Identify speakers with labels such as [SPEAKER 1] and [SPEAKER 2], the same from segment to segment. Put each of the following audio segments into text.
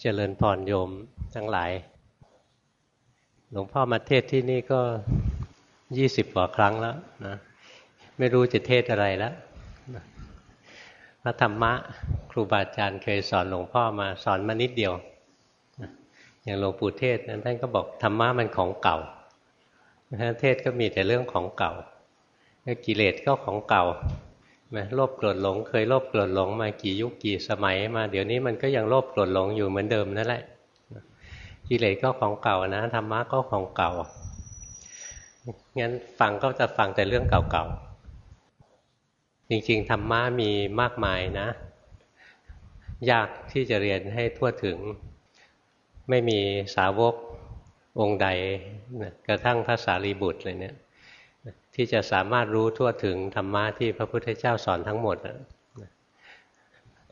[SPEAKER 1] เจริญพรโยมทั้งหลาย หลวงพ่อมาเทศที่นี่ก็ยี่สิบกว่าครั้งแล้วนะไม่รู้จะเทศอะไรแล้วพระธรรมะครูบาอาจารย์เคยสอนหลวงพ่อมาสอนมานิดเดียวอย่างหลวงปู่เทศนั้นท่านก็บอกธรรมะมันของเก่าท่านเทศก็มีแต่เรื่องของเก่ากิเลสก็ของเก่า นะโลภโกรธหลง เคยโลภโกรธหลงมากี่ยุคกี่สมัยมา เดี๋ยวนี้มันก็ยังโลภโกรธหลงอยู่เหมือนเดิมนั่นแหละกิเลสก็ของเก่านะธรรมะก็ของเก่างั้นฟังก็จะฟังแต่เรื่องเก่าๆจริงๆธรรมะมีมากมายนะ ยากที่จะเรียนให้ทั่วถึง ไม่มีสาวกองค์ใดกระทั่งพระสารีบุตรเลยเนี่ย ที่จะสามารถรู้ทั่วถึงธรรมะที่พระพุทธเจ้าสอนทั้งหมด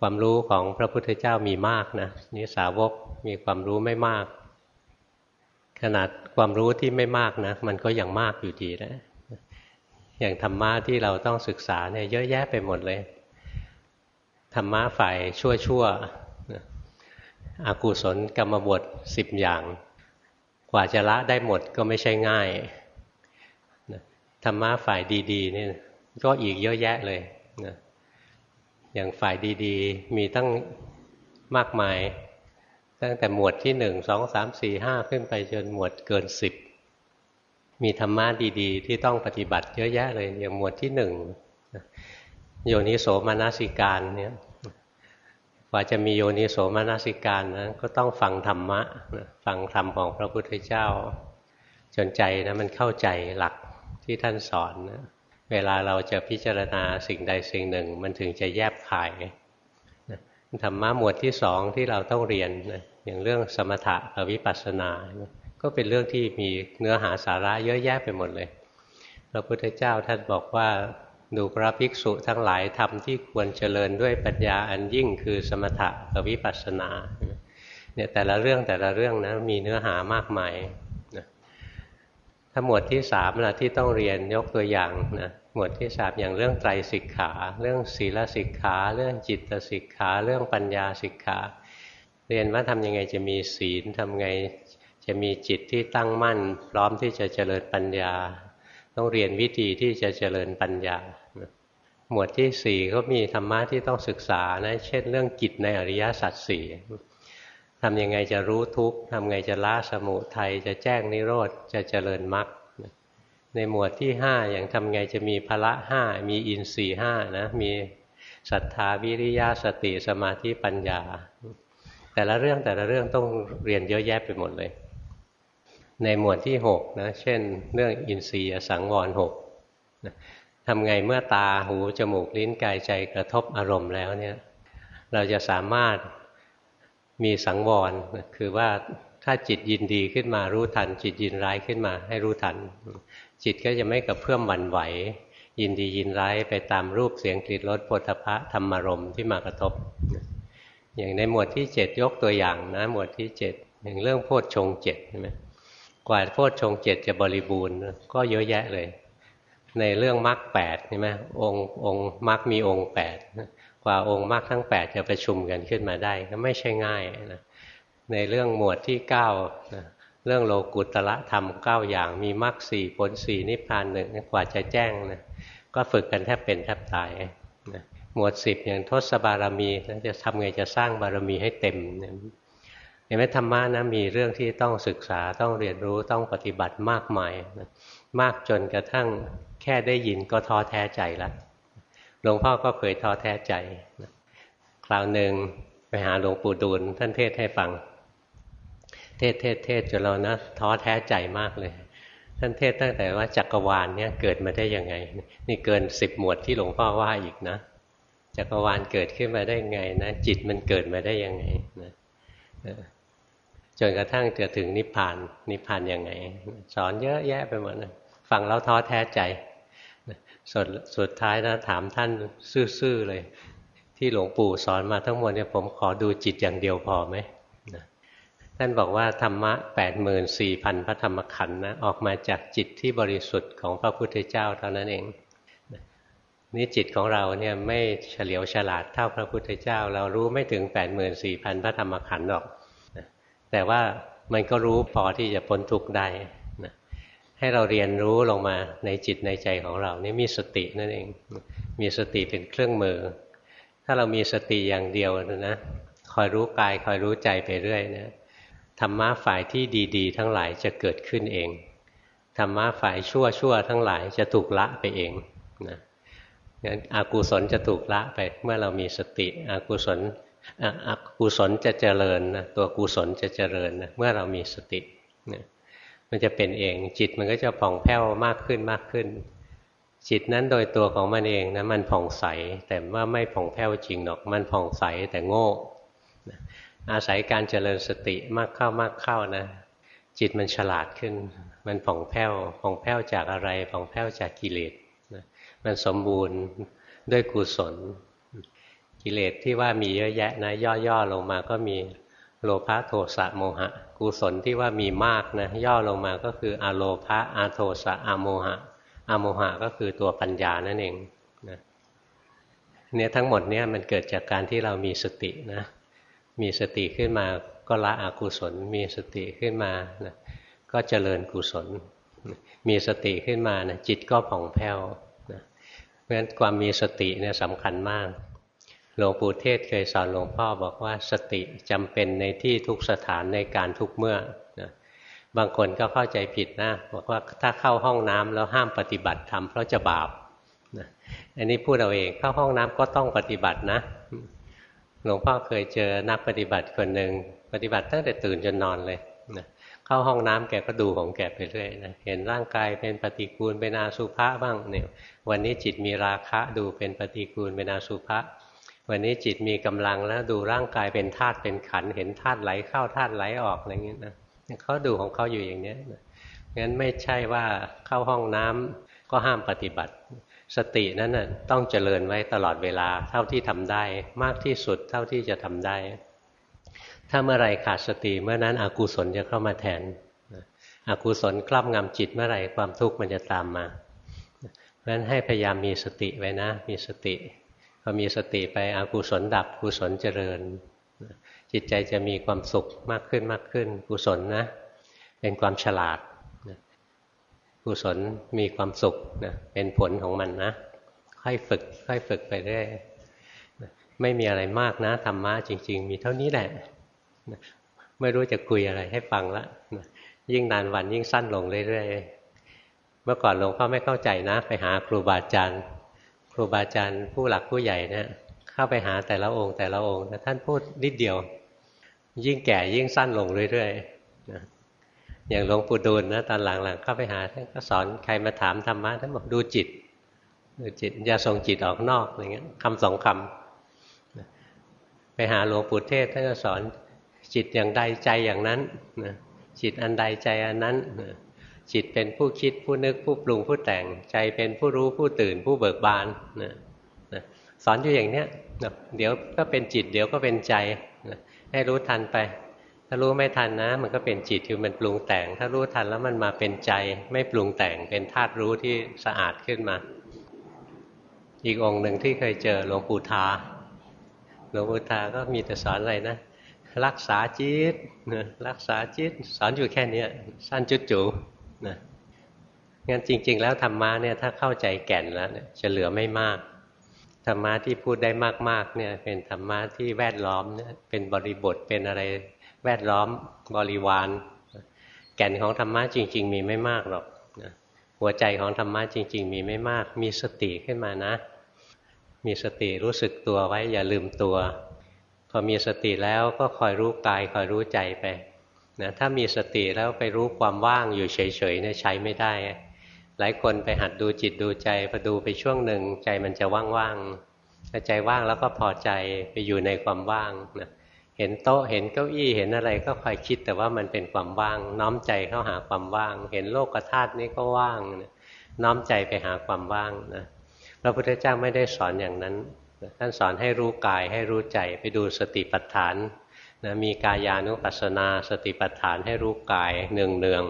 [SPEAKER 1] ความรู้ของพระพุทธเจ้ามีมากนะนี่สาวกมีความรู้ไม่มาก ขนาดความรู้ที่ไม่มากนะมันก็ยังมากอยู่ดีนะอย่างธรรมะที่เราต้องศึกษาเนี่ยเยอะแยะไปหมดเลยธรรมะฝ่ายชั่วชั่วอากุศลกรรมบทสิบอย่าง กว่าจะละได้หมดก็ไม่ใช่ง่าย ธรรมะฝ่ายดีๆนี่ก็อีกเยอะแยะเลยนะอย่างฝ่ายดีๆ มีตั้งมากมาย ตั้งแต่หมวดที่หนึ่งสองสามสี่ห้าขึ้นไปจนหมวดเกินสิบมีธรรมะดีๆ ที่ต้องปฏิบัติเยอะแยะเลย อย่างหมวดที่หนึ่งโยนิโสมนสิการเนี่ยกว่าจะมีโยนิโสมนสิการนะก็ต้องฟังธรรมะฟังธรรมของพระพุทธเจ้า จนใจนะมันเข้าใจหลัก ที่ท่านสอนนะเวลาเราจะพิจารณาสิ่งใดสิ่งหนึ่ง มันถึงจะแยบขายธรรมะหมวดที่สองที่เราต้องเรียนนะอย่างเรื่องสมถะกับวิปัสสนา ก็เป็นเรื่องที่มีเนื้อหาสาระเยอะแยะไปหมดเลยพระพุทธเจ้าท่านบอกว่าดูพระภิกษุทั้งหลายทำที่ควรเจริญด้วยปัญญาอันยิ่งคือสมถะกับวิปัสสนาเนี่ยแต่ละเรื่องแต่ละเรื่องนะมีเนื้อหามากมาย ถ้าหมวดที่สามนะที่ต้องเรียนยกตัวอย่างนะหมวดที่สามอย่างเรื่องไตรสิกขา เรื่องศีลสิกขา เรื่องจิตสิกขา เรื่องปัญญาสิกขา เรียนว่าทำยังไงจะมีศีลทำไงจะมีจิตที่ตั้งมั่น พร้อมที่จะเจริญปัญญา ต้องเรียนวิธีที่จะเจริญปัญญา หมวดที่สี่ก็มีธรรมะที่ต้องศึกษานะเช่น เรื่องกิจในอริยสัจสี่ ทำยังไงจะรู้ทุกข์ทำไงจะละสมุทัยจะแจ้งนิโรธจะเจริญมรรคในหมวดที่ห้าอย่างทำไงจะมีพละห้ามีอินทรีห้านะมีศรัทธาวิริยะสติสมาธิปัญญา แต่ละเรื่องแต่ละเรื่องต้องเรียนเยอะแยะไปหมดเลย ในหมวดที่หกนะเช่น เรื่องอินทรียสังวรหกทำไงเมื่อตาหูจมูกลิ้นกายใจกระทบอารมณ์แล้วเนี่ยเราจะสามารถ มีสังวรคือว่าถ้าจิตยินดีขึ้นมารู้ทัน จิตยินร้ายขึ้นมาให้รู้ทัน จิตก็จะไม่กระเพื่อมหวั่นไหว ยินดียินร้ายไปตามรูปเสียงกลิ่นรสโผฏฐะธรรมารมที่มากระทบ อย่างในหมวดที่เจ็ดยกตัวอย่างนะหมวดที่เจ็ดอย่างเรื่องโพชฌงเจ็ดใช่ไหมกว่าโพชฌงเจ็ดจะบริบูรณ์ก็เยอะแยะเลย ในเรื่องมรรคแปดใช่ไหมองค์องค์มรรคมีองค์แปด กว่าองค์มรรคทั้ง 8 จะประชุมกันขึ้นมาได้ ก็ไม่ใช่ง่ายนะในเรื่องหมวดที่9นะเรื่องโลกุตละธรรม 9 อย่างมีมรรคสี่ผลสี่นิพพานหนึ่งกว่าจะแจ้งนะก็ฝึกกันแทบเป็นแทบตายนะหมวดสิบอย่างทศบารมีจะทำไงจะสร้างบารมีให้เต็มเห็นไหมธรรมะนะมีเรื่องที่ต้องศึกษาต้องเรียนรู้ต้องปฏิบัติมากมายนะมากจนกระทั่งแค่ได้ยินก็ท้อแท้ใจแล้ว หลวงพ่อก็เคยท้อแท้ใจคราวหนึ่งไปหาหลวงปู่ดูลท่านเทศให้ฟัง เทศเทศเทศจนเรานะท้อแท้ใจมากเลย ท่านเทศตั้งแต่ว่าจักรวาลเนี่ยเกิดมาได้ยังไง นี่เกินสิบหมวดที่หลวงพ่อว่าอีกนะจักรวาลเกิดขึ้นมาได้ไงนะจิตมันเกิดมาได้ยังไงนะจนกระทั่งจะถึงนิพพานนิพพานยังไง สอนเยอะแยะไปหมดนะฟังแล้วท้อแท้ใจ สุดสุดท้ายนะถามท่านซื่อๆเลย ที่หลวงปู่สอนมาทั้งหมดเนี่ยผมขอดูจิตอย่างเดียวพอไหมท่านบอกว่าธรรมะแปดหมื่นสี่พันพระธรรมขันธ์นะออกมาจากจิตที่บริสุทธิ์ของพระพุทธเจ้าเท่านั้นเองนี่จิตของเราเนี่ยไม่เฉลียวฉลาดเท่าพระพุทธเจ้า เรารู้ไม่ถึงแปดหมื่นสี่พันพระธรรมขันธ์หรอกแต่ว่ามันก็รู้พอที่จะพ้นทุกข์ได้ ให้เราเรียนรู้ลงมาในจิตในใจของเรานี่มีสตินั่นเอง มีสติเป็นเครื่องมือ ถ้าเรามีสติอย่างเดียวนะคอยรู้กายคอยรู้ใจไปเรื่อยนะธรรมะฝ่ายที่ดีๆ ทั้งหลายจะเกิดขึ้นเองธรรมะฝ่ายชั่วๆทั้งหลายจะถูกละไปเองนะงั้นอากุศลจะถูกละไปเมื่อเรามีสติอากุศลอกุศลจะเจริญนะตัวกุศลจะเจริญนะเมื่อเรามีสตินะ มันจะเป็นเอง จิตมันก็จะผ่องแผ้วมากขึ้นมากขึ้น จิตนั้นโดยตัวของมันเองนะมันผ่องใสแต่ว่าไม่ผ่องแผ้วจริงหรอก มันผ่องใสแต่โง่อาศัยการเจริญสติมากเข้ามากเข้านะ จิตมันฉลาดขึ้น มันผ่องแผ้วผ่องแผ้วจากอะไรผ่องแผ้วจากกิเลสมันสมบูรณ์ด้วยกุศล กิเลสที่ว่ามีเยอะแยะนะ ย่อๆลงมาก็มี โลภะโทสะโมหะ กุศลที่ว่ามีมากนะย่อลงมาก็คืออโลภะอาโทสะอะโมหะอะโมหะก็คือตัวปัญญานั่นเองนะเนี่ยทั้งหมดเนี่ยมันเกิดจากการที่เรามีสตินะมีสติขึ้นมาก็ละอกุศล มีสติขึ้นมานะก็เจริญกุศล มีสติขึ้นมานะจิตก็ผ่องแผ้วนะเพราะฉะนั้นความมีสติเนี่ยสำคัญมาก หลวงปู่เทศเคยสอนหลวงพ่อบอกว่าสติจำเป็นในที่ทุกสถานในการทุกเมื่อนะบางคนก็เข้าใจผิดนะบอกว่าถ้าเข้าห้องน้ำแล้วห้ามปฏิบัติทำเพราะจะบาปนะอันนี้พูดเอาเองเข้าห้องน้ำก็ต้องปฏิบัตินะ หลวงพ่อเคยเจอนักปฏิบัติคนหนึ่งปฏิบัติตั้งแต่ตื่นจนนอนเลยนะเข้าห้องน้ำแกก็ดูของแกไปเรื่อยนะเห็นร่างกายเป็นปฏิกูลเป็นอาสุภะบ้างเนี่ยวันนี้จิตมีราคะดูเป็นปฏิกูลเป็นอาสุภะ วันนี้จิตมีกำลังแล้วดูร่างกายเป็นธาตุเป็นขัน เห็นธาตุไหลเข้าธาตุไหลออกอะไรเงี้ยนะเขาดูของเขาอยู่อย่างเนี้ยงั้นไม่ใช่ว่าเข้าห้องน้ำก็ห้ามปฏิบัติ สตินั้นน่ะต้องเจริญไว้ตลอดเวลาเท่าที่ทำได้ มากที่สุดเท่าที่จะทำได้ ถ้าเมื่อไรขาดสติเมื่อนั้นอกุศลจะเข้ามาแทนอกุศลครอบงำจิตเมื่อไหร่ความทุกข์มันจะตามมาเพราะฉะนั้นให้พยายามมีสติไว้นะ มีสติ พอมีสติไปอกุศลดับกุศลเจริญ จิตใจจะมีความสุขมากขึ้นมากขึ้น กุศลนะเป็นความฉลาดกุศลมีความสุขนะเป็นผลของมันนะ ค่อยฝึกค่อยฝึกไปเรื่อยไม่มีอะไรมากนะธรรมะจริง ๆ มีเท่านี้แหละไม่รู้จะคุยอะไรให้ฟังละยิ่งนานวันยิ่งสั้นลงเรื่อยๆเมื่อก่อนหลวงพ่อไม่เข้าใจนะ ไปหาครูบาอาจารย์ ครูบาอาจารย์ผู้หลักผู้ใหญ่เนะี่ยเข้าไปหาแต่ละองค์แต่ละองค์แต่ท่านพูดนิดเดียว ยิ่งแก่ยิ่งสั้นลงเรื่อยๆอย่างหลวงปู่ดูลนะตอนหลังๆเข้าไปหาท่านก็สอนใครมาถามธรรมะท่านบอกดูจิตดูจิตอย่าส่งจิตออกนอกอะไรเงี้ยคำสองคำไปหาหลวงปู่เทศท่านก็สอนจิตอย่างใดใจอย่างนั้นนะจิตอันใดใจอันนั้นนะ จิตเป็นผู้คิดผู้นึกผู้ปรุงผู้แต่งใจเป็นผู้รู้ผู้ตื่นผู้เบิกบานนะนะสอนอยู่อย่างเนี้ยนะเดี๋ยวก็เป็นจิต เดี๋ยวก็เป็นใจนะให้รู้ทันไป ถ้ารู้ไม่ทันนะ มันก็เป็นจิตคือมันปรุงแต่ง ถ้ารู้ทันแล้วมันมาเป็นใจไม่ปรุงแต่งเป็นธาตุรู้ที่สะอาดขึ้นมา อีกองค์หนึ่งที่เคยเจอหลวงปู่ทาหลวงปู่ทาก็มีแต่สอนอะไรนะรักษาจิตรักษาจิตสอนอยู่แค่นี้สั้นจุดจู นะงั้นจริง ๆ แล้วธรรมะเนี่ยถ้าเข้าใจแก่นแล้วเนี่ยจะเหลือไม่มากธรรมะที่พูดได้มากๆเนี่ยเป็นธรรมะที่แวดล้อมเนี่ยเป็นบริบทเป็นอะไรแวดล้อมบริวารแก่นของธรรมะจริง ๆ มีไม่มากหรอกหัวใจของธรรมะจริง ๆ มีไม่มาก มีสติขึ้นมานะ มีสติรู้สึกตัวไว้อย่าลืมตัว พอมีสติแล้วก็คอยรู้กายคอยรู้ใจไป นะถ้ามีสติแล้วไปรู้ความว่างอยู่เฉยๆเนี่ยใช้ไม่ได้ หลายคนไปหัดดูจิตดูใจพอดูไปช่วงหนึ่งใจมันจะว่างๆถ้าใจว่างแล้วก็พอใจไปอยู่ในความว่างนะเห็นโต๊ะเห็นเก้าอี้เห็นอะไรก็คอยคิดแต่ว่ามันเป็นความว่าง น้อมใจเข้าหาความว่าง เห็นโลกธาตุนี้ก็ว่างน้อมใจไปหาความว่างนะพระพุทธเจ้าไม่ได้สอนอย่างนั้นท่านสอนให้รู้กายให้รู้ใจไปดูสติปัฏฐาน นะมีกายานุปัสสนาสติปัฏฐานให้รู้กายเนืองเนือง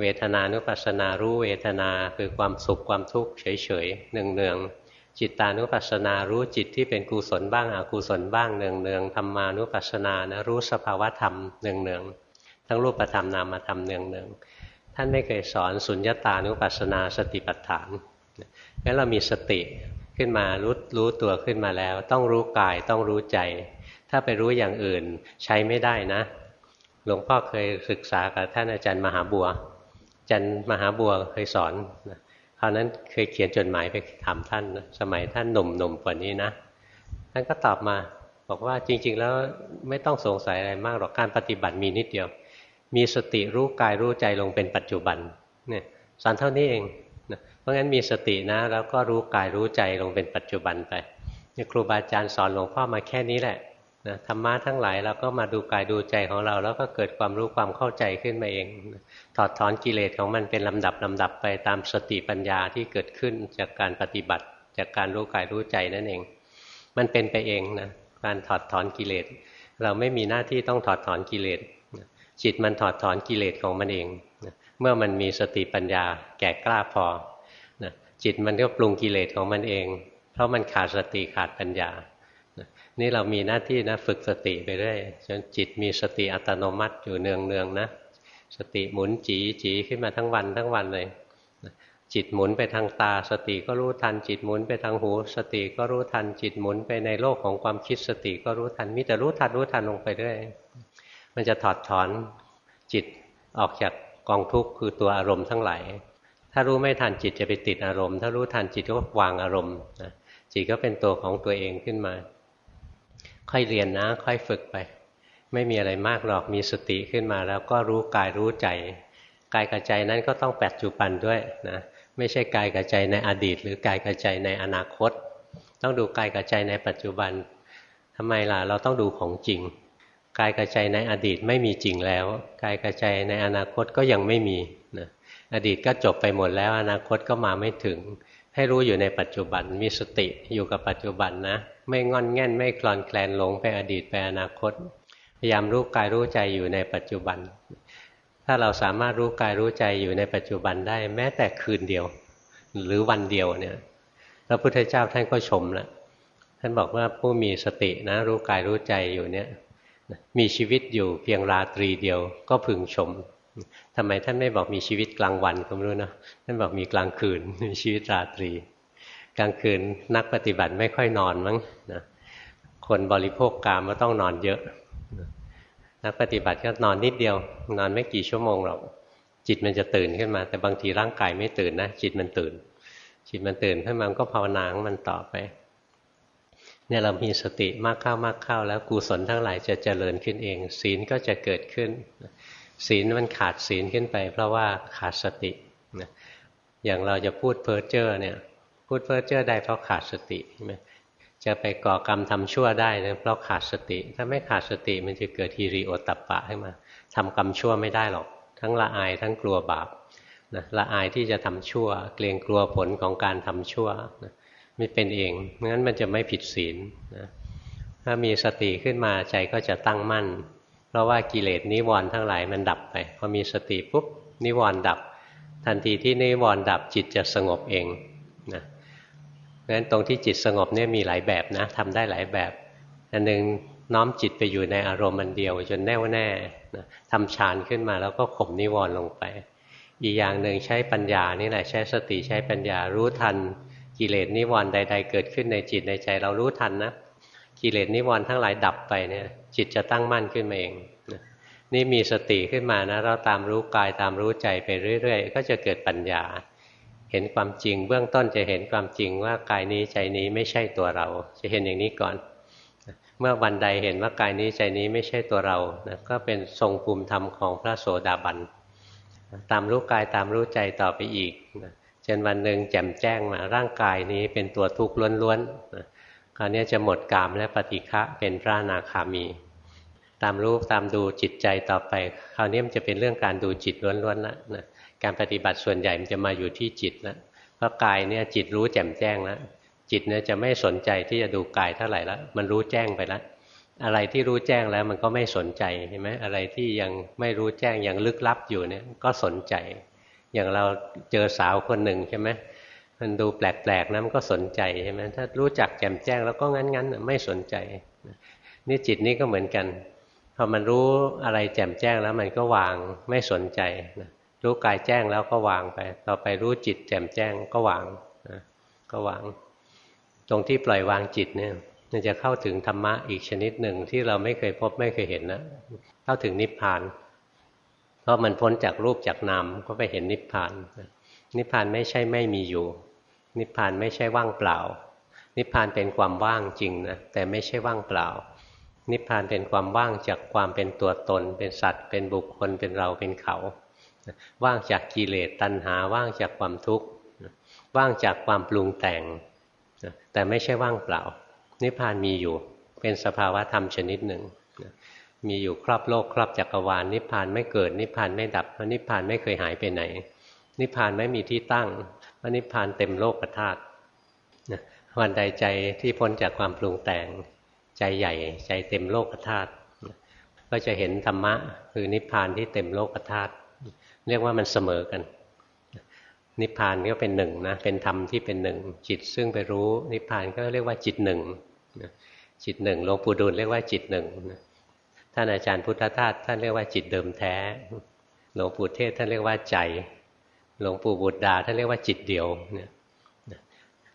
[SPEAKER 1] เวทนานุปัสสนารู้เวทนาคือความสุขความทุกข์เฉยๆเนืองเนืองจิตตานุปัสสนารู้จิตที่เป็นกุศลบ้างอกุศลบ้างเนืองเนืองธรรมานุปัสสนานะรู้สภาวะธรรมเนืองเนืองทั้งรูปธรรมนามธรรมเนืองเนืองท่านไม่เคยสอนสุญญตานุปัสสนาสติปัฏฐานงั้นเรามีสติขึ้นมารู้รู้ตัวขึ้นมาแล้ว ต้องรู้กายต้องรู้ใจ ถ้าไปรู้อย่างอื่นใช้ไม่ได้นะ หลวงพ่อเคยศึกษากับท่านอาจารย์มหาบัว อาจารย์มหาบัวเคยสอนคราวนั้นเคยเขียนจดหมายไปถามท่านสมัยท่านหนุ่มๆกว่านี้นะ ท่านก็ตอบมาบอกว่าจริง ๆ แล้วไม่ต้องสงสัยอะไรมากหรอกการปฏิบัติมีนิดเดียว มีสติรู้กายรู้ใจลงเป็นปัจจุบันเนี่ยสอนเท่านี้เองนะเพราะงั้นมีสตินะ แล้วก็รู้กายรู้ใจลงเป็นปัจจุบันไปครูบาอาจารย์สอนหลวงพ่อมาแค่นี้แหละ นะธรรมะทั้งหลายเราก็มาดูกายดูใจของเรา แล้วก็เกิดความรู้ความเข้าใจขึ้นมาเอง ถอดถอนกิเลสของมันเป็นลำดับลำดับไปตามสติปัญญาที่เกิดขึ้นจากการปฏิบัติ จากการรู้กายรู้ใจนั่นเอง มันเป็นไปเองนะการถอดถอนกิเลส เราไม่มีหน้าที่ต้องถอดถอนกิเลสจิตมันถอดถอนกิเลสของมันเอง เมื่อมันมีสติปัญญาแก่กล้าพอจิตมันก็ปรุงกิเลสของมันเอง เพราะมันขาดสติขาดปัญญา นี่เรามีหน้าที่นะฝึกสติไปเรื่อยจนจิตมีสติอัตโนมัติอยู่เนืองเนืองนะ สติหมุนจีจีขึ้นมาทั้งวันทั้งวันเลยจิตหมุนไปทางตา สติก็รู้ทัน จิตหมุนไปทางหู สติก็รู้ทัน จิตหมุนไปในโลกของความคิดสติก็รู้ทันมีแต่รู้ทันรู้ทันลงไปเรื่อยมันจะถอดถอนจิตออกจากกองทุกข์คือตัวอารมณ์ทั้งหลายถ้ารู้ไม่ทันจิตจะไปติดอารมณ์ ถ้ารู้ทันจิตก็วางอารมณ์จิตก็เป็นตัวของตัวเองขึ้นมา ค่อยเรียนนะ ค่อยฝึกไป ไม่มีอะไรมากหรอกมีสติขึ้นมา แล้วก็รู้กายรู้ใจกายกับใจนั้นก็ต้องปัจจุบันด้วยนะไม่ใช่กายกับใจในอดีต หรือกายกับใจในอนาคต ต้องดูกายกับใจในปัจจุบันทำไมล่ะเราต้องดูของจริงกายกับใจในอดีตไม่มีจริงแล้วกายกับใจในอนาคตก็ยังไม่มีนะอดีตก็จบไปหมดแล้ว อนาคตก็มาไม่ถึง ให้รู้อยู่ในปัจจุบันมีสติอยู่กับปัจจุบันนะ ไม่งอนแง่น ไม่คลอนแคลนหลงไปอดีตไปอนาคต พยายามรู้กายรู้ใจอยู่ในปัจจุบัน ถ้าเราสามารถรู้กายรู้ใจอยู่ในปัจจุบันได้ แม้แต่คืนเดียว หรือวันเดียวเนี่ยพระพุทธเจ้าท่านก็ชมแล้วท่านบอกว่าผู้มีสตินะรู้กายรู้ใจอยู่เนี่ยมีชีวิตอยู่เพียงราตรีเดียวก็พึงชมทำไมท่านไม่บอกมีชีวิตกลางวันก็ไม่รู้นะท่านบอกมีกลางคืนมีชีวิตราตรี กลางคืนนักปฏิบัติไม่ค่อยนอนมั้งนะคนบริโภคกามก็ต้องนอนเยอะ นักปฏิบัติก็นอนนิดเดียว นอนไม่กี่ชั่วโมงหรอกจิตมันจะตื่นขึ้นมา แต่บางทีร่างกายไม่ตื่นนะจิตมันตื่น จิตมันตื่นขึ้นมาก็ภาวนาของมันต่อไปเนี่ยเรามีสติมากเข้ามากเข้า แล้วกุศลทั้งหลายจะเจริญขึ้นเอง ศีลก็จะเกิดขึ้น ศีลมันขาดศีลขึ้นไป เพราะว่าขาดสติอย่างเราจะพูดเพ้อเจ้อเนี่ย พูดเพ้อเจ้อได้เพราะขาดสติใช่ไหมจะไปก่อกรรมทำชั่วได้นะเพราะขาดสติ ถ้าไม่ขาดสติมันจะเกิดทีริโอตัปปะขึ้นมาทำกรรมชั่วไม่ได้หรอก ทั้งละอายทั้งกลัวบาปนะละอายที่จะทำชั่ว เกรงกลัวผลของการทำชั่วนะไม่เป็นเองงั้นมันจะไม่ผิดศีลนะถ้ามีสติขึ้นมาใจก็จะตั้งมั่น เพราะว่ากิเลสนิวรณ์ทั้งหลายมันดับไปพอมีสติปุ๊บนิวรณ์ดับ ทันทีที่นิวรณ์ดับจิตจะสงบเองนะ เพราะฉะนั้นตรงที่จิตสงบเนี่ยมีหลายแบบนะทำได้หลายแบบ อันหนึ่งน้อมจิตไปอยู่ในอารมณ์มันเดียว จนแน่วแน่ทำฌานขึ้นมาแล้วก็ข่มนิวรณ์ลงไป อีกอย่างหนึ่งใช้ปัญญานี่แหละใช้สติใช้ปัญญารู้ทันกิเลสนิวรณ์ใด ๆ เกิดขึ้นในจิตในใจเรารู้ทันนะกิเลสนิวรณ์ทั้งหลายดับไปเนี่ยจิตจะตั้งมั่นขึ้นมาเองนี่มีสติขึ้นมานะเราตามรู้กายตามรู้ใจไปเรื่อย ๆ ก็จะเกิดปัญญา ห็นความจริง เบื้องต้นจะเห็นความจริงว่ากายนี้ใจนี้ไม่ใช่ตัวเรา จะเห็นอย่างนี้ก่อน เมื่อวันใดเห็นว่ากายนี้ใจนี้ไม่ใช่ตัวเรานะก็เป็นทรงภูมิธรรมของพระโสดาบันตามรู้กายตามรู้ใจต่อไปอีกนะจนวันหนึ่งแจ่มแจ้งมาร่างกายนี้เป็นตัวทุกข์ล้วนๆนะคราวนี้จะหมดกามและปฏิฆะเป็นพระนาคามี ตามรู้ตามดูจิตใจต่อไป คราวนี้มันจะเป็นเรื่องการดูจิตล้วนๆแล้วนะ การปฏิบัติส่วนใหญ่มันจะมาอยู่ที่จิตแล้วเพราะกายเนี่ยจิตรู้แจ่มแจ้งแล้วจิตเนี่ยจะไม่สนใจที่จะดูกายเท่าไหร่แล้วมันรู้แจ้งไปแล้วอะไรที่รู้แจ้งแล้วมันก็ไม่สนใจเห็นไหมอะไรที่ยังไม่รู้แจ้งยังลึกลับอยู่เนี่ยก็สนใจ อย่างเราเจอสาวคนหนึ่งใช่ไหมมันดูแปลกๆนะมันก็สนใจใช่ไหมถ้ารู้จักแจ่มแจ้งแล้วก็งั้นๆไม่สนใจนี่จิตนี่ก็เหมือนกันพอมันรู้อะไรแจ่มแจ้งแล้วมันก็วางไม่สนใจนะ รู้กายแจ้งแล้วก็วางไป ต่อไปรู้จิตแจ่มแจ้งก็วางนะก็วาง ตรงที่ปล่อยวางจิตเนี่ยมันจะเข้าถึงธรรมะอีกชนิดหนึ่งที่เราไม่เคยพบไม่เคยเห็นนะเข้าถึงนิพพาน เพราะมันพ้นจากรูปจากนามก็ไปเห็นนิพพาน นิพพานไม่ใช่ไม่มีอยู่ นิพพานไม่ใช่ว่างเปล่า นิพพานเป็นความว่างจริงนะแต่ไม่ใช่ว่างเปล่า นิพพานเป็นความว่างจากความเป็นตัวตน เป็นสัตว์ เป็นบุคคลเป็นเราเป็นเขา ว่างจากกิเลสตัณหาว่างจากความทุกข์ว่างจากความปรุงแต่ง แต่ไม่ใช่ว่างเปล่า นิพพานมีอยู่ เป็นสภาวะธรรมชนิดหนึ่ง มีอยู่ครอบโลกครอบจักรวาลนิพพานไม่เกิด นิพพานไม่ดับนิพพานไม่เคยหายไปไหน นิพพานไม่มีที่ตั้งพระนิพพานเต็มโลกธาตุวันใดใจที่พ้นจากความปรุงแต่งใจใหญ่ใจเต็มโลกธาตุก็จะเห็นธรรมะคือนิพพานที่เต็มโลกธาตุ เรียกว่ามันเสมอกัน นิพพานก็เป็นหนึ่งนะเป็นธรรมที่เป็นหนึ่ง จิตซึ่งไปรู้ นิพพานก็เรียกว่าจิตหนึ่งจิตหนึ่งหลวงปู่ดูลเรียกว่าจิตหนึ่งท่านอาจารย์พุทธทาสท่านเรียกว่าจิตเดิมแท้หลวงปู่เทศท่านเรียกว่าใจหลวงปู่บุตรดาท่านเรียกว่าจิตเดียวเนี่ย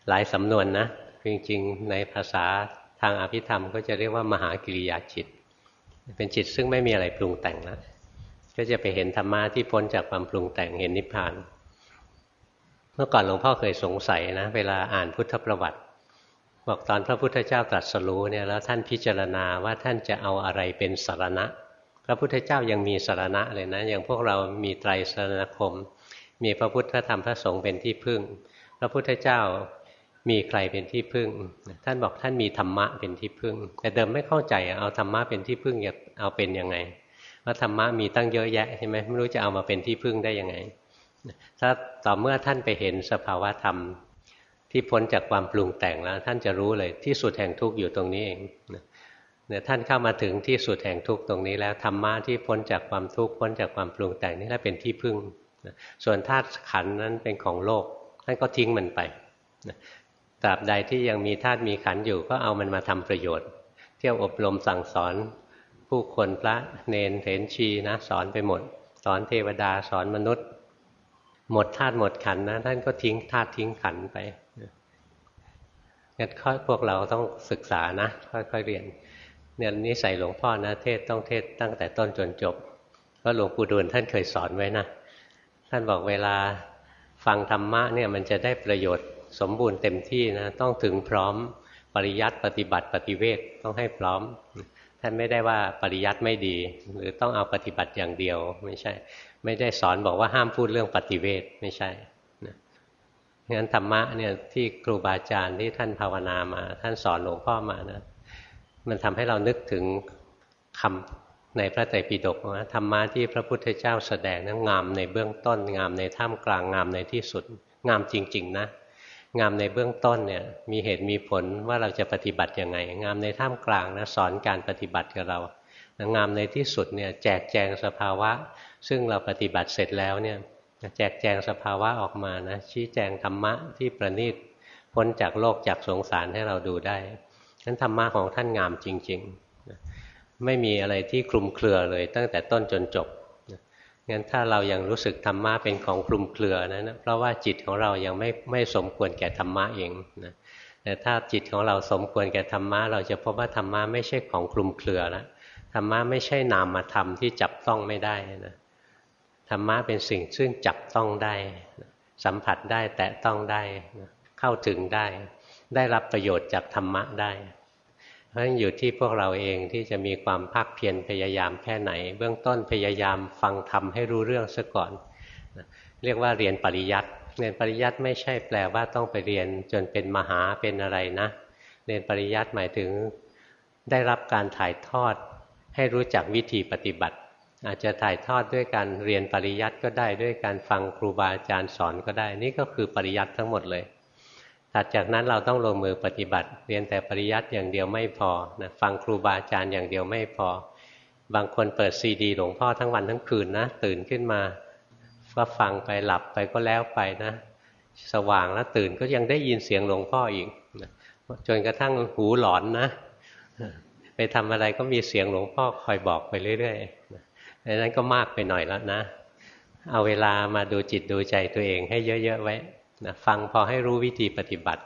[SPEAKER 1] หลายสำนวนนะจริงๆในภาษาทางอภิธรรมก็จะเรียกว่ามหากิริยาจิต เป็นจิตซึ่งไม่มีอะไรปรุงแต่งแล้ว ก็จะไปเห็นธรรมะที่พ้นจากความปรุงแต่งเห็นนิพพาน เมื่อก่อนหลวงพ่อเคยสงสัยนะ เวลาอ่านพุทธประวัติ บอกตอนพระพุทธเจ้าตรัสรู้เนี่ยแล้วท่านพิจารณาว่าท่านจะเอาอะไรเป็นสารณะ พระพุทธเจ้ายังมีสารณะเลยนะ อย่างพวกเรามีไตรสรณคม มีพระพุทธธรรมพระสงฆ์เป็นที่พึ่ง พระพุทธเจ้ามีใครเป็นที่พึ่ง ท่านบอกท่านมีธรรมะเป็นที่พึ่ง แต่เดิมไม่เข้าใจเอาธรรมะเป็นที่พึ่งจะเอาเป็นยังไง ว่าธรรมะมีตั้งเยอะแยะใช่ไหมไม่รู้จะเอามาเป็นที่พึ่งได้ยังไง ถ้าต่อเมื่อท่านไปเห็นสภาวะธรรมที่พ้นจากความปรุงแต่งแล้ว ท่านจะรู้เลยที่สุดแห่งทุกข์อยู่ตรงนี้เองเนี่ยท่านเข้ามาถึงที่สุดแห่งทุกข์ตรงนี้แล้วธรรมะที่พ้นจากความทุกข์พ้นจากความปรุงแต่งนี่แหละเป็นที่พึ่งส่วนธาตุขันนั้นเป็นของโลกท่านก็ทิ้งมันไปตราบใดที่ยังมีธาตุมีขันอยู่ก็เอามันมาทำประโยชน์ เที่ยวอบรมสั่งสอน ผู้คนพระเนนเถนชีนะ สอนไปหมด สอนเทวดาสอนมนุษย์ หมดธาตุหมดขันนะ ท่านก็ทิ้งธาตุทิ้งขันไปงั้นพวกเราต้องศึกษานะ ค่อยๆเรียนเนี่ยนิสัยหลวงพ่อนะเทศต้องเทศตั้งแต่ต้นจนจบเพราะหลวงปู่ดูลท่านเคยสอนไว้นะ ท่านบอกเวลาฟังธรรมะเนี่ยมันจะได้ประโยชน์สมบูรณ์เต็มที่นะ ต้องถึงพร้อมปริยัติปฏิบัติปฏิเวทต้องให้พร้อม ท่านไม่ได้ว่าปริยัติไม่ดี หรือต้องเอาปฏิบัติอย่างเดียว ไม่ใช่ ไม่ได้สอนบอกว่าห้ามพูดเรื่องปฏิเวทไม่ใช่นะงั้นธรรมะเนี่ยที่ครูบาอาจารย์ที่ท่านภาวนามา ท่านสอนหลวงพ่อมานะมันทำให้เรานึกถึงคำในพระไตรปิฎกว่าธรรมะที่พระพุทธเจ้าแสดงนั้นงามในเบื้องต้นงามในท่ามกลางงามในที่สุด งามจริง ๆ นะ งามในเบื้องต้นเนี่ยมีเหตุมีผลว่าเราจะปฏิบัติยังไง งามในท่ามกลางนะสอนการปฏิบัติกับเรางามในที่สุดเนี่ยแจกแจงสภาวะ ซึ่งเราปฏิบัติเสร็จแล้วเนี่ยแจกแจงสภาวะออกมานะชี้แจงธรรมะที่ประณีตพ้นจากโลกจากสงสารให้เราดูได้นั้นธรรมะของท่านงามจริง ๆ ไม่มีอะไรที่คลุมเครือเลยตั้งแต่ต้นจนจบ งั้นถ้าเรายังรู้สึกธรรมะเป็นของคลุมเครือนะนะเพราะว่าจิตของเรายังไม่ไม่สมควรแก่ธรรมะเองนะแต่ถ้าจิตของเราสมควรแก่ธรรมะเราจะพบว่าธรรมะไม่ใช่ของคลุมเครือแล้วธรรมะไม่ใช่นามธรรมที่จับต้องไม่ได้นะธรรมะเป็นสิ่งซึ่งจับต้องได้ สัมผัสได้แตะต้องได้ เข้าถึงได้ ได้รับประโยชน์จากธรรมะได้ เพราะฉะนั้นอยู่ที่พวกเราเองที่จะมีความภาคเพียรพยายามแค่ไหน เบื้องต้นพยายามฟังธรรมให้รู้เรื่องซะก่อน เรียกว่าเรียนปริยัติเรียนปริยัติไม่ใช่แปลว่าต้องไปเรียนจนเป็นมหาเป็นอะไรนะ เรียนปริยัติหมายถึงได้รับการถ่ายทอดให้รู้จักวิธีปฏิบัติ อาจจะถ่ายทอดด้วยการเรียนปริยัติก็ได้ด้วยการฟังครูบาอาจารย์สอนก็ได้ นี่ก็คือปริยัติทั้งหมดเลย ถัดจากนั้นเราต้องลงมือปฏิบัติ เรียนแต่ปริยัติอย่างเดียวไม่พอนะฟังครูบาอาจารย์อย่างเดียวไม่พอ บางคนเปิดซีดีหลวงพ่อทั้งวันทั้งคืนนะตื่นขึ้นมาก็ฟังไปหลับไปก็แล้วไปนะ สว่างแล้วตื่นก็ยังได้ยินเสียงหลวงพ่ออีกจนกระทั่งหูหลอนนะ ไปทำอะไรก็มีเสียงหลวงพ่อคอยบอกไปเรื่อยๆดังนั้นก็มากไปหน่อยแล้วนะ เอาเวลามาดูจิตดูใจตัวเองให้เยอะๆไว้ นะฟังพอให้รู้วิธีปฏิบัติ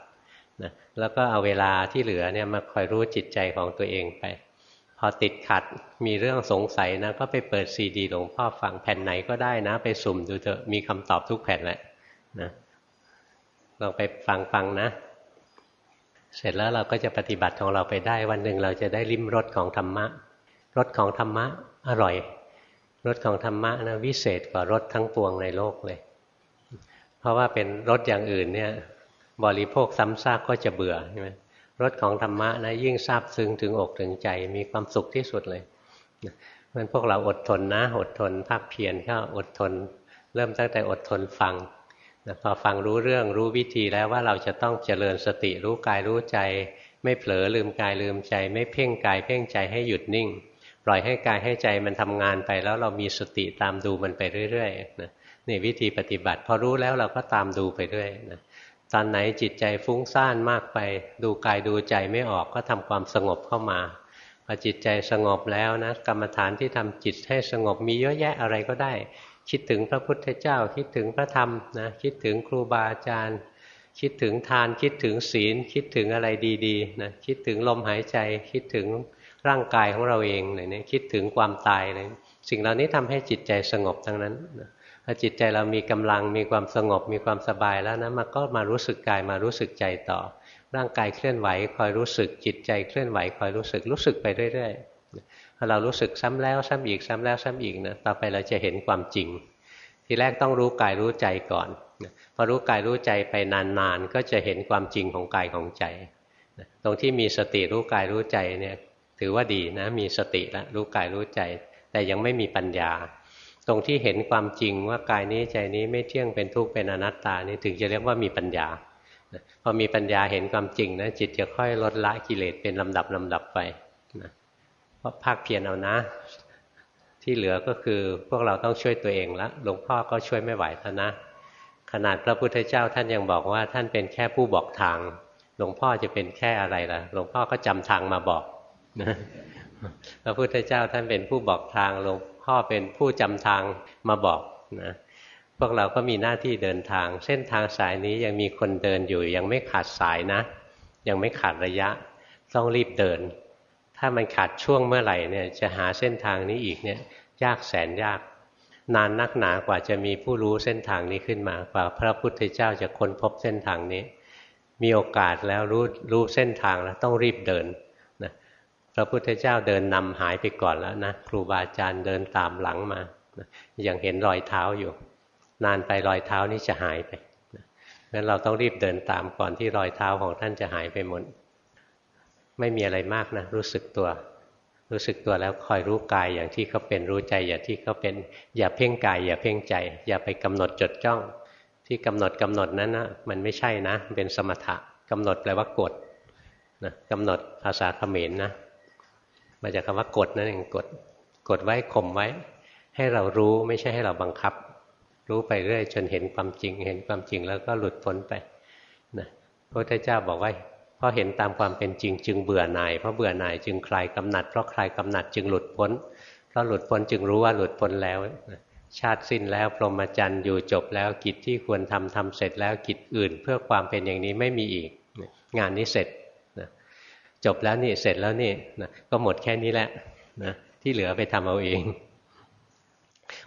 [SPEAKER 1] นะแล้วก็เอาเวลาที่เหลือเนี่ยมาคอยรู้จิตใจของตัวเองไป พอติดขัดมีเรื่องสงสัยนะก็ไปเปิดซีดีหลวงพ่อฟังแผ่นไหนก็ได้นะ ไปสุ่มดูเถอะมีคำตอบทุกแผ่นแหละนะลองไปฟังฟังนะ เสร็จแล้วเราก็จะปฏิบัติของเราไปได้วันหนึ่งเราจะได้ลิ้มรสของธรรมะรสของธรรมะอร่อยรสของธรรมะนะวิเศษกว่ารสทั้งปวงในโลกเลย ราะว่าเป็นรสอย่างอื่นเนี่ยบริโภคซ้ำซากก็จะเบื่อใช่ไหมรสของธรรมะนะยิ่งซาบซึ้งถึงอกถึงใจมีความสุขที่สุดเลยมันพวกเราอดทนนะ อดทนภาคเพียรก็อดทน เริ่มตั้งแต่อดทนฟังนะพอฟังรู้เรื่องรู้วิธีแล้วว่าเราจะต้องเจริญสติรู้กายรู้ใจ ไม่เผลอลืมกายลืมใจ ไม่เพ่งกายเพ่งใจให้หยุดนิ่ง ปล่อยให้กายให้ใจมันทำงานไปแล้วเรามีสติตามดูมันไปเรื่อยๆนะ นี่วิธีปฏิบัติ พอรู้แล้วเราก็ตามดูไปเรื่อยนะตอนไหนจิตใจฟุ้งซ่านมากไป ดูกายดูใจไม่ออกก็ทำความสงบเข้ามาพอจิตใจสงบแล้วนะกรรมฐานที่ทำจิตให้สงบมีเยอะแยะอะไรก็ได้ คิดถึงพระพุทธเจ้า คิดถึงพระธรรมนะคิดถึงครูบาอาจารย์ คิดถึงทานคิดถึงศีล คิดถึงอะไรดีๆนะคิดถึงลมหายใจ คิดถึงร่างกายของเราเองอะไรเนี่ยคิดถึงความตายอะไรสิ่งเหล่านี้ทำให้จิตใจสงบทั้งนั้นนะ พอจิตใจเรามีกำลังมีความสงบมีความสบายแล้วนะมันก็มารู้สึกกายมารู้สึกใจต่อ ร่างกายเคลื่อนไหวคอยรู้สึกจิตใจเคลื่อนไหวคอยรู้สึกรู้สึกไปเรื่อยๆพอเรารู้สึกซ้ำแล้วซ้ำอีกซ้ำแล้วซ้ำอีกนะต่อไปเราจะเห็นความจริง ทีแรกต้องรู้กายรู้ใจก่อนพอรู้กายรู้ใจไปนานๆก็จะเห็นความจริงของกายของใจตรงที่มีสติรู้กายรู้ใจเนี่ยถือว่าดีนะมีสติแล้วรู้กายรู้ใจ แต่ยังไม่มีปัญญา ตรงที่เห็นความจริงว่ากายนี้ใจนี้ไม่เที่ยงเป็นทุกข์เป็นอนัตตานี่ถึงจะเรียกว่ามีปัญญาพอมีปัญญาเห็นความจริงนะจิตจะค่อยลดละกิเลสเป็นลำดับลำดับไปนะเพราะภาคเพียรเอานะ ที่เหลือก็คือพวกเราต้องช่วยตัวเองละหลวงพ่อก็ช่วยไม่ไหวแล้วนะ ขนาดพระพุทธเจ้าท่านยังบอกว่าท่านเป็นแค่ผู้บอกทาง หลวงพ่อจะเป็นแค่อะไรล่ะ หลวงพ่อก็จำทางมาบอกนะพระพุทธเจ้าท่านเป็นผู้บอกทางหลวง พ่อเป็นผู้จำทางมาบอกนะพวกเราก็มีหน้าที่เดินทาง เส้นทางสายนี้ยังมีคนเดินอยู่ ยังไม่ขาดสายนะ ยังไม่ขาดระยะ ต้องรีบเดิน ถ้ามันขาดช่วงเมื่อไหร่เนี่ยจะหาเส้นทางนี้อีกเนี่ยยากแสนยาก นานนักหนากว่าจะมีผู้รู้เส้นทางนี้ขึ้นมากว่าพระพุทธเจ้าจะค้นพบเส้นทางนี้ มีโอกาสแล้วรู้รู้เส้นทางแล้วต้องรีบเดิน พระพุทธเจ้าเดินนำหายไปก่อนแล้วนะครูบาอาจารย์เดินตามหลังมายังเห็นรอยเท้าอยู่ นานไปรอยเท้านี้จะหายไปงั้นเราต้องรีบเดินตามก่อนที่รอยเท้าของท่านจะหายไปหมดไม่มีอะไรมากนะรู้สึกตัว รู้สึกตัวแล้วคอยรู้กายอย่างที่เขาเป็นรู้ใจอย่างที่เขาเป็นอย่าเพ่งกายอย่าเพ่งใจ อย่าไปกำหนดจดจ้อง ที่กำหนดกำหนดนั้นนะมันไม่ใช่นะ เป็นสมถะกำหนดแปลว่ากดนะกำหนดภาษาเขมรนะ มาจากคำว่ากดนั่นเองกดกดไว้ข่มไว้ ให้เรารู้ไม่ใช่ให้เราบังคับ รู้ไปเรื่อยจนเห็นความจริง เห็นความจริงแล้วก็หลุดพ้นไปนะพระพุทธเจ้าบอกว่าเพราะเห็นตามความเป็นจริง จึงเบื่อหน่ายเพราะเบื่อหน่ายจึงคลายกำหนัดเพราะคลายกำหนัดจึงหลุดพ้นเพราะหลุดพ้นจึงรู้ว่าหลุดพ้นแล้วชาติสิ้นแล้วพรหมจรรย์อยู่จบแล้วกิจที่ควรทำทำเสร็จแล้วกิจอื่น เพื่อความเป็นอย่างนี้ไม่มีอีก งานนี้เสร็จ จบแล้วนี่เสร็จแล้วนี่นะก็หมดแค่นี้แหละนะที่เหลือไปทำเอาเอง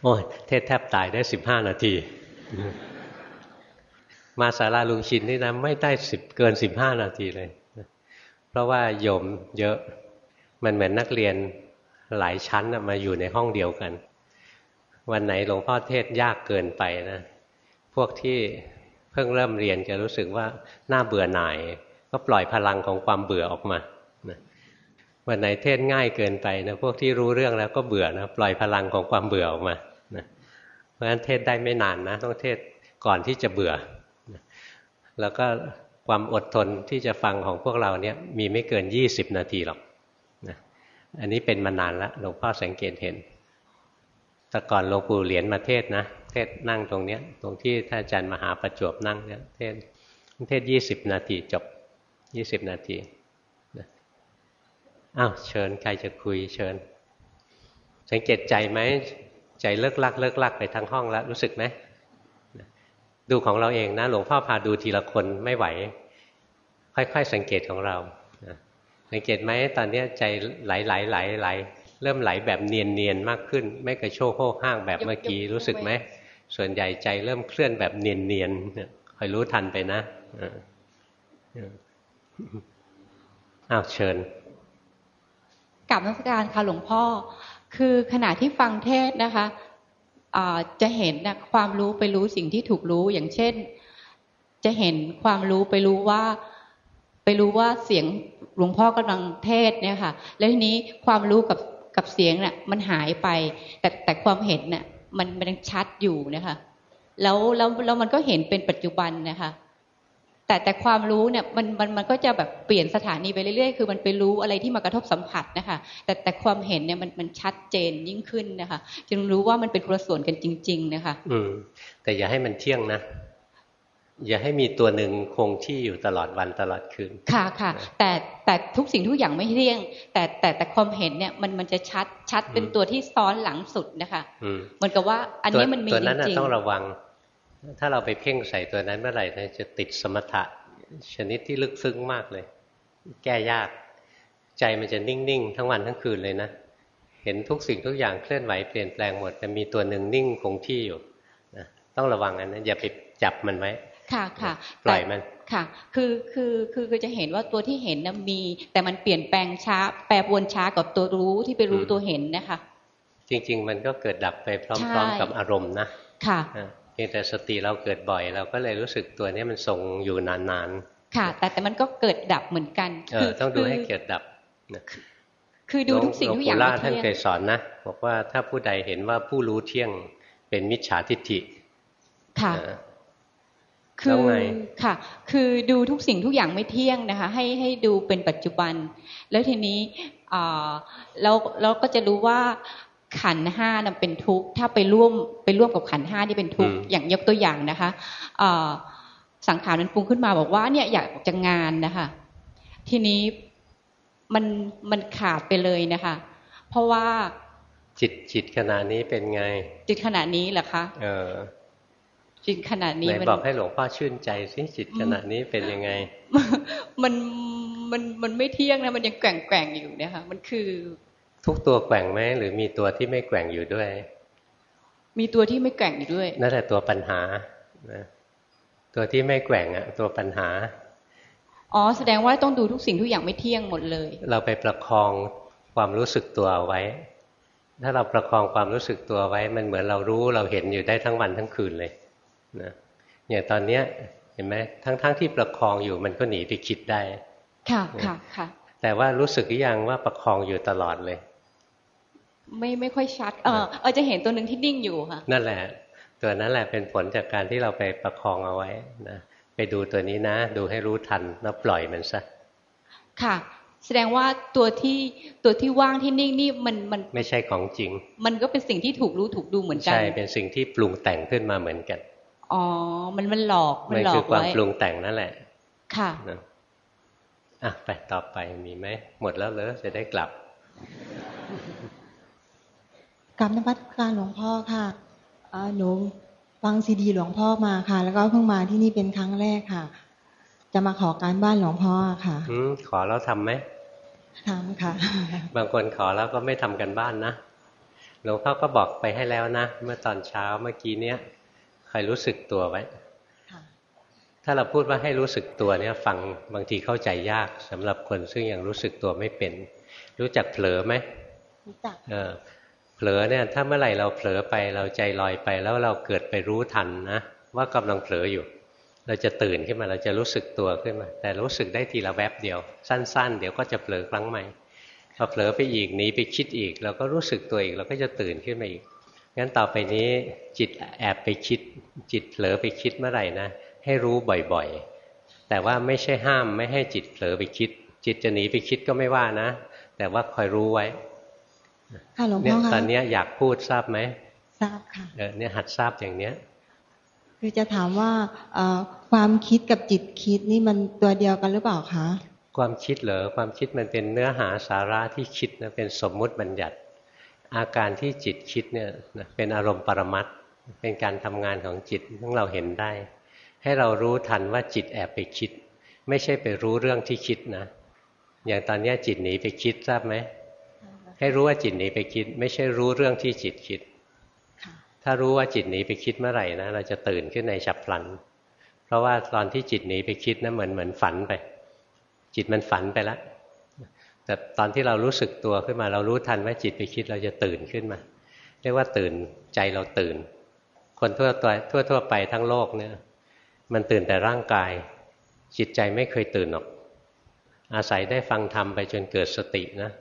[SPEAKER 1] โอ้ยเทศแทบตายได้สิบห้านาที มาสาราลุงชินนี่นะไม่ได้สิบเกินสิบห้านาทีเลย เพราะว่าโยมเยอะมันเหมือนนักเรียนหลายชั้นมาอยู่ในห้องเดียวกัน วันไหนหลวงพ่อเทศยากเกินไปนะ พวกที่เพิ่งเริ่มเรียนจะรู้สึกว่าน่าเบื่อหน่าย ก็ปล่อยพลังของความเบื่อออกมาวันไหนเทศง่ายเกินไปนะพวกที่รู้เรื่องแล้วก็เบื่อนะปล่อยพลังของความเบื่อออกมานะเพราะฉะนั้นเทศได้ไม่นานนะต้องเทศก่อนที่จะเบื่อแล้วก็ความอดทนที่จะฟังของพวกเราเนี่ยมีไม่เกิน 20 นาทีหรอกนะอันนี้เป็นมานานแล้วหลวงพ่อสังเกตเห็น แต่ก่อนหลวงปู่เหรียญมาเทศนะ เทศนั่งตรงเนี้ยตรงที่ท่านอาจารย์มหาประจวบนั่งเนี่ยเทศเทศยี่สิบนาทีจบ ยี่สิบนาทีอ้าวเชิญใครจะคุยเชิญ สังเกตใจไหมใจเลิกลัก เลิกลักไปทั้งห้องแล้วรู้สึกไหมดูของเราเองนะ หลวงพ่อพาดูทีละคนไม่ไหว ค่อยๆสังเกตของเราสังเกตไหมตอนนี้ใจไหลไหลไหลไหลเริ่มไหลแบบเนียนเนียนมากขึ้น ไม่กระโชกโหกห้างแบบเมื่อกี้รู้สึกไหมส่วนใหญ่ใจเริ่มเคลื่อนแบบเนียนเนียนคอยรู้ทันไปนะ อ้าวเชิญ
[SPEAKER 2] กลับนักการค่ะหลวงพ่อ คือขณะที่ฟังเทศนะคะจะเห็นนะความรู้ไปรู้สิ่งที่ถูกรู้อย่างเช่น จะเห็นความรู้ไปรู้ว่า ไปรู้ว่าเสียงหลวงพ่อกำลังเทศเนี่ยค่ะ แล้วทีนี้ความรู้กับกับเสียงเนี่ยมันหายไป แต่แต่ความเห็นเนี่ยมันมันยังชัดอยู่นะคะแล้วแล้วแล้วมันก็เห็นเป็นปัจจุบันนะคะ แต่แต่ความรู้เนี่ยมันมันมันก็จะแบบเปลี่ยนสถานีไปเรื่อยๆ คือมันไปรู้อะไรที่มากระทบสัมผัสนะคะ แต่แต่ความเห็นเนี่ยมันมันชัดเจนยิ่งขึ้นนะคะจึงรู้ว่ามันเป็นคนละส่วนกันจริง ๆ นะคะ
[SPEAKER 1] อืม แต่อย่าให้มันเที่ยงนะอย่าให้มีตัวหนึ่งคงที่อยู่ตลอดวันตลอดคืน
[SPEAKER 2] ค่ะค่ะ แต่แต่ทุกสิ่งทุกอย่างไม่เที่ยง แต่แต่แต่ความเห็นเนี่ยมันมันจะชัดชัดเป็นตัวที่ซ้อนหลังสุดนะคะเหมือนกับว่า อันนี้มันมีจริงๆตัวนั้น
[SPEAKER 1] ต้องระวัง ถ้าเราไปเพ่งใส่ตัวนั้นเมื่อไหร่จะติดสมถะชนิดที่ลึกซึ้งมากเลย แก้ยาก ใจมันจะนิ่งๆ ทั้งวันทั้งคืนเลยนะ เห็นทุกสิ่งทุกอย่างเคลื่อนไหวเปลี่ยนแปลงหมด แต่มีตัวหนึ่งนิ่งคงที่อยู่นะต้องระวังอันนั้นอย่าไปจับมันไว้
[SPEAKER 2] ค่ะค่ะ
[SPEAKER 1] ปล่อยมัน
[SPEAKER 2] ค่ะ คือคือคือคือจะเห็นว่าตัวที่เห็นนะมี แต่มันเปลี่ยนแปลงช้า แปรปรวนช้ากับตัวรู้ที่ไปรู้ตัวเห็นนะคะ
[SPEAKER 1] จริง ๆ มันก็เกิดดับไปพร้อม ๆ กับอารมณ์นะ
[SPEAKER 2] ค่ะ
[SPEAKER 1] พียงแต่สติเราเกิดบ่อย เราก็เลยรู้สึกตัวนี้มันทรงอยู่นาน
[SPEAKER 2] ๆค่ะ แต่แต่มันก็เกิดดับเหมือนกัน
[SPEAKER 1] เออต้องดูให้เกิดดับ
[SPEAKER 2] นะคือดูทุกสิ่งทุกอย่าง
[SPEAKER 1] ท่านเคยสอนนะบอกว่าถ้าผู้ใดเห็นว่าผู้รู้เที่ยงเป็นมิจฉาทิฏฐิ
[SPEAKER 2] ค่ะคือค่ะ คือดูทุกสิ่งทุกอย่างไม่เที่ยงนะคะ ให้ให้ดูเป็นปัจจุบัน แล้วทีนี้เราเราก็จะรู้ว่า ขันห้านั้นเป็นทุกข์ถ้าไปร่วมไปร่วมกับขันห้าที่เป็นทุกข์อย่างยกตัวอย่างนะคะสังขารมันปรุงขึ้นมาบอกว่าเนี่ยอยากจะงานนะคะ ทีนี้มันมันขาดไปเลยนะคะ เพราะว่า
[SPEAKER 1] จิตจิตขณะนี้เป็นไง
[SPEAKER 2] จิตขณะนี้เหรอคะ
[SPEAKER 1] เออ
[SPEAKER 2] จิตขณะนี้
[SPEAKER 1] ไหนบอกให้หลวงพ่อชื่นใจสิจิตขณะนี้เป็นยังไง
[SPEAKER 2] มันมันมันไม่เที่ยงนะมันยังแกว่งแกว่งอยู่เนี่ยค่ะมันคือ
[SPEAKER 1] ทุกตัวแกว่งไหมหรือมีตัวที่ไม่แกว่งอยู่ด้วย
[SPEAKER 2] มีตัวที่ไม่แกว่งอยู่ด้วย
[SPEAKER 1] นั่นแหละตัวปัญหาตัวที่ไม่แกว่งอะตัวปัญหา
[SPEAKER 2] อ๋อแสดงว่าต้องดูทุกสิ่งทุกอย่างไม่เที่ยงหมดเลย
[SPEAKER 1] เราไปประคองความรู้สึกตัวไว้ ถ้าเราประคองความรู้สึกตัวไว้ มันเหมือนเรารู้เราเห็นอยู่ได้ทั้งวันทั้งคืนเลยนะอย่างตอนเนี้ยเห็นไหมทั้งๆทที่ประคองอยู่มันก็หนีไปคิดได้
[SPEAKER 2] ค่ะค่ะค่ะ
[SPEAKER 1] แต่ว่ารู้สึกหรือยังว่าประคองอยู่ตลอดเลย
[SPEAKER 2] ไม่ไม่ค่อยชัด เออเออจะเห็นตัวหนึ่งที่นิ่งอยู่ค่ะ
[SPEAKER 1] นั่นแหละ ตัวนั้นแหละเป็นผลจากการที่เราไปประคองเอาไว้นะไปดูตัวนี้นะ ดูให้รู้ทันแล้วปล่อยมันซะ
[SPEAKER 2] ค่ะ แสดงว่าตัวที่ตัวที่ว่างที่นิ่งนี่มันมัน
[SPEAKER 1] ไม่ใช่ของจริง
[SPEAKER 2] มันก็เป็นสิ่งที่ถูกรู้ถูกดูเหมือนกัน
[SPEAKER 1] ใช่เป็นสิ่งที่ปรุงแต่งขึ้นมาเหมือนกัน
[SPEAKER 2] อ๋อ มันมันหลอก
[SPEAKER 1] มันหลอกไว้คือความปรุงแต่งนั่นแหละ
[SPEAKER 2] ค่ะ
[SPEAKER 1] อะไปต่อไปมีไหมหมดแล้วเหรอจะได้กลับ
[SPEAKER 3] กับนวัตการหลวงพ่อค่ะหนูฟังซีดีหลวงพ่อมาค่ะ แล้วก็เพิ่งมาที่นี่เป็นครั้งแรกค่ะ จะมาขอการบ้านหลวงพ่อค่ะ
[SPEAKER 1] อืมขอแล้วทำไหม
[SPEAKER 3] ทำค่ะ
[SPEAKER 1] บางคนขอแล้วก็ไม่ทำกันบ้านนะหลวงพ่อก็บอกไปให้แล้วนะเมื่อตอนเช้าเมื่อกี้เนี้ยใครรู้สึกตัวไว้ถ้าเราพูดว่าให้รู้สึกตัวเนี่ย ฟังบางทีเข้าใจยากสำหรับคนซึ่งยังรู้สึกตัวไม่เป็น รู้จักเผลอไหม
[SPEAKER 3] รู้จัก
[SPEAKER 1] เออเผลอเนี่ยถ้าเมื่อไหร่เราเผลอไปเราใจลอยไปแล้วเราเกิดไปรู้ทันนะว่ากำลังเผลออยู่ เราจะตื่นขึ้นมาเราจะรู้สึกตัวขึ้นมา แต่รู้สึกได้ทีละแวบเดียว สั้น ๆ เดี๋ยวก็จะเผลอครั้งใหม่พอเผลอไปอีกหนีไปคิดอีก เราก็รู้สึกตัวอีกเราก็จะตื่นขึ้นมาอีกงั้นต่อไปนี้จิตแอบไปคิด จิตเผลอไปคิดเมื่อไหร่นะให้รู้บ่อยๆ แต่ว่าไม่ใช่ห้ามไม่ให้จิตเผลอไปคิด จิตจะหนีไปคิดก็ไม่ว่านะ แต่ว่าคอยรู้ไว้
[SPEAKER 3] ค่ะหลวงพ่อ
[SPEAKER 1] ค่ะตอนนี้อยากพูดทราบไหม
[SPEAKER 3] ทราบค่ะ
[SPEAKER 1] เออเนี่ยหัดทราบอย่างเนี้ย
[SPEAKER 3] คือจะถามว่าความคิดกับจิตคิดนี่มันตัวเดียวกันหรือเปล่าคะ
[SPEAKER 1] ความคิดเหรอความคิดมันเป็นเนื้อหาสาระที่คิดนะเป็นสมมุติบัญญัติ อาการที่จิตคิดเนี่ยเป็นอารมณ์ปรมัตเป็นการทำงานของจิตที่เราเห็นได้ ให้เรารู้ทันว่าจิตแอบไปคิด ไม่ใช่ไปรู้เรื่องที่คิดนะ อย่างตอนนี้จิตหนีไปคิดทราบไหม ให้รู้ว่าจิตหนีไปคิด ไม่ใช่รู้เรื่องที่จิตคิด ถ้ารู้ว่าจิตหนีไปคิดเมื่อไหร่นะเราจะตื่นขึ้นในฉับพลัน เพราะว่าตอนที่จิตหนีไปคิดนะเหมือนเหมือนฝันไป จิตมันฝันไปแล้วแต่ตอนที่เรารู้สึกตัวขึ้นมา เรารู้ทันว่าจิตไปคิดเราจะตื่นขึ้นมา เรียกว่าตื่นใจเราตื่น คนทั่วตัวทั่วทั่วไปทั้งโลกเนี่ยมันตื่นแต่ร่างกาย จิตใจไม่เคยตื่นหรอก อาศัยได้ฟังธรรมไปจนเกิดสตินะ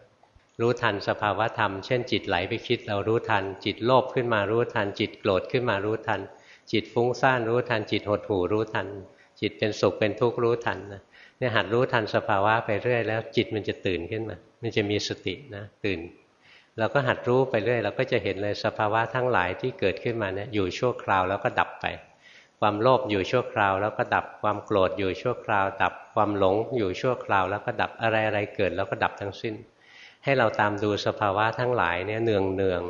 [SPEAKER 1] รู้ทันสภาวะธรรม เช่นจิตไหลไปคิดเรารู้ทัน จิตโลภขึ้นมารู้ทัน จิตโกรธขึ้นมารู้ทัน จิตฟุ้งซ่านรู้ทัน จิตหดหู่รู้ทัน จิตเป็นสุขเป็นทุกข์รู้ทันนะเนี่ยหัดรู้ทันสภาวะไปเรื่อย แล้วจิตมันจะตื่นขึ้นมา มันจะมีสตินะตื่น เราก็หัดรู้ไปเรื่อยเราก็จะเห็นเลยสภาวะทั้งหลายที่เกิดขึ้นมาเนี่ยอยู่ชั่วคราวแล้วก็ดับไป ความโลภอยู่ชั่วคราวแล้วก็ดับ ความโกรธอยู่ชั่วคราว ดับ ความหลงอยู่ชั่วคราวแล้วก็ดับอะไรอะไรเกิดแล้วก็ดับทั้งสิ้น ให้เราตามดูสภาวะทั้งหลายเนี่ยเนืองเนือง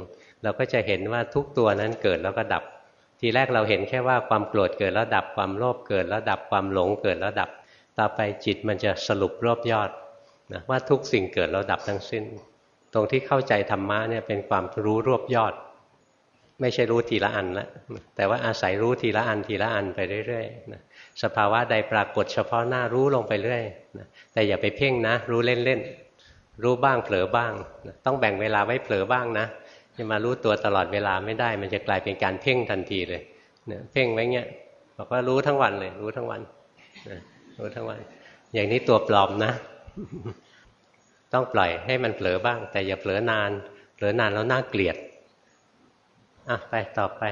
[SPEAKER 1] เราก็จะเห็นว่าทุกตัวนั้นเกิดแล้วก็ดับ ทีแรกเราเห็นแค่ว่าความโกรธเกิดแล้วดับความโลภเกิดแล้วดับความหลงเกิดแล้วดับ ต่อไปจิตมันจะสรุปรวบยอดนะว่าทุกสิ่งเกิดแล้วดับทั้งสิ้น ตรงที่เข้าใจธรรมะเนี่ยเป็นความรู้รวบยอด ไม่ใช่รู้ทีละอันละแต่ว่าอาศัยรู้ทีละอันทีละอันไปเรื่อยๆนะสภาวะใดปรากฏเฉพาะหน้ารู้ลงไปเรื่อยนะแต่อย่าไปเพ่งนะ รู้เล่นๆ รู้บ้างเผลอบ้าง ต้องแบ่งเวลาไว้เผลอบ้างนะจะมารู้ตัวตลอดเวลาไม่ได้ มันจะกลายเป็นการเพ่งทันทีเลยเนี่ยเพ่งไว้เงี้ยบอกว่ารู้ทั้งวันเลย รู้ทั้งวันรู้ทั้งวัน อย่างนี้ตัวปลอมนะ ต้องปล่อยให้มันเผลอบ้าง แต่อย่าเผลอนานเผลอนานแล้วน่าเกลียดอะไปต่อไป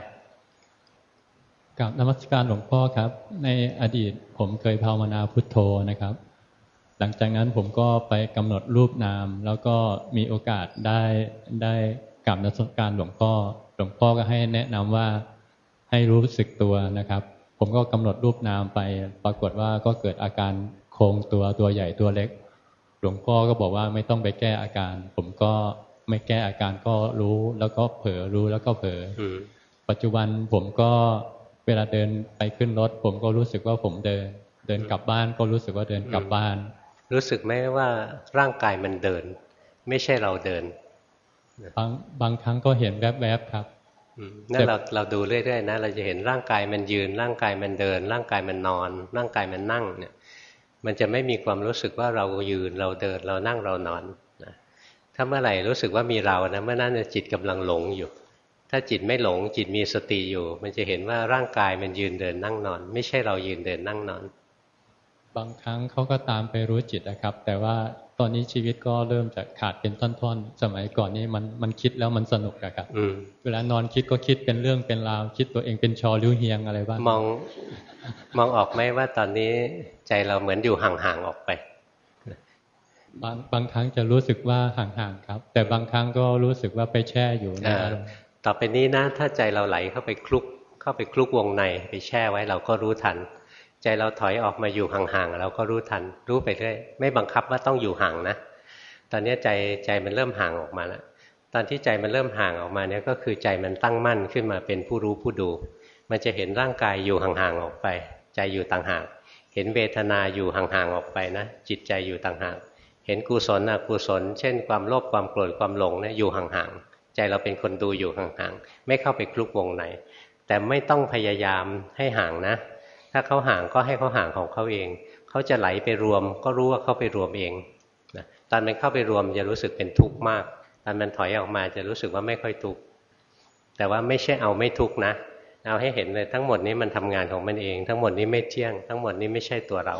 [SPEAKER 4] กับนมัสการหลวงพ่อครับ ในอดีตผมเคยภาวนาพุทโธนะครับ หลังจากนั้นผมก็ไปกำหนดรูปนาม แล้วก็มีโอกาสได้ได้กลับนักการหลวงพ่อ หลวงพ่อก็ให้แนะนำว่าให้รู้สึกตัวนะครับ ผมก็กำหนดรูปนามไป ปรากฏว่าก็เกิดอาการโครงตัวตัวใหญ่ตัวเล็ก หลวงพ่อก็บอกว่าไม่ต้องไปแก้อาการ ผมก็ไม่แก้อาการก็รู้แล้วก็เผลอรู้แล้วก็เผลอปัจจุบันผมก็เวลาเดินไปขึ้นรถ ผมก็รู้สึกว่าผมเดิน เดินกลับบ้านก็รู้สึกว่าเดินกลับบ้าน
[SPEAKER 1] รู้สึกไหมว่าร่างกายมันเดิน ไม่ใช่เราเดิน
[SPEAKER 4] บางบางครั้งก็เห็นแวบๆครับ
[SPEAKER 1] นั่นเราเราดูเรื่อยๆนะเราจะเห็นร่างกายมันยืน ร่างกายมันเดิน ร่างกายมันนอน ร่างกายมันนั่งเนี่ย มันจะไม่มีความรู้สึกว่าเรายืนเราเดินเรานั่งเรานอนนะถ้าเมื่อไหร่รู้สึกว่ามีเรานะเมื่อนั้นจิตกำลังหลงอยู่ ถ้าจิตไม่หลงจิตมีสติอยู่ มันจะเห็นว่าร่างกายมันยืนเดินนั่งนอน ไม่ใช่เรายืนเดินนั่งนอน
[SPEAKER 4] บางครั้งเขาก็ตามไปรู้จิตนะครับ แต่ว่าตอนนี้ชีวิตก็เริ่มจะขาดเป็นท่อนๆ สมัยก่อนนี้มันมันคิดแล้วมันสนุกอะครับเวลานอนคิดก็คิดเป็นเรื่องเป็นราว คิดตัวเองเป็นชอริ้วเฮียงอะไรบ้าง
[SPEAKER 1] มองมองออกไหมว่าตอนนี้ใจเราเหมือนอยู่ห่างๆออกไป
[SPEAKER 4] บางบางครั้งจะรู้สึกว่าห่างๆครับ แต่บางครั้งก็รู้สึกว่าไปแช่อยู่ในอารมณ์
[SPEAKER 1] ต่อไปนี้นะถ้าใจเราไหลเข้าไปคลุกเข้าไปคลุกวงในไปแช่ไว้เราก็รู้ทัน ใจเราถอยออกมาอยู่ห่างๆเราก็รู้ทัน รู้ไปเรื่อยไม่บังคับว่าต้องอยู่ห่างนะตอนนี้ใจใจมันเริ่มห่างออกมาแล้วตอนที่ใจมันเริ่มห่างออกมาเนี่ยก็คือใจมันตั้งมั่นขึ้นมาเป็นผู้รู้ผู้ดู มันจะเห็นร่างกายอยู่ห่างๆออกไป ใจอยู่ต่างหากเห็นเวทนาอยู่ห่างๆออกไปนะ จิตใจอยู่ต่างหากเห็นกุศลอกุศล เช่น ความโลภความโกรธความหลงเนี่ยอยู่ห่างๆใจเราเป็นคนดูอยู่ห่างๆไม่เข้าไปคลุกวงไหน แต่ไม่ต้องพยายามให้ห่างนะ ถ้าเขาห่างก็ให้เขาห่างของเขาเอง เขาจะไหลไปรวม ก็รู้ว่าเขาไปรวมเองนะตอนมันเข้าไปรวมจะรู้สึกเป็นทุกข์มาก ตอนมันถอยออกมาจะรู้สึกว่าไม่ค่อยทุกข์ แต่ว่าไม่ใช่เอาไม่ทุกข์นะ เอาให้เห็นเลยทั้งหมดนี้มันทำงานของมันเอง ทั้งหมดนี้ไม่เที่ยง ทั้งหมดนี้ไม่ใช่ตัวเรา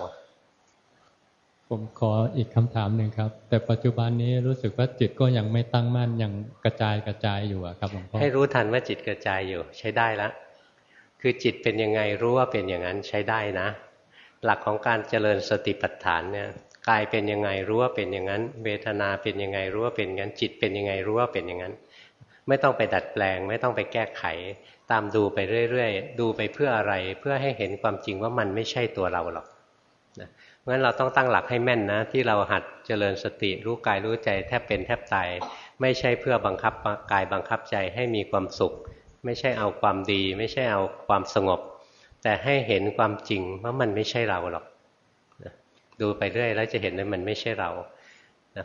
[SPEAKER 4] ผมขออีกคำถามหนึ่งครับ แต่ปัจจุบันนี้รู้สึกว่าจิตก็ยังไม่ตั้งมั่นยังกระจายกระจายอยู่ครับหลวงพ่อ
[SPEAKER 1] ให้รู้ทันว่าจิตกระจายอยู่ใช้ได้แล้ว คือจิตเป็นยังไงรู้ว่าเป็นอย่างนั้นใช้ได้นะ หลักของการเจริญสติปัฏฐานเนี่ยกายเป็นยังไงรู้ว่าเป็นอย่างนั้น เวทนาเป็นยังไงรู้ว่าเป็นอย่างนั้น จิตเป็นยังไงรู้ว่าเป็นอย่างนั้น ไม่ต้องไปดัดแปลง ไม่ต้องไปแก้ไข ตามดูไปเรื่อยๆ ดูไปเพื่ออะไรเพื่อให้เห็นความจริงว่ามันไม่ใช่ตัวเราหรอกนะงั้นเราต้องตั้งหลักให้แม่นนะ ที่เราหัดเจริญสติรู้กายรู้ใจแทบเป็นแทบตายไม่ใช่เพื่อบังคับกายบังคับใจให้มีความสุข ไม่ใช่เอาความดี ไม่ใช่เอาความสงบ แต่ให้เห็นความจริงว่ามันไม่ใช่เราหรอกดูไปเรื่อยแล้วจะเห็นว่ามันไม่ใช่เรา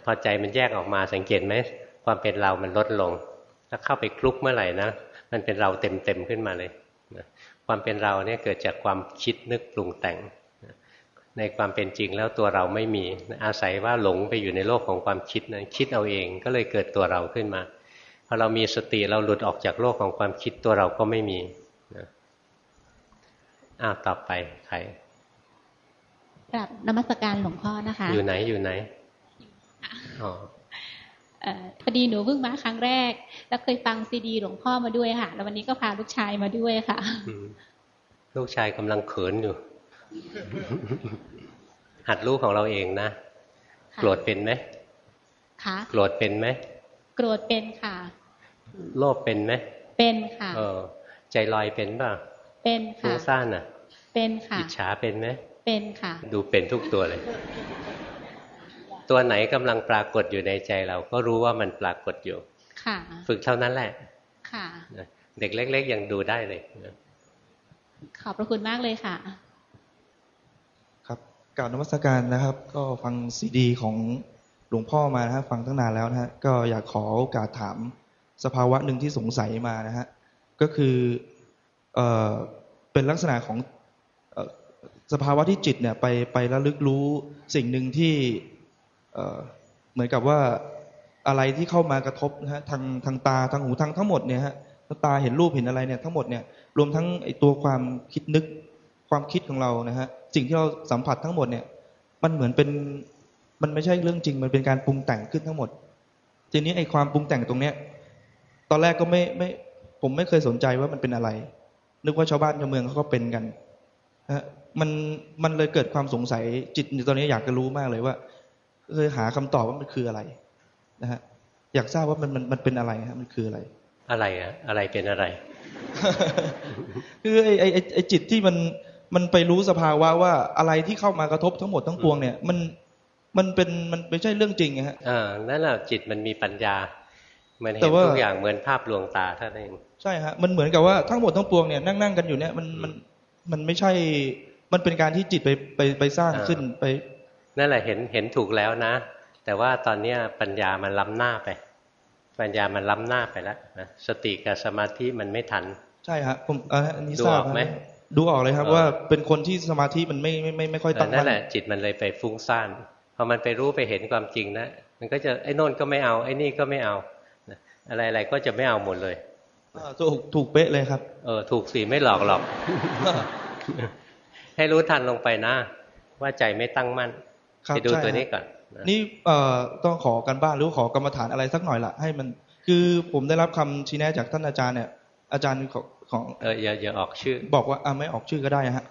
[SPEAKER 1] พอใจมันแยกออกมาสังเกตไหมความเป็นเรามันลดลง ถ้าเข้าไปคลุกเมื่อไหร่นะมันเป็นเราเต็มๆขึ้นมาเลยความเป็นเราเนี่ยเกิดจากความคิดนึกปรุงแต่งในความเป็นจริงแล้วตัวเราไม่มีอาศัยว่าหลงไปอยู่ในโลกของความคิดนะคิดเอาเองก็เลยเกิดตัวเราขึ้นมา อเรามีสติเราหลุดออกจากโลกของความคิดตัวเราก็ไม่มีนะอ้าวต่อไปใคร
[SPEAKER 5] กลับนมัสการหลวงพ่อนะคะ
[SPEAKER 1] อยู่ไหนอยู่ไหน
[SPEAKER 5] อ๋อพอดีหนูเพิ่งมาครั้งแรก แล้วเคยฟังซีดีหลวงพ่อมาด้วยค่ะ แล้ววันนี้ก็พาลูกชายมาด้วยค่ะ
[SPEAKER 1] ลูกชายกำลังเขินอยู่ หัดรู้ของเราเองนะ โกรธเป็นไหม
[SPEAKER 5] ค่ะ
[SPEAKER 1] โกรธเป็นไหม
[SPEAKER 5] โกรธเป็นค่ะ
[SPEAKER 1] โลภเป็นไหม
[SPEAKER 5] เป็นค่ะ
[SPEAKER 1] เออใจลอยเป็นป่ะ
[SPEAKER 5] เป็นค่ะฟุ้
[SPEAKER 1] งซ่านอะ
[SPEAKER 5] เป็นค่ะ
[SPEAKER 1] อิจฉาเป็นไหม
[SPEAKER 5] เป็นค่ะ
[SPEAKER 1] ดูเป็นทุกตัวเลย ตัวไหนกำลังปรากฏอยู่ในใจเราก็รู้ว่ามันปรากฏอยู่
[SPEAKER 5] ค่ะ
[SPEAKER 1] ฝึกเท่านั้นแหละ
[SPEAKER 5] ค่ะ
[SPEAKER 1] เด็กเล็ก ๆ ยังดูได้เลย
[SPEAKER 5] ขอบพระคุณมากเลยค่ะ
[SPEAKER 6] ครับกล่าวนมัสการนะครับ ก็ฟังซีดีของหลวงพ่อมานะฮะฟังตั้งนานแล้วนะฮะก็อยากขอโอกาสถาม สภาวะหนึ่งที่สงสัยมานะฮะก็คือเออเป็นลักษณะของสภาวะที่จิตเนี่ยไปไประลึกรู้สิ่งหนึ่งที่เหมือนกับว่าอะไรที่เข้ามากระทบนะฮะทางทางตาทางหูทางทั้งหมดเนี่ยฮะตาเห็นรูปเห็นอะไรเนี่ยทั้งหมดเนี่ยรวมทั้งไอตัวความคิดนึกความคิดของเรานะฮะสิ่งที่เราสัมผัสทั้งหมดเนี่ย มันเหมือนเป็นมันไม่ใช่เรื่องจริงมันเป็นการปรุงแต่งขึ้นทั้งหมด ทีนี้ไอความปรุงแต่งตรงเนี้ย ตอนแรกก็ไม่ไม่ ผมไม่เคยสนใจว่ามันเป็นอะไร นึกว่าชาวบ้านชาวเมืองเขาก็เป็นกันฮะมันมันเลยเกิดความสงสัยจิตตอนนี้อยากจะรู้มากเลยว่าเคยหาคำตอบว่ามันคืออะไรนะฮะอยากทราบว่ามันมันมันเป็นอะไรฮะมันคืออะไร
[SPEAKER 1] อะไรอะอะไรเป็นอะไร
[SPEAKER 6] คือไอ้ไอ้ไอ้จิตที่มันมันไปรู้สภาวะว่าอะไรที่เข้ามากระทบทั้งหมดทั้งปวงเนี่ย มันมันเป็นมันไม่ใช่เรื่องจริงฮะ
[SPEAKER 1] อ่านั่นแหละจิตมันมีปัญญา มันเห็นทุกอย่างเหมือนภาพลวงตาท่านเอง
[SPEAKER 6] ใช่ฮะมันเหมือนกับว่าทั้งหมดทั้งปวงเนี่ยนั่งนั่งกันอยู่เนี่ยมันมันมันไม่ใช่ มันเป็นการที่จิตไปไปไปสร้างขึ้นไป
[SPEAKER 1] นั่นแหละเห็นเห็นถูกแล้วนะ แต่ว่าตอนเนี้ยปัญญามันล้ำหน้าไป ปัญญามันล้ำหน้าไปแล้วนะสติกับสมาธิมันไม่ทัน
[SPEAKER 6] ใช่ครับผมอันนี้ทราบไหมดูออกเลยครับว่าเป็นคนที่สมาธิมันไม่ไม่ไม่ค่อยตั้ง
[SPEAKER 1] มั่นนั่นแหละจิตมันเลยไปฟุ้งซ่านพอมันไปรู้ไปเห็นความจริงนะมันก็จะไอ้นนก็ไม่เอาไอ้นี่ก็ไม่เอา อะไรอะไรก็จะไม่เอาหมดเลย
[SPEAKER 6] ถูกถูกเป๊ะเลยครับ
[SPEAKER 1] เออถูกสิไม่หลอกหรอก ให้รู้ทันลงไปนะ ว่าใจไม่ตั้งมั่นไปดูตัวนี้ก่อน
[SPEAKER 6] นี่เอ่อต้องขอกันบ้านหรือขอกรรมฐานอะไรสักหน่อยละให้มัน คือผมได้รับคำชี้แนะจากท่านอาจารย์เนี่ย อาจารย์ของของ
[SPEAKER 1] เอออย่าอย่าออกชื่อ
[SPEAKER 6] บอกว่าอ่าไม่ออกชื่อก็ได้ฮะ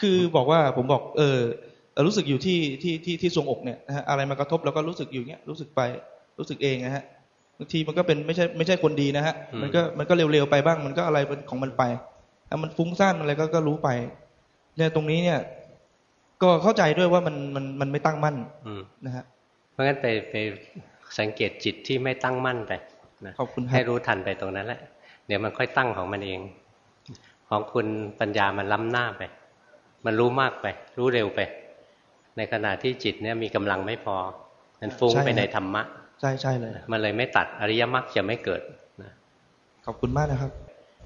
[SPEAKER 6] คือบอกว่าผมบอก เออรู้สึกอยู่ที่ที่ที่ที่ทรงอกเนี่ยนะฮะอะไรมากระทบแล้วก็รู้สึกอยู่เนี้ยรู้สึกไปรู้สึกเองนะฮะ บางทีมันก็เป็นไม่ใช่ไม่ใช่คนดีนะฮะ มันก็มันก็เร็วๆไปบ้าง มันก็อะไรของมันไปถ้ามันฟุ้งซ่านอะไรก็ก็รู้ไปเนี่ยตรงนี้เนี่ย ก็เข้าใจด้วยว่ามันมันมันไม่ตั้งมั่นนะฮะ
[SPEAKER 1] เพราะงั้นไปไปสังเกตจิตที่ไม่ตั้งมั่นไป
[SPEAKER 6] นะขอบคุณ
[SPEAKER 1] ให้รู้ทันไปตรงนั้นแหละ เดี๋ยวมันค่อยตั้งของมันเอง ของคุณปัญญามันล้ำหน้าไป มันรู้มากไป รู้เร็วไป ในขณะที่จิตเนี่ยมีกำลังไม่พอ มันฟุ้งไปในธรรมะ
[SPEAKER 6] ใช่ใช่เลย
[SPEAKER 1] มันเลยไม่ตัดอริยมรรคจะไม่เกิดนะ
[SPEAKER 6] ขอบคุณมากนะครับ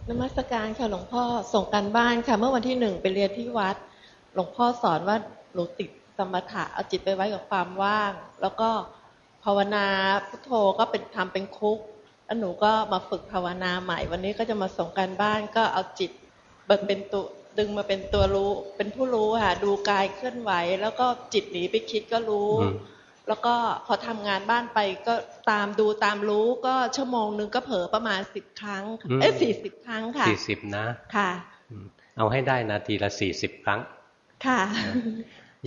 [SPEAKER 7] นมัสการค่ะหลวงพ่อส่งกันบ้านค่ะ เมื่อวันที่หนึ่งไปเรียนที่วัด หลวงพ่อสอนว่าหนูติดสมถะเอาจิตไปไว้กับความว่าง แล้วก็ภาวนาพุทโธก็เป็นทำเป็นคุก แล้วหนูก็มาฝึกภาวนาใหม่ วันนี้ก็จะมาส่งการบ้านก็เอาจิตเป็นตัวดึงมาเป็นตัวรู้ เป็นผู้รู้ค่ะดูกายเคลื่อนไหว แล้วก็จิตหนีไปคิดก็รู้ แล้วก็พอทำงานบ้านไปก็ตามดูตามรู้ก็ชั่วโมงนึงก็เผลอประมาณสิบครั้ง เอ้สี่สิบครั้งค่ะ
[SPEAKER 1] สี่สิบนะ
[SPEAKER 7] ค่ะ
[SPEAKER 1] เอาให้ได้นาทีละสี่สิบครั้ง
[SPEAKER 7] ค่ะ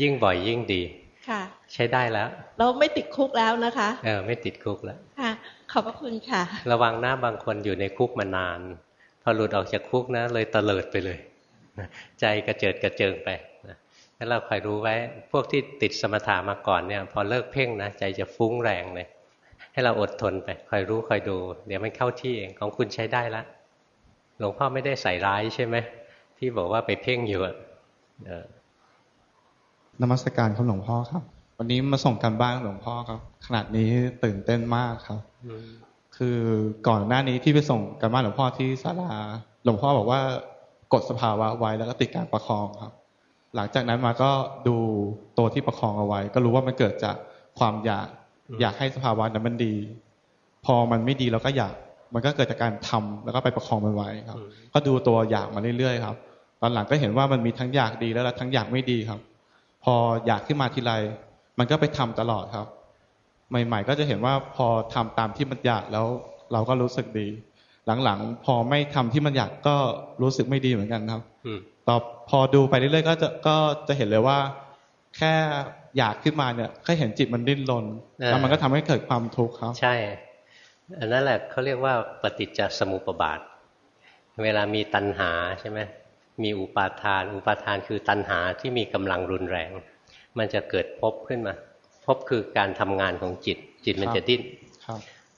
[SPEAKER 1] ยิ่งบ่อยยิ่งดี
[SPEAKER 7] ค่ะ
[SPEAKER 1] ใช้ได้แล้ว
[SPEAKER 7] เราไม่ติดคุกแล้วนะคะ
[SPEAKER 1] เออไม่ติดคุกแล้ว
[SPEAKER 7] ค่ะ ขอบพระคุณค่ะ
[SPEAKER 1] ระวังนะบางคนอยู่ในคุกมานาน พอหลุดออกจากคุกนะ เลยเตลิดไปเลยใจกระเจิดกระเจิงไป งั้นเราคอยรู้ไว้ พวกที่ติดสมถะมาก่อนเนี่ย พอเลิกเพ่งนะใจจะฟุ้งแรงเลย ให้เราอดทนไปคอยรู้คอยดู เดี๋ยวมันเข้าที่เองของคุณใช้ได้ละหลวงพ่อไม่ได้ใส่ร้ายใช่ไหมที่บอกว่าไปเพ่งอยู่
[SPEAKER 8] นมัสการครับหลวงพ่อครับ วันนี้มาส่งกันบ้านหลวงพ่อครับ ขนาดนี้ตื่นเต้นมากครับคือก่อนหน้านี้ที่ไปส่งกันบ้านหลวงพ่อที่ศาลา หลวงพ่อบอกว่ากดสภาวะไว้แล้วก็ติดการประคองครับ หลังจากนั้นมาก็ดูตัวที่ประคองเอาไว้ ก็รู้ว่ามันเกิดจากความอยาก อยากให้สภาวะนั้นมันดี พอมันไม่ดีเราก็อยากมันก็เกิดจากการทำแล้วก็ไปประคองมันไว้ครับ ก็ดูตัวอยากมาเรื่อยๆครับ ตอนหลังก็เห็นว่ามันมีทั้งอยากดีแล้วทั้งอยากไม่ดีครับ พออยากขึ้นมาทีไรมันก็ไปทำตลอดครับ ใหม่ ๆ ก็จะเห็นว่าพอทำตามที่มันอยากแล้วเราก็รู้สึกดี หลังๆ พอไม่ทำที่มันอยากก็รู้สึกไม่ดีเหมือนกันครับ ต่อพอดูไปเรื่อยๆก็จะก็จะเห็นเลยว่า แค่อยากขึ้นมาเนี่ยแค่เห็นจิตมันดิ้นรนแล้วมันก็ทำให้เกิดความทุกข์ครับ
[SPEAKER 1] ใช่ อันนั้นแหละเขาเรียกว่าปฏิจจสมุปบาท เวลามีตัณหาใช่ไหมมีอุปาทาน อุปาทานคือตัณหาที่มีกำลังรุนแรง มันจะเกิดพบขึ้นมา พบคือการทำงานของจิต จิตมันจะดิ้น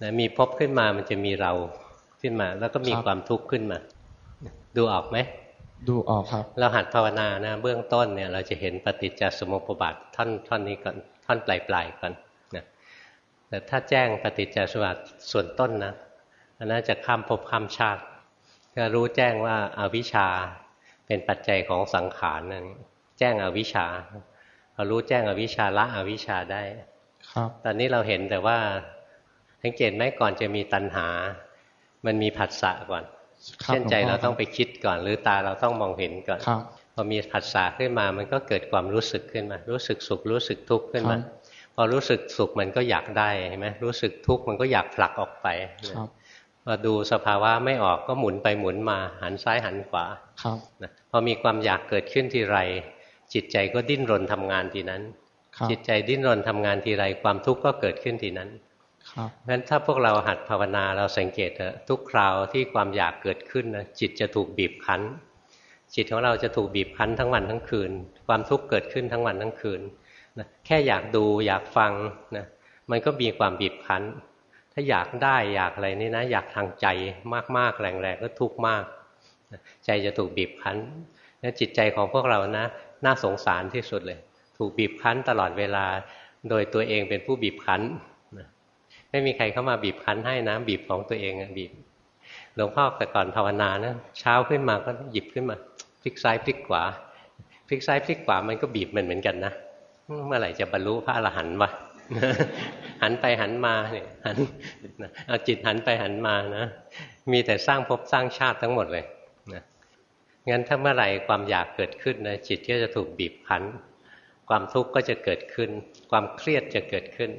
[SPEAKER 1] นะมีพบขึ้นมามันจะมีเราขึ้นมา แล้วก็มีความทุกข์ขึ้นมา ดูออกไหม
[SPEAKER 8] ดูออกครับ
[SPEAKER 1] เราหัดภาวนานะ เบื้องต้นเนี่ยเราจะเห็นปฏิจจสมุปบาทท่อนท่อนนี้ก่อนท่อนปลายปลายก่อนนะแต่ถ้าแจ้งปฏิจจสมุปบาทส่วนต้นนะอันนั้นจะข้ามภพข้ามชาติก็รู้แจ้งว่าอาวิชชาเป็นปัจจัยของสังขารนั่นแจ้งอวิชชาเรารู้แจ้งอวิชชาละอวิชชาได้
[SPEAKER 8] ครับ
[SPEAKER 1] ตอนนี้เราเห็นแต่ว่าสังเกตไหมก่อนจะมีตัณหา มันมีผัสสะก่อน เช่นใจเราต้องไปคิดก่อนหรือตาเราต้องมองเห็นก่อนพอมีผัสสะขึ้นมามันก็เกิดความรู้สึกขึ้นมา รู้สึกสุขรู้สึกทุกข์ขึ้นมาพอรู้สึกสุขมันก็อยากได้เห็นไหมรู้สึกทุกข์มันก็อยากผลักออกไปพอดูสภาวะไม่ออกก็หมุนไปหมุนมาหันซ้ายหันขวา
[SPEAKER 8] ครับ
[SPEAKER 1] นะพอมีความอยากเกิดขึ้นทีไร จิตใจก็ดิ้นรนทำงานทีนั้น จิตใจดิ้นรนทำงานทีไรความทุกข์ก็เกิดขึ้นทีนั้น
[SPEAKER 8] ครับ
[SPEAKER 1] เพราะฉะนั้นถ้าพวกเราหัดภาวนาเราสังเกตเถอะทุกคราวที่ความอยากเกิดขึ้นนะจิตจะถูกบีบคั้น จิตของเราจะถูกบีบคั้นทั้งวันทั้งคืน ความทุกข์เกิดขึ้นทั้งวันทั้งคืนนะแค่อยากดูอยากฟังนะมันก็มีความบีบคั้น ถ้าอยากได้อยากอะไรนี่นะ อยากทางใจมากๆแรงๆก็ทุกข์มาก ใจจะถูกบีบคั้นแล้วจิตใจของพวกเรานะ น่าสงสารที่สุดเลย ถูกบีบคั้นตลอดเวลา โดยตัวเองเป็นผู้บีบคั้น ไม่มีใครเข้ามาบีบคั้นให้นะบีบของตัวเองบีบหลวงพ่อแต่ก่อนภาวนานะเช้าขึ้นมาก็หยิบขึ้นมาพลิกซ้ายพลิกขวาพลิกซ้ายพลิกขวามันก็บีบมันเหมือนกันนะเมื่อไหร่จะบรรลุพระอรหันต์วะหันไปหันมาเนี่ยหันเอาจิตหันไปหันมานะมีแต่สร้างภพสร้างชาติทั้งหมดเลยนะงั้นถ้าเมื่อไหร่ความอยากเกิดขึ้นนะจิตก็จะถูกบีบคั้น ความทุกข์ก็จะเกิดขึ้น ความเครียดจะเกิดขึ้น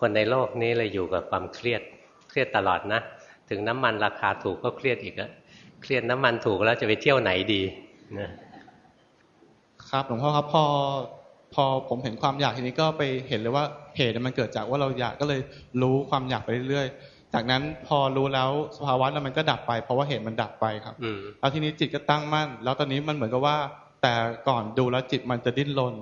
[SPEAKER 1] คนในโลกนี้เลยอยู่กับความเครียดเครียดตลอดนะ ถึงน้ำมันราคาถูกก็เครียดอีกอะเครียดน้ำมันถูกแล้วจะไปเที่ยวไหนดี
[SPEAKER 8] นะครับหลวงพ่อครับพอพอผมเห็นความอยากทีนี้ก็ไปเห็นเลยว่าเหตุมันเกิดจากว่าเราอยากก็เลยรู้ความอยากไปเรื่อยๆ จากนั้นพอรู้แล้วสภาวะนั้นมันก็ดับไป เพราะว่าเหตุมันดับไปครับแล้วทีนี้จิตก็ตั้งมั่น แล้วตอนนี้มันเหมือนกับว่า แต่ก่อนดูแล้วจิตมันจะดิ้นรน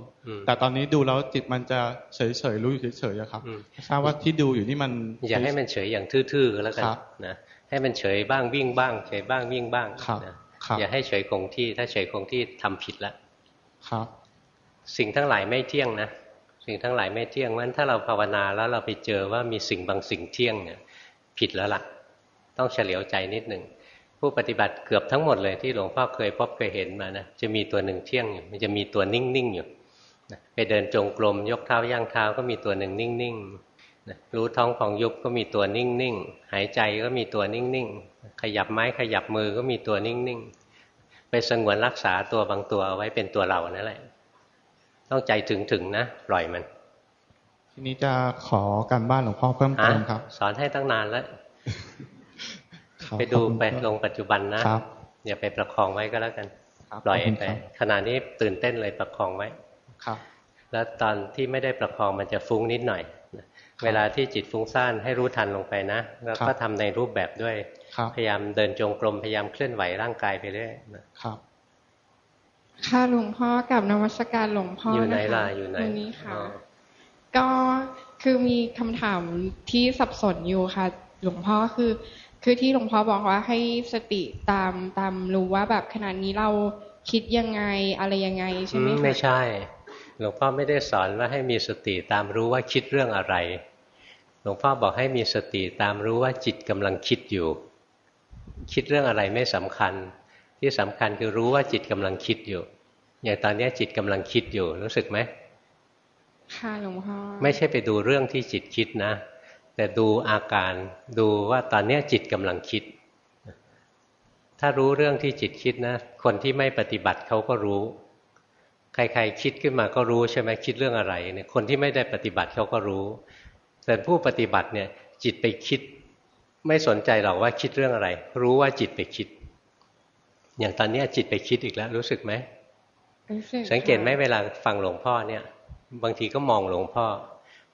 [SPEAKER 8] แต่ตอนนี้ดูแล้วจิตมันจะเฉยๆรู้อยู่เฉยๆครับทราบว่าที่ดูอยู่นี่มัน
[SPEAKER 1] อย่าให้มันเฉยอย่างทื่อๆแล้วกันนะให้มันเฉยบ้างวิ่งบ้างเฉยบ้างวิ่งบ้างอย่าให้เฉยคงที่ถ้าเฉยคงที่ทำผิดแล้ว
[SPEAKER 8] ครับ
[SPEAKER 1] สิ่งทั้งหลายไม่เที่ยงนะสิ่งทั้งหลายไม่เที่ยงงั้นถ้าเราภาวนาแล้วเราไปเจอว่ามีสิ่งบางสิ่งเที่ยงเนี่ย ผิดแล้วล่ะ ต้องเฉลียวใจนิดหนึ่ง ผู้ปฏิบัติเกือบทั้งหมดเลยที่หลวงพ่อเคยพบเคยเห็นมานะจะมีตัวหนึ่งเที่ยงอยู่มันจะมีตัวนิ่งๆอยู่ไปเดินจงกรมยกเท้าย่างเท้าก็มีตัวหนึ่งนิ่งๆรู้ท้องของยุบก็มีตัวนิ่งๆหายใจก็มีตัวนิ่งๆขยับไม้ขยับมือก็มีตัวนิ่งๆไปสงวนรักษาตัวบางตัวเอาไว้เป็นตัวเรานั่นแหละต้องใจถึงถึงนะปล่อยมัน
[SPEAKER 8] ทีนี้จะขอการบ้านหลวงพ่อเพิ่มเติมครับ
[SPEAKER 1] สอนให้ตั้งนานแล้ว ไปดูไปลงปัจจุบันนะอย่าไปประคองไว้ก็แล้วกันปล่อยไปขณะนี้ตื่นเต้นเลยประคองไว้
[SPEAKER 8] ครับ
[SPEAKER 1] แล้วตอนที่ไม่ได้ประคองมันจะฟุ้งนิดหน่อย เวลาที่จิตฟุ้งซ่านให้รู้ทันลงไปนะ แล้วก็ทำในรูปแบบด้วย พยายามเดินจงกรม พยายามเคลื่อนไหวร่างกายไปเรื่อย
[SPEAKER 8] ครับ
[SPEAKER 9] ค่ะหลวงพ่อกับนวัตการหลวงพ่อ
[SPEAKER 1] อยู่ไหน
[SPEAKER 9] ล่ะ
[SPEAKER 1] อยู่ไหน
[SPEAKER 9] นี้ค่ะ ก็คือมีคำถามที่สับสนอยู่ค่ะ หลวงพ่อคือ คือที่หลวงพ่อบอกว่าให้สติตามตามรู้ว่าแบบขนาดนี้เราคิดยังไงอะไรยังไงใช่ไหมคะ
[SPEAKER 1] ไม่ใช่ หลวงพ่อไม่ได้สอนว่าให้มีสติตามรู้ว่าคิดเรื่องอะไร หลวงพ่อบอกให้มีสติตามรู้ว่าจิตกำลังคิดอยู่ คิดเรื่องอะไรไม่สำคัญ ที่สำคัญคือรู้ว่าจิตกำลังคิดอยู่อย่างตอนนี้จิตกำลังคิดอยู่รู้สึกไหม
[SPEAKER 9] ค่ะหลวงพ่อ
[SPEAKER 1] ไม่ใช่ไปดูเรื่องที่จิตคิดนะ แต่ดูอาการดูว่าตอนนี้จิตกำลังคิด ถ้ารู้เรื่องที่จิตคิดนะ คนที่ไม่ปฏิบัติเขาก็รู้ ใครๆคิดขึ้นมาก็รู้ใช่ไหมคิดเรื่องอะไรเนี่ยคนที่ไม่ได้ปฏิบัติเขาก็รู้ แต่ผู้ปฏิบัติเนี่ยจิตไปคิด ไม่สนใจหรอกว่าคิดเรื่องอะไร รู้ว่าจิตไปคิด อย่างตอนนี้จิตไปคิดอีกแล้ว รู้สึกไหมสังเกตไหมเวลาฟังหลวงพ่อเนี่ย บางทีก็มองหลวงพ่อ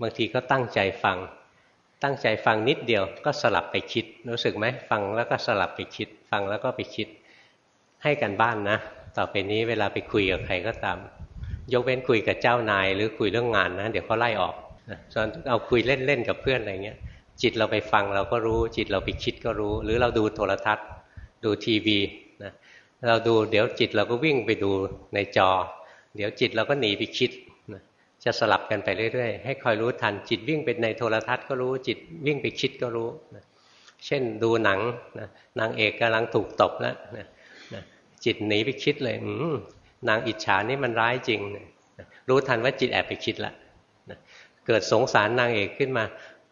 [SPEAKER 1] บางทีก็ตั้งใจฟัง ตั้งใจฟังนิดเดียวก็สลับไปคิด รู้สึกไหมฟังแล้วก็สลับไปคิด ฟังแล้วก็ไปคิดให้กันบ้านนะ ต่อไปนี้เวลาไปคุยกับใครก็ตาม ยกเว้นคุยกับเจ้านาย หรือคุยเรื่องงานนะ เดี๋ยวเขาไล่ออกส่วนเอาคุยเล่นๆกับเพื่อนอะไรเงี้ย จิตเราไปฟังเราก็รู้ จิตเราไปคิดก็รู้ หรือเราดูโทรทัศน์ ดูทีวีเราดูเดี๋ยวจิตเราก็วิ่งไปดูในจอ เดี๋ยวจิตเราก็หนีไปคิด จะสลับกันไปเรื่อยๆ ให้คอยรู้ทันจิตวิ่งไปในโทรทัศน์ก็รู้จิตวิ่งไปคิดก็รู้เช่นดูหนังนางเอกกำลังถูกตบแล้วจิตหนีไปคิดเลยนางอิจฉานี่มันร้ายจริงรู้ทันว่าจิตแอบไปคิดละเกิดสงสารนางเอกขึ้นมา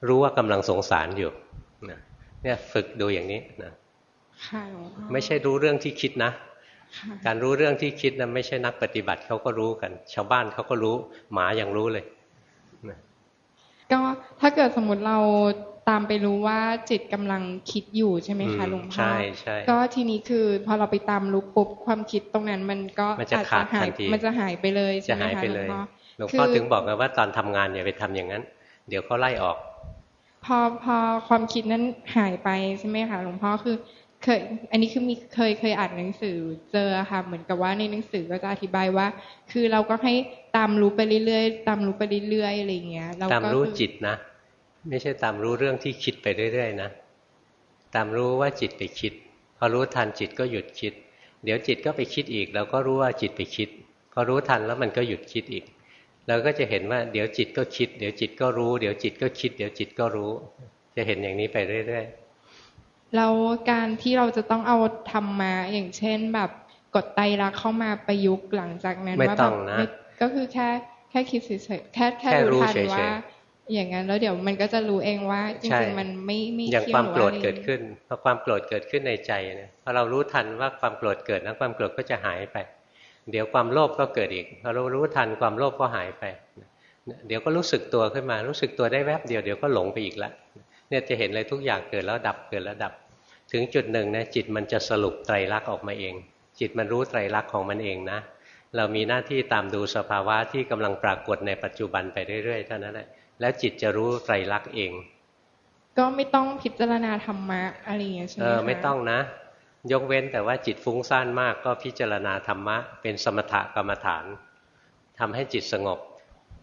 [SPEAKER 1] รู้ว่ากำลังสงสารอยู่เนี่ยฝึกดูอย่างนี้นะไม่ใช่รู้เรื่องที่คิดนะ การรู้เรื่องที่คิดนะไม่ใช่นักปฏิบัติเขาก็รู้กัน ชาวบ้านเขาก็รู้หมายังรู้เลย
[SPEAKER 9] ก็ถ้าเกิดสมมติเราตามไปรู้ว่าจิตกำลังคิดอยู่ใช่ไหมคะหลวงพ่อใช่ใช่ก็ทีนี้คือพอเราไปตามรู้ปุ๊บความคิดตรงนั้นมันก็
[SPEAKER 1] อาจจะหาย
[SPEAKER 9] มันจะหายไปเลยใช่ไหมคะหลวงพ่อ
[SPEAKER 1] หลวงพ่อถึงบอกกันว่าตอนทำงานอย่าไปทำอย่างนั้น เดี๋ยวเขาไล่ออก
[SPEAKER 9] พอพอความคิดนั้นหายไปใช่ไหมคะหลวงพ่อคือ เคย อันนี้คือมีเคยเคยอ่านหนังสือเจอค่ะเหมือนกับว่าในหนังสือก็จะอธิบายว่า คือเราก็ให้ตามรู้ไปเรื่อยๆตามรู้ไปเรื่อยๆอะไรเงี้ย
[SPEAKER 1] ตามรู้จิตนะ ไม่ใช่ตามรู้เรื่องที่คิดไปเรื่อยๆนะตามรู้ว่าจิตไปคิด พอรู้ทันจิตก็หยุดคิด เดี๋ยวจิตก็ไปคิดอีกเราก็รู้ว่าจิตไปคิด พอรู้ทันแล้วมันก็หยุดคิดอีกเราก็จะเห็นว่าเดี๋ยวจิตก็คิด เดี๋ยวจิตก็รู้ เดี๋ยวจิตก็คิด เดี๋ยวจิตก็รู้ จะเห็นอย่างนี้ไปเรื่อยๆ
[SPEAKER 9] แล้วการที่เราจะต้องเอาทำมาอย่างเช่นแบบกดไตรักเข้ามาประยุกต์หลังจากนั้น
[SPEAKER 1] ว่าแบบ
[SPEAKER 9] ก็คือแค่แค่คิดเฉยๆแค่แค่รู้ทันว่า อย่างนั้นแล้วเดี๋ยวมันก็จะรู้เองว่าจริงๆมันไม่ไม่
[SPEAKER 1] อย่างความโกรธเกิดขึ้นพอความโกรธเกิดขึ้นในใจเนี่ยพอเรารู้ทันว่าความโกรธเกิดแล้วความโกรธก็จะหายไป เดี๋ยวความโลภก็เกิดอีกพอเรารู้ทันความโลภก็หายไป เดี๋ยวก็รู้สึกตัวขึ้นมารู้สึกตัวได้แวบเดียวเดี๋ยวก็หลงไปอีกแล้ว เนี่ยจะเห็นเลยทุกอย่างเกิดแล้วดับเกิดแล้วดับ ถึงจุดหนึ่งนะจิตมันจะสรุปไตรลักษณ์ออกมาเอง จิตมันรู้ไตรลักษณ์ของมันเองนะ เรามีหน้าที่ตามดูสภาวะที่กำลังปรากฏในปัจจุบันไปเรื่อยๆเท่านั้นแหละแล้วจิตจะรู้ไตรลักษณ์เอง
[SPEAKER 9] ก็ไม่ต้องพิจารณาธรรมะอะไรอย่างเงี้ยใช่ไหมเอ
[SPEAKER 1] อไม่ต้องนะ ยกเว้นแต่ว่าจิตฟุ้งซ่านมากก็พิจารณาธรรมะ เป็นสมถกรรมฐานทำให้จิตสงบ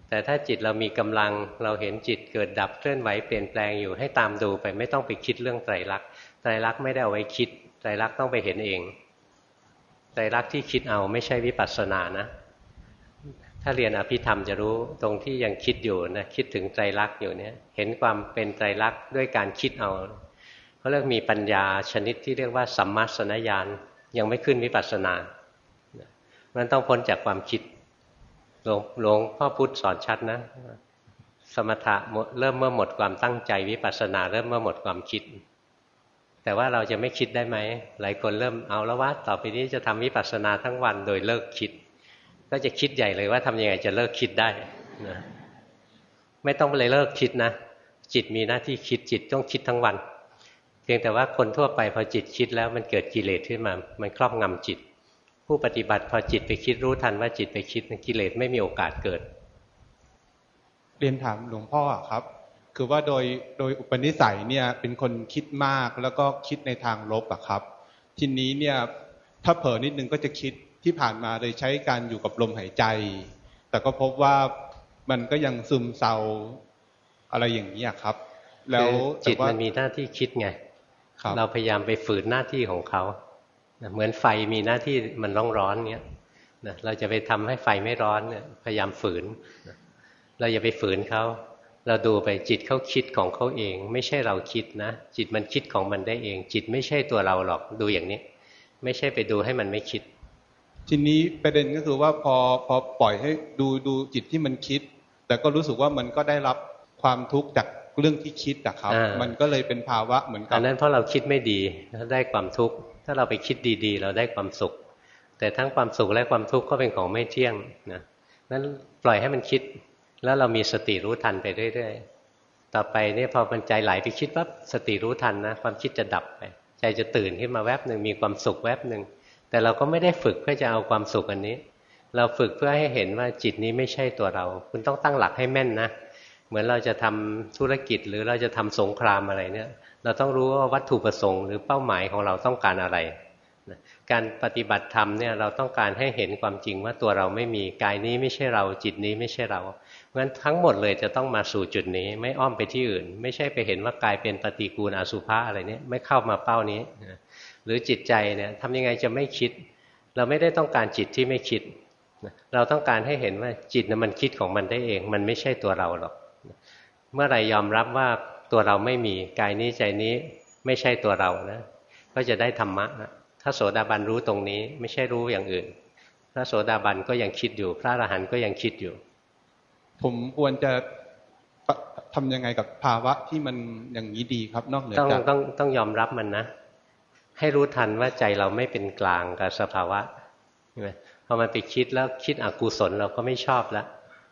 [SPEAKER 1] แต่ถ้าจิตเรามีกำลังเราเห็นจิตเกิดดับเคลื่อนไหวเปลี่ยนแปลงอยู่ให้ตามดูไปไม่ต้องไปคิดเรื่องไตรลักษณ์ไตรลักษณ์ไม่ได้เอาไว้คิดไตรลักษณ์ต้องไปเห็นเองไตรลักษณ์ที่คิดเอาไม่ใช่วิปัสสนานะ ถ้าเรียนอภิธรรมจะรู้ตรงที่ยังคิดอยู่นะคิดถึงไตรลักษณ์อยู่เนี่ยเห็นความเป็นไตรลักษณ์ด้วยการคิดเอาเขาเรียกมีปัญญาชนิดที่เรียกว่าสัมมาสนญาณยังไม่ขึ้นวิปัสสนามันต้องพ้นจากความคิด หลวงหลวงพ่อพุธสอนชัดนะ สมถะเริ่มเมื่อหมดความตั้งใจวิปัสสนา เริ่มเมื่อหมดความคิด แต่ว่าเราจะไม่คิดได้ไหมหลายคนเริ่มเอาแล้วว่าต่อไปนี้จะทำวิปัสสนาทั้งวันโดยเลิกคิด ก็จะคิดใหญ่เลยว่าทำยังไงจะเลิกคิดได้นะไม่ต้องเลยเลิกคิดนะ จิตมีหน้าที่คิดจิตต้องคิดทั้งวัน เพียงแต่ว่าคนทั่วไปพอจิตคิดแล้วมันเกิดกิเลสขึ้นมา มันครอบงำจิต ผู้ปฏิบัติพอจิตไปคิดรู้ทันว่าจิตไปคิดกิเลสไม่มีโอกาสเกิด
[SPEAKER 8] เรียนถามหลวงพ่อครับ คือว่าโดยโดยอุปนิสัยเนี่ยเป็นคนคิดมากแล้วก็คิดในทางลบอะครับ ทีนี้เนี่ยถ้าเผลอนิดนึงก็จะคิดที่
[SPEAKER 10] ที่ผ่านมาเลยใช้การอยู่กับลมหายใจ แต่ก็พบว่ามันก็ยังซึมเศร้าอะไรอย่างนี้ครับ แล้ว
[SPEAKER 1] จิตมันมีหน้าที่คิดไง เราพยายามไปฝืนหน้าที่ของเขา เหมือนไฟมีหน้าที่มันร้อนร้อนเนี้ยเราจะไปทำให้ไฟไม่ร้อนเนี่ยพยายามฝืน เราอย่าไปฝืนเขาเราดูไปจิตเขาคิดของเขาเอง ไม่ใช่เราคิดนะจิตมันคิดของมันได้เอง จิตไม่ใช่ตัวเราหรอกดูอย่างนี้ ไม่ใช่ไปดูให้มันไม่คิด
[SPEAKER 10] ทีนี้ประเด็นก็คือว่าพอพอปล่อยให้ดูดูจิตที่มันคิด แต่ก็รู้สึกว่ามันก็ได้รับความทุกข์จากเรื่องที่คิดอะครับ มันก็เลยเป็นภาวะเหมือนกับอั
[SPEAKER 1] นนั้นเพราะเราคิดไม่ดีได้ความทุกข์ ถ้าเราไปคิดดีๆ เราได้ความสุข แต่ทั้งความสุขและความทุกข์ก็เป็นของไม่เที่ยงนะนั้นปล่อยให้มันคิด แล้วเรามีสติรู้ทันไปเรื่อยๆ ต่อไปเนี่ยพอมันใจไหลไปคิดว่าสติรู้ทันนะความคิดจะดับไป ใจจะตื่นขึ้นมาแวบหนึ่งมีความสุขแวบหนึ่งแต่เราก็ไม่ได้ฝึกเพื่อจะเอาความสุขอันนี้ เราฝึกเพื่อให้เห็นว่าจิตนี้ไม่ใช่ตัวเรา คุณต้องตั้งหลักให้แม่นนะ เหมือนเราจะทำธุรกิจหรือเราจะทำสงครามอะไรเนี่ย เราต้องรู้ว่าวัตถุประสงค์หรือเป้าหมายของเราต้องการอะไรการปฏิบัติธรรมเนี่ยเราต้องการให้เห็นความจริงว่าตัวเราไม่มีกายนี้ไม่ใช่เราจิตนี้ไม่ใช่เราเพราะฉะนั้นทั้งหมดเลยจะต้องมาสู่จุดนี้ ไม่อ้อมไปที่อื่น ไม่ใช่ไปเห็นว่ากายเป็นปฏิกูลอสุภะอะไรเนี่ยไม่เข้ามาเป้านี้ หรือจิตใจเนี่ยทำยังไงจะไม่คิด เราไม่ได้ต้องการจิตที่ไม่คิด เราต้องการให้เห็นว่าจิตนะมันคิดของมันได้เอง มันไม่ใช่ตัวเราหรอกเมื่อไรยอมรับว่า ตัวเราไม่มีกายนี้ใจนี้ไม่ใช่ตัวเรานะก็จะได้ธรรมะนะระโสดาบันรู้ตรงนี้ไม่ใช่รู้อย่างอื่น พระโสดาบันก็ยังคิดอยู่ พระอรหันต์ก็ยังคิดอยู่
[SPEAKER 10] ผมควรจะทำยังไงกับภาวะที่มันอย่างนี้ดีครับ นอกเหนือ
[SPEAKER 1] จากต้องต้องยอมรับมันนะ ให้รู้ทันว่าใจเราไม่เป็นกลางกับสภาวะใช่ไหมพอมันไปคิดแล้วคิดอกุศลเราก็ไม่ชอบแล้ว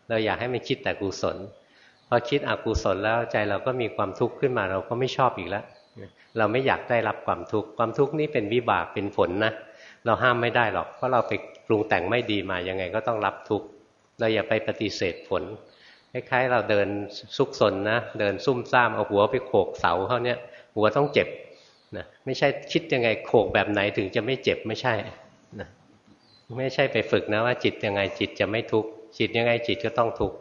[SPEAKER 1] เราอยากให้มันคิดแต่กุศลพ อคิดอกุศลแล้วใจเราก็มีความทุกข์ขึ้นมาเราก็ไม่ชอบอีกแล้วเราไม่อยากได้รับความทุกข์ความทุกข์นี้เป็นวิบากเป็นผลนะเราห้ามไม่ได้หรอกเพราะเราไปปรุงแต่งไม่ดีมายังไงก็ต้องรับทุกข์เราอย่าไปปฏิเสธผลคล้ายๆเราเดินซุกซนนะเดินซุ่มซ่ามเอาหัวไปโขกเสาเขาเนี่ยหัวต้องเจ็บนะไม่ใช่คิดยังไงโขกแบบไหนถึงจะไม่เจ็บไม่ใช่นะไม่ใช่ไปฝึกนะว่าจิตยังไงจิตจะไม่ทุกข์จิตยังไงจิตก็ต้องทุกข์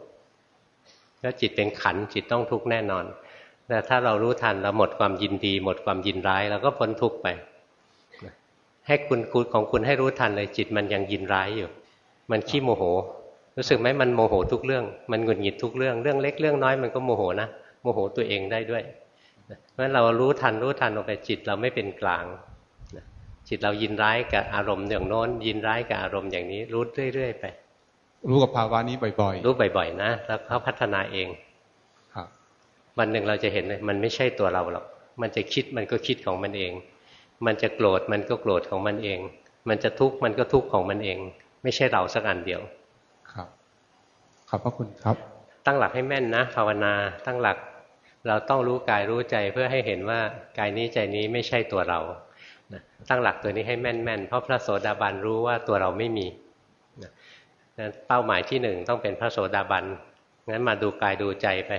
[SPEAKER 1] แล้วจิตเป็นขันจิตต้องทุกข์แน่นอนแต่ถ้าเรารู้ทันเราหมดความยินดี หมดความยินร้ายเราก็พ้นทุกข์ไป ให้คุณคุณของคุณให้รู้ทันเลยจิตมันยังยินร้ายอยู่ มันขี้โมโห รู้สึกไหมมันโมโหทุกเรื่อง มันหงุดหงิดทุกเรื่องเรื่องเล็กเรื่องน้อยมันก็โมโหนะโมโหตัวเองได้ด้วยเพราะฉะนั้นเรารู้ทันรู้ทันลงไปจิตเราไม่เป็นกลางจิตเรายินร้ายกับอารมณ์อย่างโน้น ยินร้ายกับอารมณ์อย่างนี้รู้เรื่อย ๆ ไป
[SPEAKER 10] รู้กับภาวะนี้บ่อย
[SPEAKER 1] ๆ รู้บ่อยๆนะ แล้วเขาพัฒนาเองวันหนึ่งเราจะเห็นเลยมันไม่ใช่ตัวเราหรอก มันจะคิดมันก็คิดของมันเอง มันจะโกรธมันก็โกรธของมันเอง มันจะทุกข์มันก็ทุกข์ของมันเอง ไม่ใช่เราสักอันเดียว
[SPEAKER 10] ครับ ขอบพระคุณครับ
[SPEAKER 1] ตั้งหลักให้แม่นนะ ภาวนา ตั้งหลัก เราต้องรู้กายรู้ใจเพื่อให้เห็นว่ากายนี้ใจนี้ไม่ใช่ตัวเรา ตั้งหลักตัวนี้ให้แม่นแม่นเพราะพระโสดาบันรู้ว่าตัวเราไม่มี เป้าหมายที่หนึ่งต้องเป็นพระโสดาบันงั้นมาดูกายดูใจไป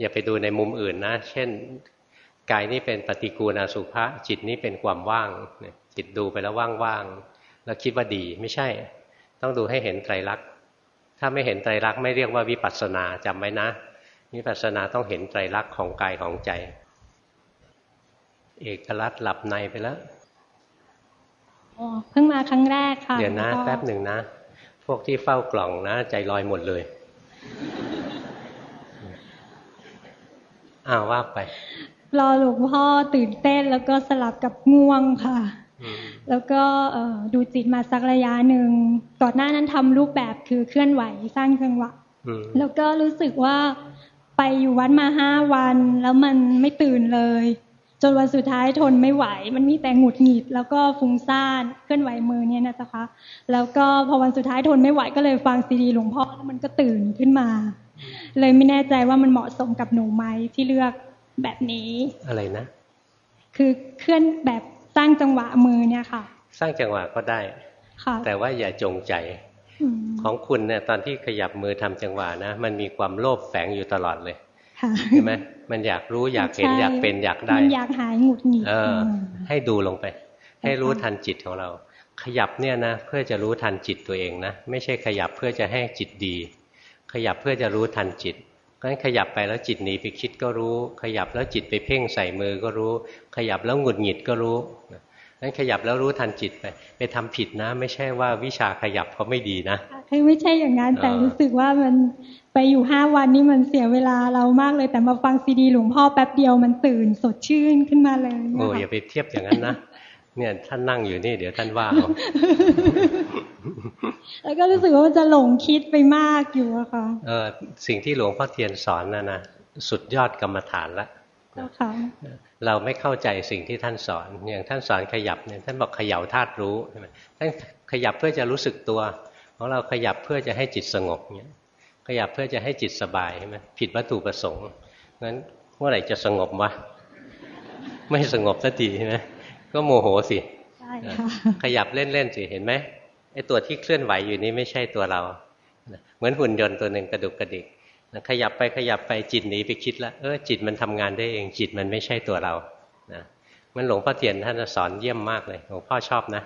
[SPEAKER 1] อย่าไปดูในมุมอื่นนะ เช่นกายนี้เป็นปฏิกูลอสุภะจิตนี้เป็นความว่าง จิตดูไปแล้วว่างๆแล้วคิดว่าดีไม่ใช่ ต้องดูให้เห็นไตรลักษณ์ถ้าไม่เห็นไตรลักษณ์ไม่เรียกว่าวิปัสสนาจำไว้นะ วิปัสสนาต้องเห็นไตรลักษณ์ของกายของใจ เอกลักษณ์หลับในไปแล้ว
[SPEAKER 11] เพิ่งมาครั้งแรกค่ะ
[SPEAKER 1] เดี๋ยวนะแป๊บหนึ่งนะ พวกที่เฝ้ากล่องนะใจลอยหมดเลยอ้าวว่าไป
[SPEAKER 11] รอหลวงพ่อตื่นเต้นแล้วก็สลับกับง่วงค่ะ แล้วก็ดูจิตมาสักระยะหนึ่ง ก่อนหน้านั้นทำรูปแบบคือเคลื่อนไหวสร้างจังหวะ แล้วก็รู้สึกว่าไปอยู่วัดมาห้าวัน แล้วมันไม่ตื่นเลย จนวันสุดท้ายทนไม่ไหว มันมีแต่หงุดหงิด แล้วก็ฟุ้งซ่านเคลื่อนไหวมือเนี่ยนะจ๊ะคะแล้วก็พอวันสุดท้ายทนไม่ไหวก็เลยฟังซีดีหลวงพ่อแล้วมันก็ตื่นขึ้นมา เลยไม่แน่ใจว่ามันเหมาะสมกับหนูไหมที่เลือกแบบนี้
[SPEAKER 1] อะไรนะ
[SPEAKER 11] คือเคลื่อนแบบสร้างจังหวะมือเนี่ยค่ะ
[SPEAKER 1] สร้างจังหวะก็ได้ค่ะแต่ว่าอย่าจงใจของคุณเนี่ยตอนที่ขยับมือทำจังหวะนะ มันมีความโลภแฝงอยู่ตลอดเลย ใช่ไหมมันอยากรู้อยากเห็นอยากเป็นอยากได้มัน
[SPEAKER 11] อยากหายหงุดหงิด
[SPEAKER 1] เออ ให้ดูลงไป ให้รู้ทันจิตของเรา ขยับเนี่ยนะเพื่อจะรู้ทันจิตตัวเองนะไม่ใช่ขยับเพื่อจะให้จิตดี ขยับเพื่อจะรู้ทันจิตเพราะฉะนั้นขยับไปแล้วจิตหนีไปคิดก็รู้ ขยับแล้วจิตไปเพ่งใส่มือก็รู้ ขยับแล้วหงุดหงิดก็รู้นั้นขยับแล้วรู้ทันจิตไป ไปทำผิดนะ ไม่ใช่ว่าวิชาขยับเขาไม่ดีนะ
[SPEAKER 11] คือไม่ใช่อย่างนั้นแต่รู้สึกว่ามัน ไปอยู่ห้าวันนี่มันเสียเวลาเรามากเลยแต่มาฟังซีดีหลวงพ่อแป๊บเดียวมันตื่นสดชื่นขึ้นมาเลย
[SPEAKER 1] โอ้อย่าไปเทียบอย่างนั้นนะเนี่ยท่านนั่งอยู่นี่ เดี๋ยวท่านว่าเอา
[SPEAKER 11] แล้วก็รู้สึกว่ามันจะหลงคิดไปมากอยู่อะค่ะ
[SPEAKER 1] เออสิ่งที่หลวงพ่อเทียนสอนนะนะสุดยอดกรรมฐานละเราไม่เข้าใจสิ่งที่ท่านสอนอย่างท่านสอนขยับเนี่ยท่านบอกขย่าธาตุรู้ใช่ไหมท่านขยับเพื่อจะรู้สึกตัวของเราขยับเพื่อจะให้จิตสงบเนี่ย ขยับเพื่อจะให้จิตสบายใช่ไหมผิดวัตถุประสงค์งั้นเมื่อไหร่จะสงบวะไม่สงบสักทีใช่ไหมก็โมโหสิขยับเล่นๆสิเห็นไหมไอ้ตัวที่เคลื่อนไหวอยู่นี้ไม่ใช่ตัวเรา เหมือนหุ่นยนต์ตัวหนึ่งกระดุกกระดิกขยับไปขยับไปจิตหนีไปคิดแล้วเออจิตมันทำงานได้เองจิตมันไม่ใช่ตัวเรานะมันหลวงพ่อเทียนท่านสอนเยี่ยมมากเลยหลวงพ่อชอบนะ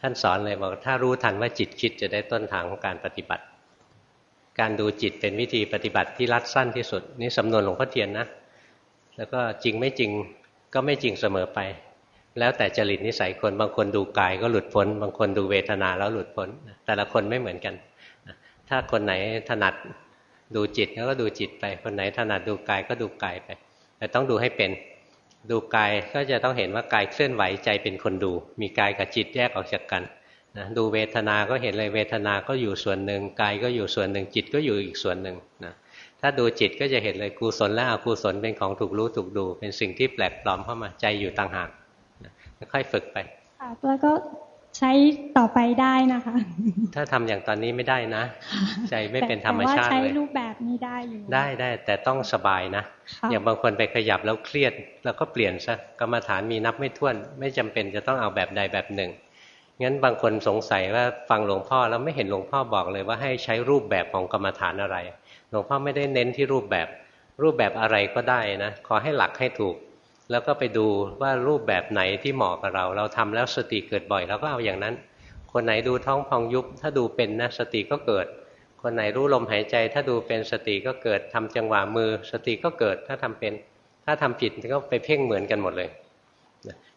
[SPEAKER 1] ท่านสอนเลยบอกถ้ารู้ทันว่าจิตคิดจะได้ต้นทางของการปฏิบัติ การดูจิตเป็นวิธีปฏิบัติที่รัดสั้นที่สุด นี่สำนวนหลวงพ่อเทียนนะ แล้วก็จริงไม่จริงก็ไม่จริงเสมอไป แล้วแต่จริตนิสัยคนบางคนดูกายก็หลุดพ้น บางคนดูเวทนาแล้วหลุดพ้น แต่ละคนไม่เหมือนกัน ถ้าคนไหนถนัดดูจิตก็ดูจิตไป คนไหนถนัดดูกายก็ดูกายไป แต่ต้องดูให้เป็นดูกายก็จะต้องเห็นว่ากายเคลื่อนไหวใจเป็นคนดู มีกายกับจิตแยกออกจากกัน นะดูเวทนาก็เห็นเลยเวทนาก็อยู่ส่วนหนึ่งกายก็อยู่ส่วนหนึ่งจิตก็อยู่อีกส่วนหนึ่งนะถ้าดูจิตก็จะเห็นเลยกุศลและอกุศลเป็นของถูกรู้ถูกดู เป็นสิ่งที่แปลกปลอมเข้ามาใจอยู่ต่างหากค่อยฝึกไป
[SPEAKER 11] ค่ะแล้วก็ใช้ต่อไปได้นะคะ
[SPEAKER 1] ถ้าทำอย่างตอนนี้ไม่ได้นะ ใจไม่เป็นธรรมชาติเลยแต่ว่าใช้
[SPEAKER 11] รูปแบบนี้ได้อยู่
[SPEAKER 1] ได้ได้แต่ต้องสบายนะ อย่างบางคนไปขยับแล้วเครียด แล้วก็เปลี่ยนซะกรรมฐานมีนับไม่ถ้วน ไม่จำเป็นจะต้องเอาแบบใดแบบหนึ่ง งั้นบางคนสงสัยว่าฟังหลวงพ่อแล้วไม่เห็นหลวงพ่อบอกเลยว่าให้ใช้รูปแบบของกรรมฐานอะไร หลวงพ่อไม่ได้เน้นที่รูปแบบ รูปแบบอะไรก็ได้นะ ขอให้หลักให้ถูก แล้วก็ไปดูว่ารูปแบบไหนที่เหมาะกับเรา เราทำแล้วสติเกิดบ่อยเราก็เอาอย่างนั้น คนไหนดูท้องพองยุบ ถ้าดูเป็นนะสติก็เกิด คนไหนรู้ลมหายใจ ถ้าดูเป็นสติก็เกิดทำจังหวะมือ สติก็เกิดถ้าทำเป็น ถ้าทำผิดก็ไปเพ่งเหมือนกันหมดเลย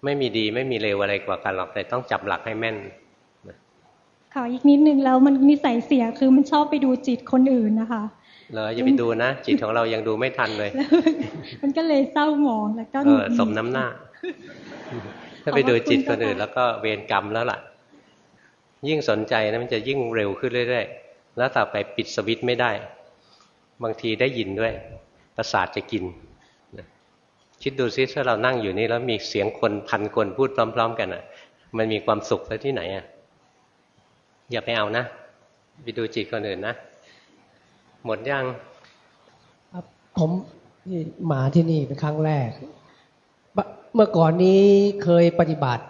[SPEAKER 1] ไม่มีดีไม่มีเลวอะไรกว่ากันหรอกแต่ต้องจับหลักให้แม่น
[SPEAKER 11] ขออีกนิดนึงแล้วมันนิสัยเสียคือมันชอบไปดูจิตคนอื่นนะคะ
[SPEAKER 1] เลยอย่าไปดูนะ จิตของเรายังดูไม่ทันเลย
[SPEAKER 11] มันก็เลยเศร้าหมองแล้วก็
[SPEAKER 1] สมน้ำหน้า ถ้าไปดูจิตคนอื่นแล้วก็เวรกรรมแล้วล่ะ ยิ่งสนใจนะมันจะยิ่งเร็วขึ้นเรื่อยๆแล้วต่อไปปิดสวิตไม่ได้ บางทีได้ยินด้วย ประสาทจะกิน คิดดูซิถ้าเรานั่งอยู่นี่แล้วมีเสียงคนพันคนพูดพร้อม ๆ กันอะ มันมีความสุขแล้วที่ไหนอะอย่าไปเอานะไปดูจิตคนอื่นนะ หมดยัง
[SPEAKER 12] ผมมาที่นี่เป็นครั้งแรก เมื่อก่อนนี้เคยปฏิบัติ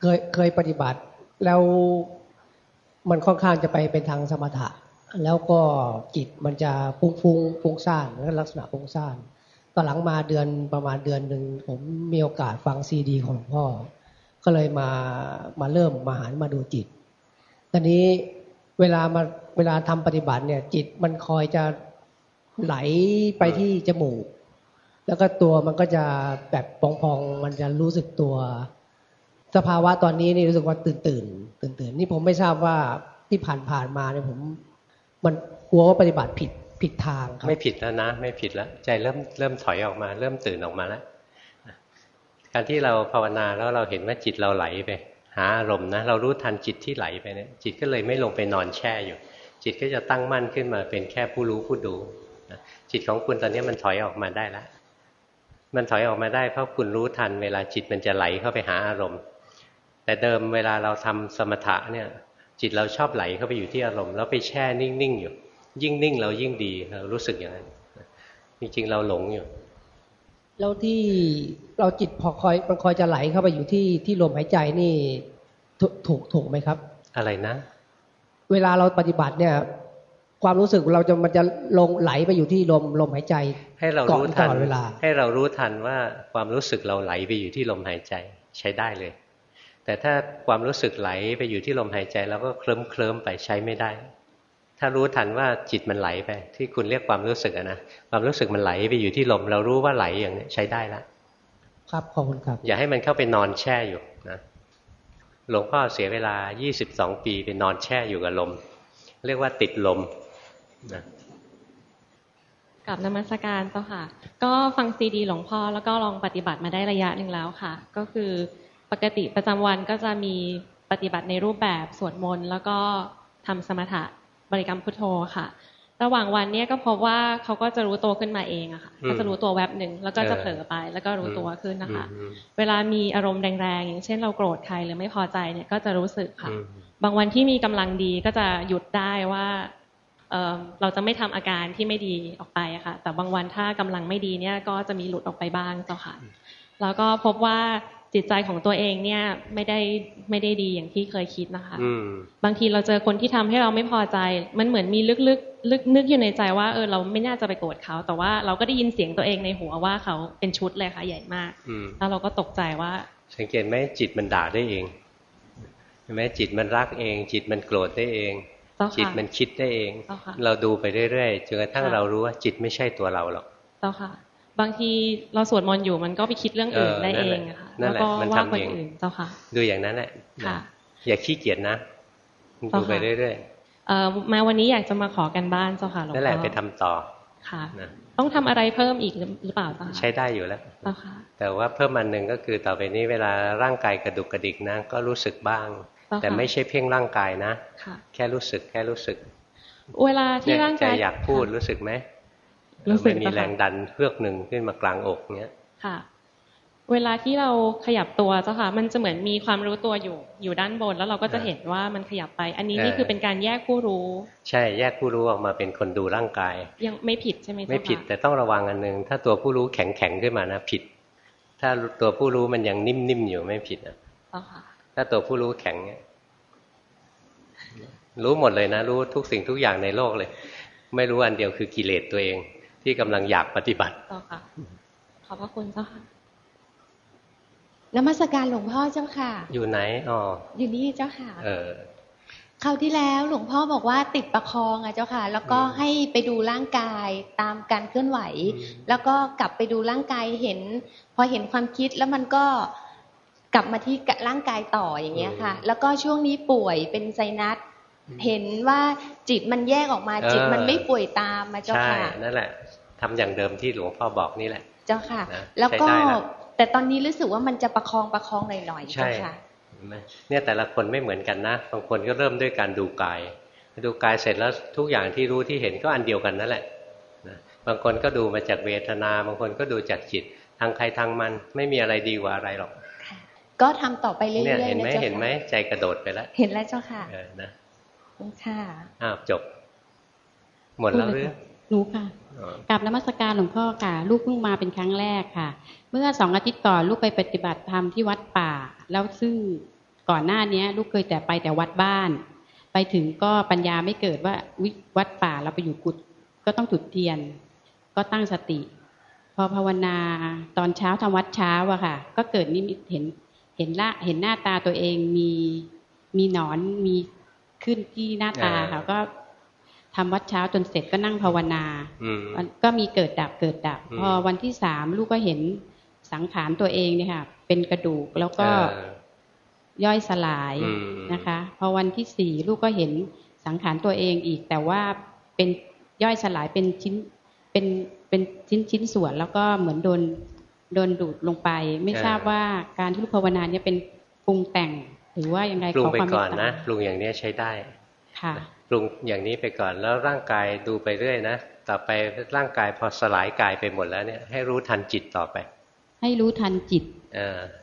[SPEAKER 12] เคยเคยปฏิบัติ แล้วมันค่อนข้างจะไปเป็นทางสมถะ แล้วก็จิตมันจะฟุ้งฟุ้งฟุ้งซ่านลักษณะฟุ้งซ่าน ตอนหลังมาเดือนประมาณเดือนหนึ่งผมมีโอกาสฟังซีดี ของพ่อ ก็เลยมามาเริ่มมาหันมาดูจิตตอนนี้เวลามาเวลาทำปฏิบัติเนี่ย จิตมันคอยจะไหลไปที่จมูก แล้วก็ตัวมันก็จะแบบพองๆมันจะรู้สึกตัว สภาวะตอนนี้นี่รู้สึกว่าตื่นตื่นตื่นตื่นนี่ผมไม่ทราบว่าที่ผ่านผ่านมาเนี่ยผม มันกลัวว่าปฏิบัติผิด ผิดทางครับ
[SPEAKER 1] ไม่ผิดแล้วนะ ไม่ผิดแล้ว ใจเริ่มเริ่มถอยออกมา เริ่มตื่นออกมาแล้วการที่เราภาวนาแล้วเราเห็นว่าจิตเราไหลไป หาอารมณ์นะ เรารู้ทันจิตที่ไหลไปเนี่ยจิตก็เลยไม่ลงไปนอนแช่อยู่ จิตก็จะตั้งมั่นขึ้นมาเป็นแค่ผู้รู้ผู้ดูจิตของคุณตอนนี้มันถอยออกมาได้แล้วมันถอยออกมาได้เพราะคุณรู้ทันเวลาจิตมันจะไหลเข้าไปหาอารมณ์ แต่เดิมเวลาเราทำสมถะเนี่ยจิตเราชอบไหลเข้าไปอยู่ที่อารมณ์แล้วไปแช่นิ่งๆอยู่ ยิ่งนิ่งเรายิ่งดีเรารู้สึกอย่างนั้นจริงๆเราหลงอยู่
[SPEAKER 12] แล้วที่เราจิตพอคอยมันคอยจะไหลเข้าไปอยู่ที่ที่ลมหายใจนี่ถูกถูกไหมครับ
[SPEAKER 1] อะไรนะ
[SPEAKER 12] เวลาเราปฏิบัติเนี่ย ความรู้สึกเราจะมันจะลงไหลไปอยู่ที่ลมลมหายใจ
[SPEAKER 1] ให้เรารู้ทันเวลา ให้เรารู้ทันว่าความรู้สึกเราไหลไปอยู่ที่ลมหายใจใช้ได้เลย แต่ถ้าความรู้สึกไหลไปอยู่ที่ลมหายใจแล้วก็เคลิ้มเคลิ้มไปใช้ไม่ได้ ถ้ารู้ทันว่าจิตมันไหลไป ที่คุณเรียกความรู้สึกนะความรู้สึกมันไหลไปอยู่ที่ลม เรารู้ว่าไหลอย่างนี้ใช้ได้ละ
[SPEAKER 12] ครับขอบคุณครับ
[SPEAKER 1] อย่าให้มันเข้าไปนอนแช่อยู่นะหลวงพ่อเสียเวลา 22 ปีไปนอนแช่อยู่กับลม เรียกว่าติดลมนะ
[SPEAKER 13] กับนมัสการเจ้าค่ะ ก็ฟังซีดีหลวงพ่อแล้วก็ลองปฏิบัติมาได้ระยะหนึ่งแล้วค่ะ ก็คือปกติประจำวันก็จะมีปฏิบัติในรูปแบบสวดมนต์แล้วก็ทำสมถะ บริกรรมพุทโธค่ะ ระหว่างวันนี้ก็พบว่าเขาก็จะรู้ตัวขึ้นมาเองอะค่ะ ก็จะรู้ตัวแวบหนึ่งแล้วก็จะเผลอไป แล้วก็รู้ตัวขึ้นนะคะ เวลามีอารมณ์แรงๆอย่างเช่นเราโกรธใครหรือไม่พอใจเนี่ยก็จะรู้สึกค่ะ บางวันที่มีกำลังดีก็จะหยุดได้ว่าเราจะไม่ทำอาการที่ไม่ดีออกไปอะค่ะ แต่บางวันถ้ากำลังไม่ดีเนี่ยก็จะมีหลุดออกไปบ้างเจ้าค่ะ แล้วก็พบว่า จิตใจของตัวเองเนี่ยไม่ได้ไม่ได้ดีอย่างที่เคยคิดนะคะบางทีเราเจอคนที่ทำให้เราไม่พอใจ มันเหมือนมีลึกๆลึกนึกอยู่ในใจว่าเออเราไม่น่าจะไปโกรธเขา แต่ว่าเราก็ได้ยินเสียงตัวเองในหัวว่าเขาเป็นชุดเลยค่ะใหญ่มากแล้วเราก็ตกใจว่า
[SPEAKER 1] สังเกตไหมจิตมันด่าได้เองเห็นไหมจิตมันรักเอง จิตมันโกรธได้เอง จิตมันคิดได้เอง เราดูไปเรื่อยๆจนกระทั่งเรารู้ว่าจิตไม่ใช่ตัวเราหรอก
[SPEAKER 13] เจ้าค่ะ บางทีเราสวดมนต์อยู่มันก็ไปคิดเรื่องอื่นได้เองอะค่ะแล้วก็ว่าคนอื่นเจ้าค่ะ
[SPEAKER 1] ดูอย่างนั้นแหละอย่าขี้เกียจนะดูไปเรื่อย
[SPEAKER 13] ๆเอ่อมาวันนี้อยากจะมาขอกันบ้านเจ้าค่ะหลวงพ่อนั่
[SPEAKER 1] นแหละไปทำต่อ
[SPEAKER 13] ค่ะต้องทำอะไรเพิ่มอีกหรือเปล่าเจ้า
[SPEAKER 1] ใช้ได้อยู่แล้วเจ้าค่ะแต่ว่าเพิ่มอันหนึ่งก็คือต่อไปนี้เวลาร่างกายกระดุกกระดิกนะก็รู้สึกบ้าง แต่ไม่ใช่เพ่งร่างกายนะแค่รู้สึกแค่รู้สึก
[SPEAKER 13] เวลาที่ร่างกาย
[SPEAKER 1] อยากพูดรู้สึกไหม รู้สึกมีแรงดันเพือกหนึ่งขึ้นมากลางอกเนี้ย
[SPEAKER 13] ค่ะ เวลาที่เราขยับตัวเจ้าค่ะ มันจะเหมือนมีความรู้ตัวอยู่อยู่ด้านบน แล้วเราก็จะเห็นว่ามันขยับไป อันนี้นี่คือเป็นการแยกผู้รู้
[SPEAKER 1] ใช่แยกผู้รู้ออกมาเป็นคนดูร่างกาย
[SPEAKER 13] ยังไม่ผิดใช่ไหม
[SPEAKER 1] ไม่ผิดแต่ต้องระวังอันหนึ่งถ้าตัวผู้รู้แข็งแข็งขึ้นมานะผิด ถ้าตัวผู้รู้มันยังนิ่มๆอยู่ไม่ผิดนะถ้าตัวผู้รู้แข็งเนี่ยรู้หมดเลยนะ รู้ทุกสิ่งทุกอย่างในโลกเลย ไม่รู้อันเดียวคือกิเลสตัวเอง ที่กำลังอยากปฏิบัติ
[SPEAKER 13] ต่อค่ะ ขอบพระคุณเจ้าค่ะ
[SPEAKER 14] นมัสการหลวงพ่อเจ้าค่ะ
[SPEAKER 1] อยู่ไหนอ๋อ
[SPEAKER 14] อยู่นี่เจ้าค่ะ
[SPEAKER 1] เออ
[SPEAKER 14] คราวที่แล้วหลวงพ่อบอกว่าติดประคองอะเจ้าค่ะ แล้วก็ให้ไปดูร่างกายตามการเคลื่อนไหว แล้วก็กลับไปดูร่างกายเห็น พอเห็นความคิดแล้วมันก็กลับมาที่ร่างกายต่ออย่างเงี้ยค่ะ แล้วก็ช่วงนี้ป่วยเป็นไซนัสเห็นว่าจิตมันแยกออกมาจิตมันไม่ป่วยตามมาเจ้าค่ะใช่
[SPEAKER 1] นั่นแหละ ทำอย่างเดิมที่หลวงพ่อบอกนี่แหละ
[SPEAKER 14] เจ้าค่ะ แล้วก็แต่ตอนนี้รู้สึกว่ามันจะประคองประคองหน่อยๆเจ้าค่ะ
[SPEAKER 1] เนี่ยแต่ละคนไม่เหมือนกันนะบางคนก็เริ่มด้วยการดูกาย ดูกายเสร็จแล้วทุกอย่างที่รู้ที่เห็นก็อันเดียวกันนั่นแหละบางคนก็ดูมาจากเวทนา บางคนก็ดูจากจิต ทางใครทางมันไม่มีอะไรดีกว่าอะไรหรอก
[SPEAKER 14] ก็ทำต่อไปเรื่อยๆ
[SPEAKER 1] เห็นไหมเห็นไหมใจกระโดดไปแล้ว
[SPEAKER 14] เห็นแล้วเจ้าค่ะ
[SPEAKER 1] นะ
[SPEAKER 14] ค่ะ
[SPEAKER 1] อ้าวจบ หมดแล้วหรือ
[SPEAKER 15] รู้ค่ะ กับนมัสการหลวงพ่อค่ะ ลูกเพิ่งมาเป็นครั้งแรกค่ะ เมื่อสองอาทิตย์ก่อนลูกไปปฏิบัติธรรมที่วัดป่า แล้วซึ่งก่อนหน้านี้ลูกเคยแต่ไปแต่วัดบ้าน ไปถึงก็ปัญญาไม่เกิดว่าวิวัดป่าเราไปอยู่กุฏก็ต้องจุดเทียน ก็ตั้งสติ พอภาวนาตอนเช้าทำวัดเช้าอะค่ะ ก็เกิดนิมิตเห็นเห็นละเห็นหน้าตาตัวเองมีมีหนอนมีขึ้นที่หน้าตาค่ะก็ ทำวัดเช้าจนเสร็จก็นั่งภาวนาก็มีเกิดดับเกิดดับ พอวันที่สามลูกก็เห็นสังขารตัวเองเนี่ยค่ะเป็นกระดูกแล้วก็ย่อยสลายนะคะ พอวันที่สี่ลูกก็เห็นสังขารตัวเองอีก แต่ว่าเป็นย่อยสลายเป็นชิ้นเป็นเป็นชิ้นชิ้นส่วน แล้วก็เหมือนโดนโดนดูดลงไป ไม่ทราบว่าการที่ลูกภาวนาเนี่ยเป็นปรุงแต่งหรือว่ายังไง
[SPEAKER 1] ปรุงไปก่อนนะปรุงอย่างนี้ใช้ได้
[SPEAKER 15] ค่ะ
[SPEAKER 1] ป รุงอย่างนี้ไปก่อน แล้วร่างกายดูไปเรื่อยนะต่อไปร่างกายพอสลายกายไปหมดแล้วเนี่ยให้รู้ทันจิตต่อไป
[SPEAKER 15] ให้รู้ทันจิต
[SPEAKER 1] อ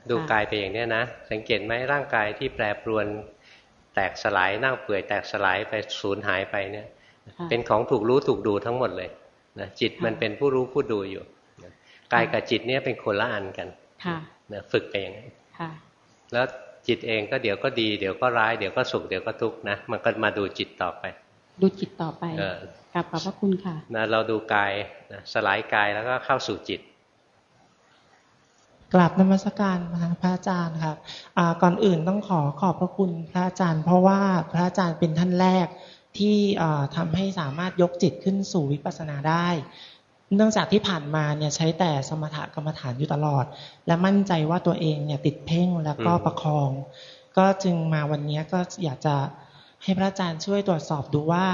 [SPEAKER 1] ดูกายไปอย่างนี้นะสังเกตไหมร่างกายที่แปรปรวนแตกสลายนั่งเปื่อยแตกสลายไปสูญหายไปเนี่ย เป็นของถูกรู้ถูกดูทั้งหมดเลยนะจิตมันเป็นผู้รู้ผู้ดูอยู่กายกับจิตเนี่ยเป็นคนละอันกันนะฝึกไปอย่างนี้แล้ว จิตเองก็เดี๋ยวก็ดีเดี๋ยวก็ร้ายเดี๋ยวก็สุขเดี๋ยวก็ทุกข์นะมันก็มาดูจิตต่อไป
[SPEAKER 15] ดูจิตต่อไปกลับขอบพระคุณค่ะ
[SPEAKER 1] นะเราดูกายนะสลายกายแล้วก็เข้าสู่จิต
[SPEAKER 16] กราบนมัสการพระอาจารย์ครับก่อนอื่นต้องขอขอบพระคุณพระอาจารย์ เพราะว่าพระอาจารย์เป็นท่านแรกที่ทำให้สามารถยกจิตขึ้นสู่วิปัสสนาได้ เนื่องจากที่ผ่านมาเนี่ยใช้แต่สมถกรรมฐานอยู่ตลอด และมั่นใจว่าตัวเองเนี่ยติดเพ่งแล้วก็ประคอง ก็จึงมาวันนี้ก็อยากจะให้พระอาจารย์ช่วยตรวจสอบดูว่า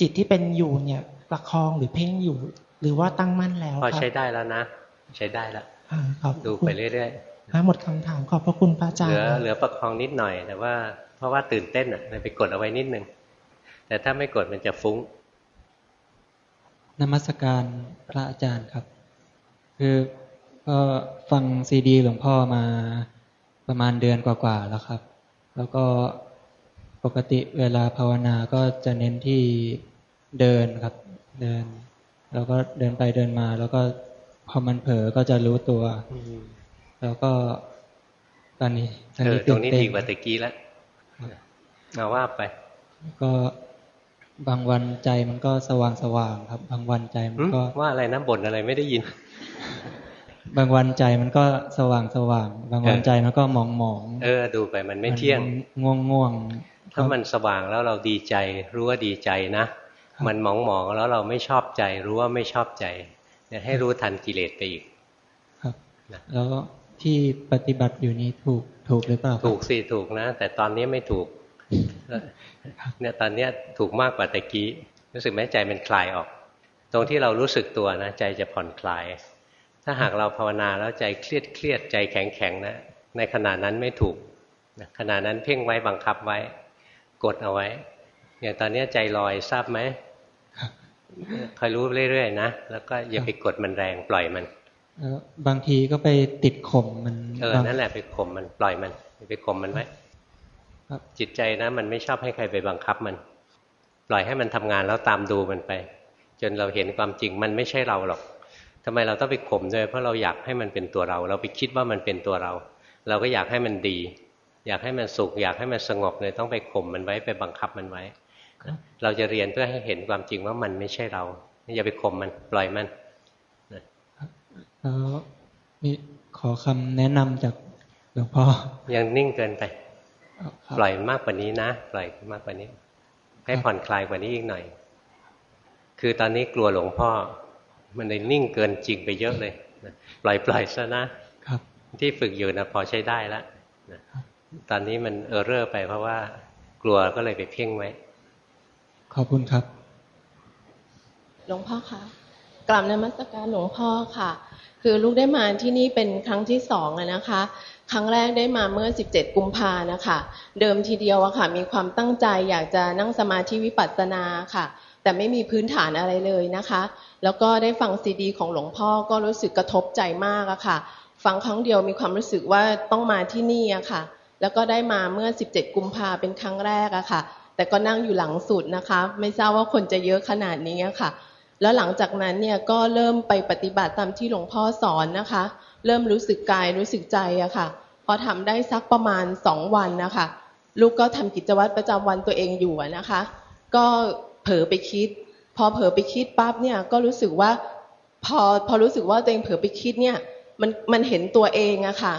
[SPEAKER 16] จิตที่เป็นอยู่เนี่ยประคองหรือเพ่งอยู่ หรือว่าตั้งมั่นแล้ว
[SPEAKER 1] พอใช้ได้แล้วนะ ใช้ได้แล้วดูไปเรื่อย
[SPEAKER 16] ๆหมดคำถามขอบพระคุณพระอาจารย์เหลื
[SPEAKER 1] อเหลือประคองนิดหน่อย แต่ว่าเพราะว่าตื่นเต้นอะเลยไปกดเอาไว้นิดนึงแต่ถ้าไม่กดมันจะฟุ้ง
[SPEAKER 17] นมัสการพระอาจารย์ครับ คือก็ฟังซีดีหลวงพ่อมาประมาณเดือนกว่าๆแล้วครับ แล้วก็ปกติเวลาภาวนาก็จะเน้นที่เดินครับ เดิน แล้วก็เดินไปเดินมา แล้วก็พอมันเผลอก็จะรู้ตัว แล้วก็ตอนนี้
[SPEAKER 1] ตอนนี้ตรงนี้ดีกว่าตะกี้แล้วเอาว่าไป
[SPEAKER 17] ก็ บางวันใจมันก็สว่างสว่างครับ บางวันใจมันก็
[SPEAKER 1] ว่าอะไรนะบ่นอะไรไม่ได้ยิน
[SPEAKER 17] บางวันใจมันก็สว่างสว่าง บางวันใจมันก็มองมอง
[SPEAKER 1] เออ ดูไปมันไม่เที่ยง
[SPEAKER 17] ง่วงง่วง
[SPEAKER 1] ถ้ามันสว่างแล้วเราดีใจ รู้ว่าดีใจนะมันหมองหมองแล้วเราไม่ชอบใจ รู้ว่าไม่ชอบใจเนี่ยให้รู้ทันกิเลสไปอีก
[SPEAKER 17] ครับแล้วที่ปฏิบัติอยู่นี้ถูกถูกหรือเปล่า
[SPEAKER 1] ถูกสิถูกนะแต่ตอนนี้ไม่ถูก เนี่ยตอนเนี้ยถูกมากกว่าตะกี้ รู้สึกไหมใจมันคลายออก ตรงที่เรารู้สึกตัวนะใจจะผ่อนคลาย ถ้าหากเราภาวนาแล้วใจเครียดเครียดใจแข็งแข็งนะในขณะนั้นไม่ถูกขณะนั้นเพ่งไว้บังคับไว้ กดเอาไว้อย่างตอนนี้ใจลอยทราบไหมคอยรู้เรื่อยๆนะแล้วก็อย่าไปกดมันแรงปล่อยมัน
[SPEAKER 17] บางทีก็ไปติดข่มมัน
[SPEAKER 1] เออนั่นแหละไปข่มมันปล่อยมันไปข่มมันไว้ จิตใจนะมันไม่ชอบให้ใครไปบังคับมัน ปล่อยให้มันทำงานแล้วตามดูมันไป จนเราเห็นความจริงมันไม่ใช่เราหรอกทำไมเราต้องไปข่มด้วยเพราะเราอยากให้มันเป็นตัวเรา เราไปคิดว่ามันเป็นตัวเรา เราก็อยากให้มันดี อยากให้มันสุขอยากให้มันสงบเลยต้องไปข่มมันไว้ไปบังคับมันไว้ เราจะเรียนเพื่อให้เห็นความจริงว่ามันไม่ใช่เราอย่าไปข่มมันปล่อยมัน
[SPEAKER 17] แล้วมีขอคำแนะนำจากหลวงพ่อ
[SPEAKER 1] ยังนิ่งเกินไป ปล่อยมากกว่านี้นะปล่อยมากกว่านี้ ให้ผ่อนคลายกว่านี้อีกหน่อย คือตอนนี้กลัวหลวงพ่อ มันเลยนิ่งเกินจริงไปเยอะเลยปล่อยปล่อยซะนะ
[SPEAKER 17] ครับ
[SPEAKER 1] ที่ฝึกอยู่นะพอใช้ได้แล้วตอนนี้มันเออเรอร์ไปเพราะว่า กลัวก็เลยไปเพ่งไว้
[SPEAKER 17] ขอบคุณครับ
[SPEAKER 18] หลวงพ่อคะกลับในมัสการหลวงพ่อค่ะ คือลูกได้มาที่นี่เป็นครั้งที่สองนะคะ ครั้งแรกได้มาเมื่อ 17 กุมภานะคะ เดิมทีเดียวอะค่ะ มีความตั้งใจอยากจะนั่งสมาธิวิปัสสนาค่ะ แต่ไม่มีพื้นฐานอะไรเลยนะคะ แล้วก็ได้ฟังซีดี ของหลวงพ่อก็รู้สึกกระทบใจมากอะค่ะ ฟังครั้งเดียวมีความรู้สึกว่าต้องมาที่นี่อะค่ะ แล้วก็ได้มาเมื่อ 17 กุมภาเป็นครั้งแรกอะค่ะ แต่ก็นั่งอยู่หลังสุดนะคะ ไม่ทราบว่าคนจะเยอะขนาดนี้ค่ะ แล้วหลังจากนั้นเนี่ยก็เริ่มไปปฏิบัติตามที่หลวงพ่อสอนนะคะ เริ่มรู้สึกกายรู้สึกใจอะค่ะ พอทำได้สักประมาณสองวันนะคะลูกก็ทำกิจวัตรประจำวันตัวเองอยู่นะคะ ก็เผลอไปคิด พอเผลอไปคิดปั๊บเนี่ยก็รู้สึกว่า พอพอรู้สึกว่าตัวเองเผลอไปคิดเนี่ยมันมันเห็นตัวเองอะค่ะ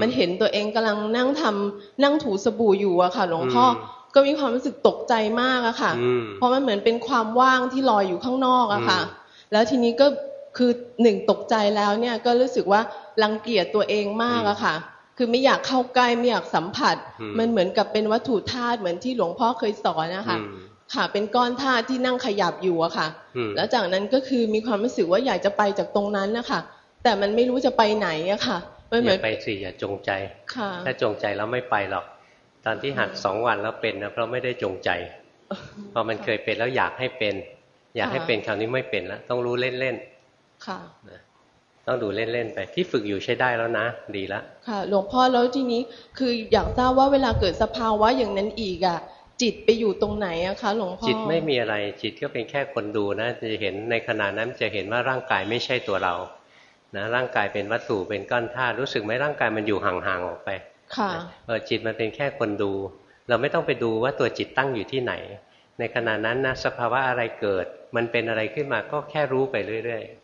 [SPEAKER 18] มันเห็นตัวเองกำลังนั่งทำนั่งถูสบู่อยู่อะค่ะหลวงพ่อก็มีความรู้สึกตกใจมากอะค่ะ เพราะมันเหมือนเป็นความว่างที่ลอยอยู่ข้างนอกอะค่ะ แล้วทีนี้ก็ คือหนึ่งตกใจแล้วเนี่ยก็รู้สึกว่ารังเกียจตัวเองมากอะค่ะ คือไม่อยากเข้าใกล้ไม่อยากสัมผัส มันเหมือนกับเป็นวัตถุธาตุเหมือนที่หลวงพ่อเคยสอนนะคะค่ะเป็นก้อนธาตุที่นั่งขยับอยู่อะค่ะ แล้วจากนั้นก็คือมีความรู้สึกว่าอยากจะไปจากตรงนั้นนะคะแต่มันไม่รู้จะไปไหนอะค่ะ
[SPEAKER 1] มันเหมือนไปสิอย่าจงใจถ้าจงใจแล้วไม่ไปหรอก ตอนที่หัดสองวันแล้วเป็นนะเพราะไม่ได้จงใจพอมันเคยเป็นแล้วอยากให้เป็น อยากให้เป็นคราวนี้ไม่เป็นแล้วต้องรู้เล่นๆ ค่ะต้องดูเล่นๆไปที่ฝึกอยู่ใช้ได้แล้วนะ ดีแล้ว
[SPEAKER 18] ค่ะ หลวงพ่อแล้วทีนี้คืออยากทราบว่าเวลาเกิดสภาวะอย่างนั้นอีกอะ จิตไปอยู่ตรงไหนอะคะหลวงพ่อ
[SPEAKER 1] จิตไม่มีอะไรจิตก็เป็นแค่คนดูนะ จะเห็นในขณะนั้นจะเห็นว่าร่างกายไม่ใช่ตัวเรานะร่างกายเป็นวัตถุเป็นก้อนธาตุรู้สึกไหมร่างกายมันอยู่ห่างๆออกไป
[SPEAKER 18] ค่ะ
[SPEAKER 1] เออจิตมันเป็นแค่คนดู เราไม่ต้องไปดูว่าตัวจิตตั้งอยู่ที่ไหน ในขณะนั้นนะสภาวะอะไรเกิด มันเป็นอะไรขึ้นมาก็แค่รู้ไปเรื่อย ๆ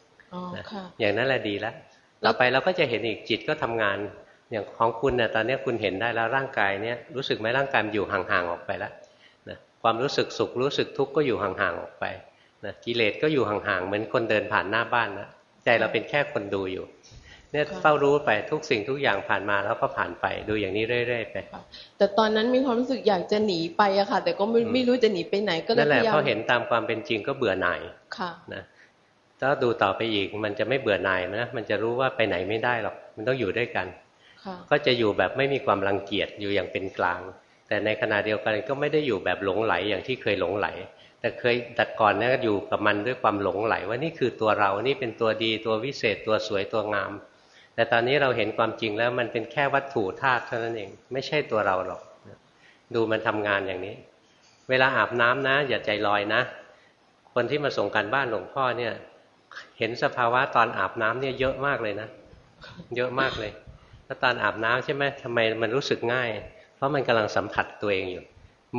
[SPEAKER 1] อย่างนั้นแหละดีแล้วต่อไปเราก็จะเห็นอีกจิตก็ทำงาน อย่างของคุณเนี่ยตอนนี้คุณเห็นได้แล้วร่างกายเนี่ยรู้สึกไหมร่างกายมันอยู่ห่างๆออกไปแล้วนะความรู้สึกสุขรู้สึกทุกข์ก็อยู่ห่างๆออกไปนะกิเลสก็อยู่ห่างๆเหมือนคนเดินผ่านหน้าบ้านนะใจเราเป็นแค่คนดูอยู่เนี่ยเฝ้ารู้ไปทุกสิ่งทุกอย่างผ่านมาแล้วก็ผ่านไปดูอย่างนี้เรื่อยๆไป
[SPEAKER 18] แต่ตอนนั้นมีความรู้สึกอยากจะหนีไปอะค่ะ แต่ก็ไม่ไม่รู้จะหนีไปไหนก็เลย
[SPEAKER 1] นั่นแหละพอเห็นตามความเป็นจริงก็เบื่อหน่าย
[SPEAKER 18] ค่ะ
[SPEAKER 1] นะ ถ้าดูต่อไปอีกมันจะไม่เบื่อหน่ายนะมันจะรู้ว่าไปไหนไม่ได้หรอก มันต้องอยู่ด้วยกันก็จะอยู่แบบไม่มีความรังเกียจอยู่อย่างเป็นกลาง แต่ในขณะเดียวกันก็ไม่ได้อยู่แบบหลงไหลอย่างที่เคยหลงไหล แต่เคยแต่ก่อนเนี่ยอยู่กับมันด้วยความหลงไหล ว่านี่คือตัวเรานี่เป็นตัวดีตัววิเศษตัวสวยตัวงาม แต่ตอนนี้เราเห็นความจริงแล้วมันเป็นแค่วัตถุธาตุเท่านั้นเอง ไม่ใช่ตัวเราหรอก ดูมันทำงานอย่างนี้ เวลาอาบน้ำนะ อย่าใจลอยนะ คนที่มาส่งกันบ้านหลวงพ่อเนี่ย เห็นสภาวะตอนอาบน้ำเนี่ยเยอะมากเลยนะ เยอะมากเลยถ้าตอนอาบน้ำใช่ไหมทำไมมันรู้สึกง่าย เพราะมันกำลังสัมผัสตัวเองอยู่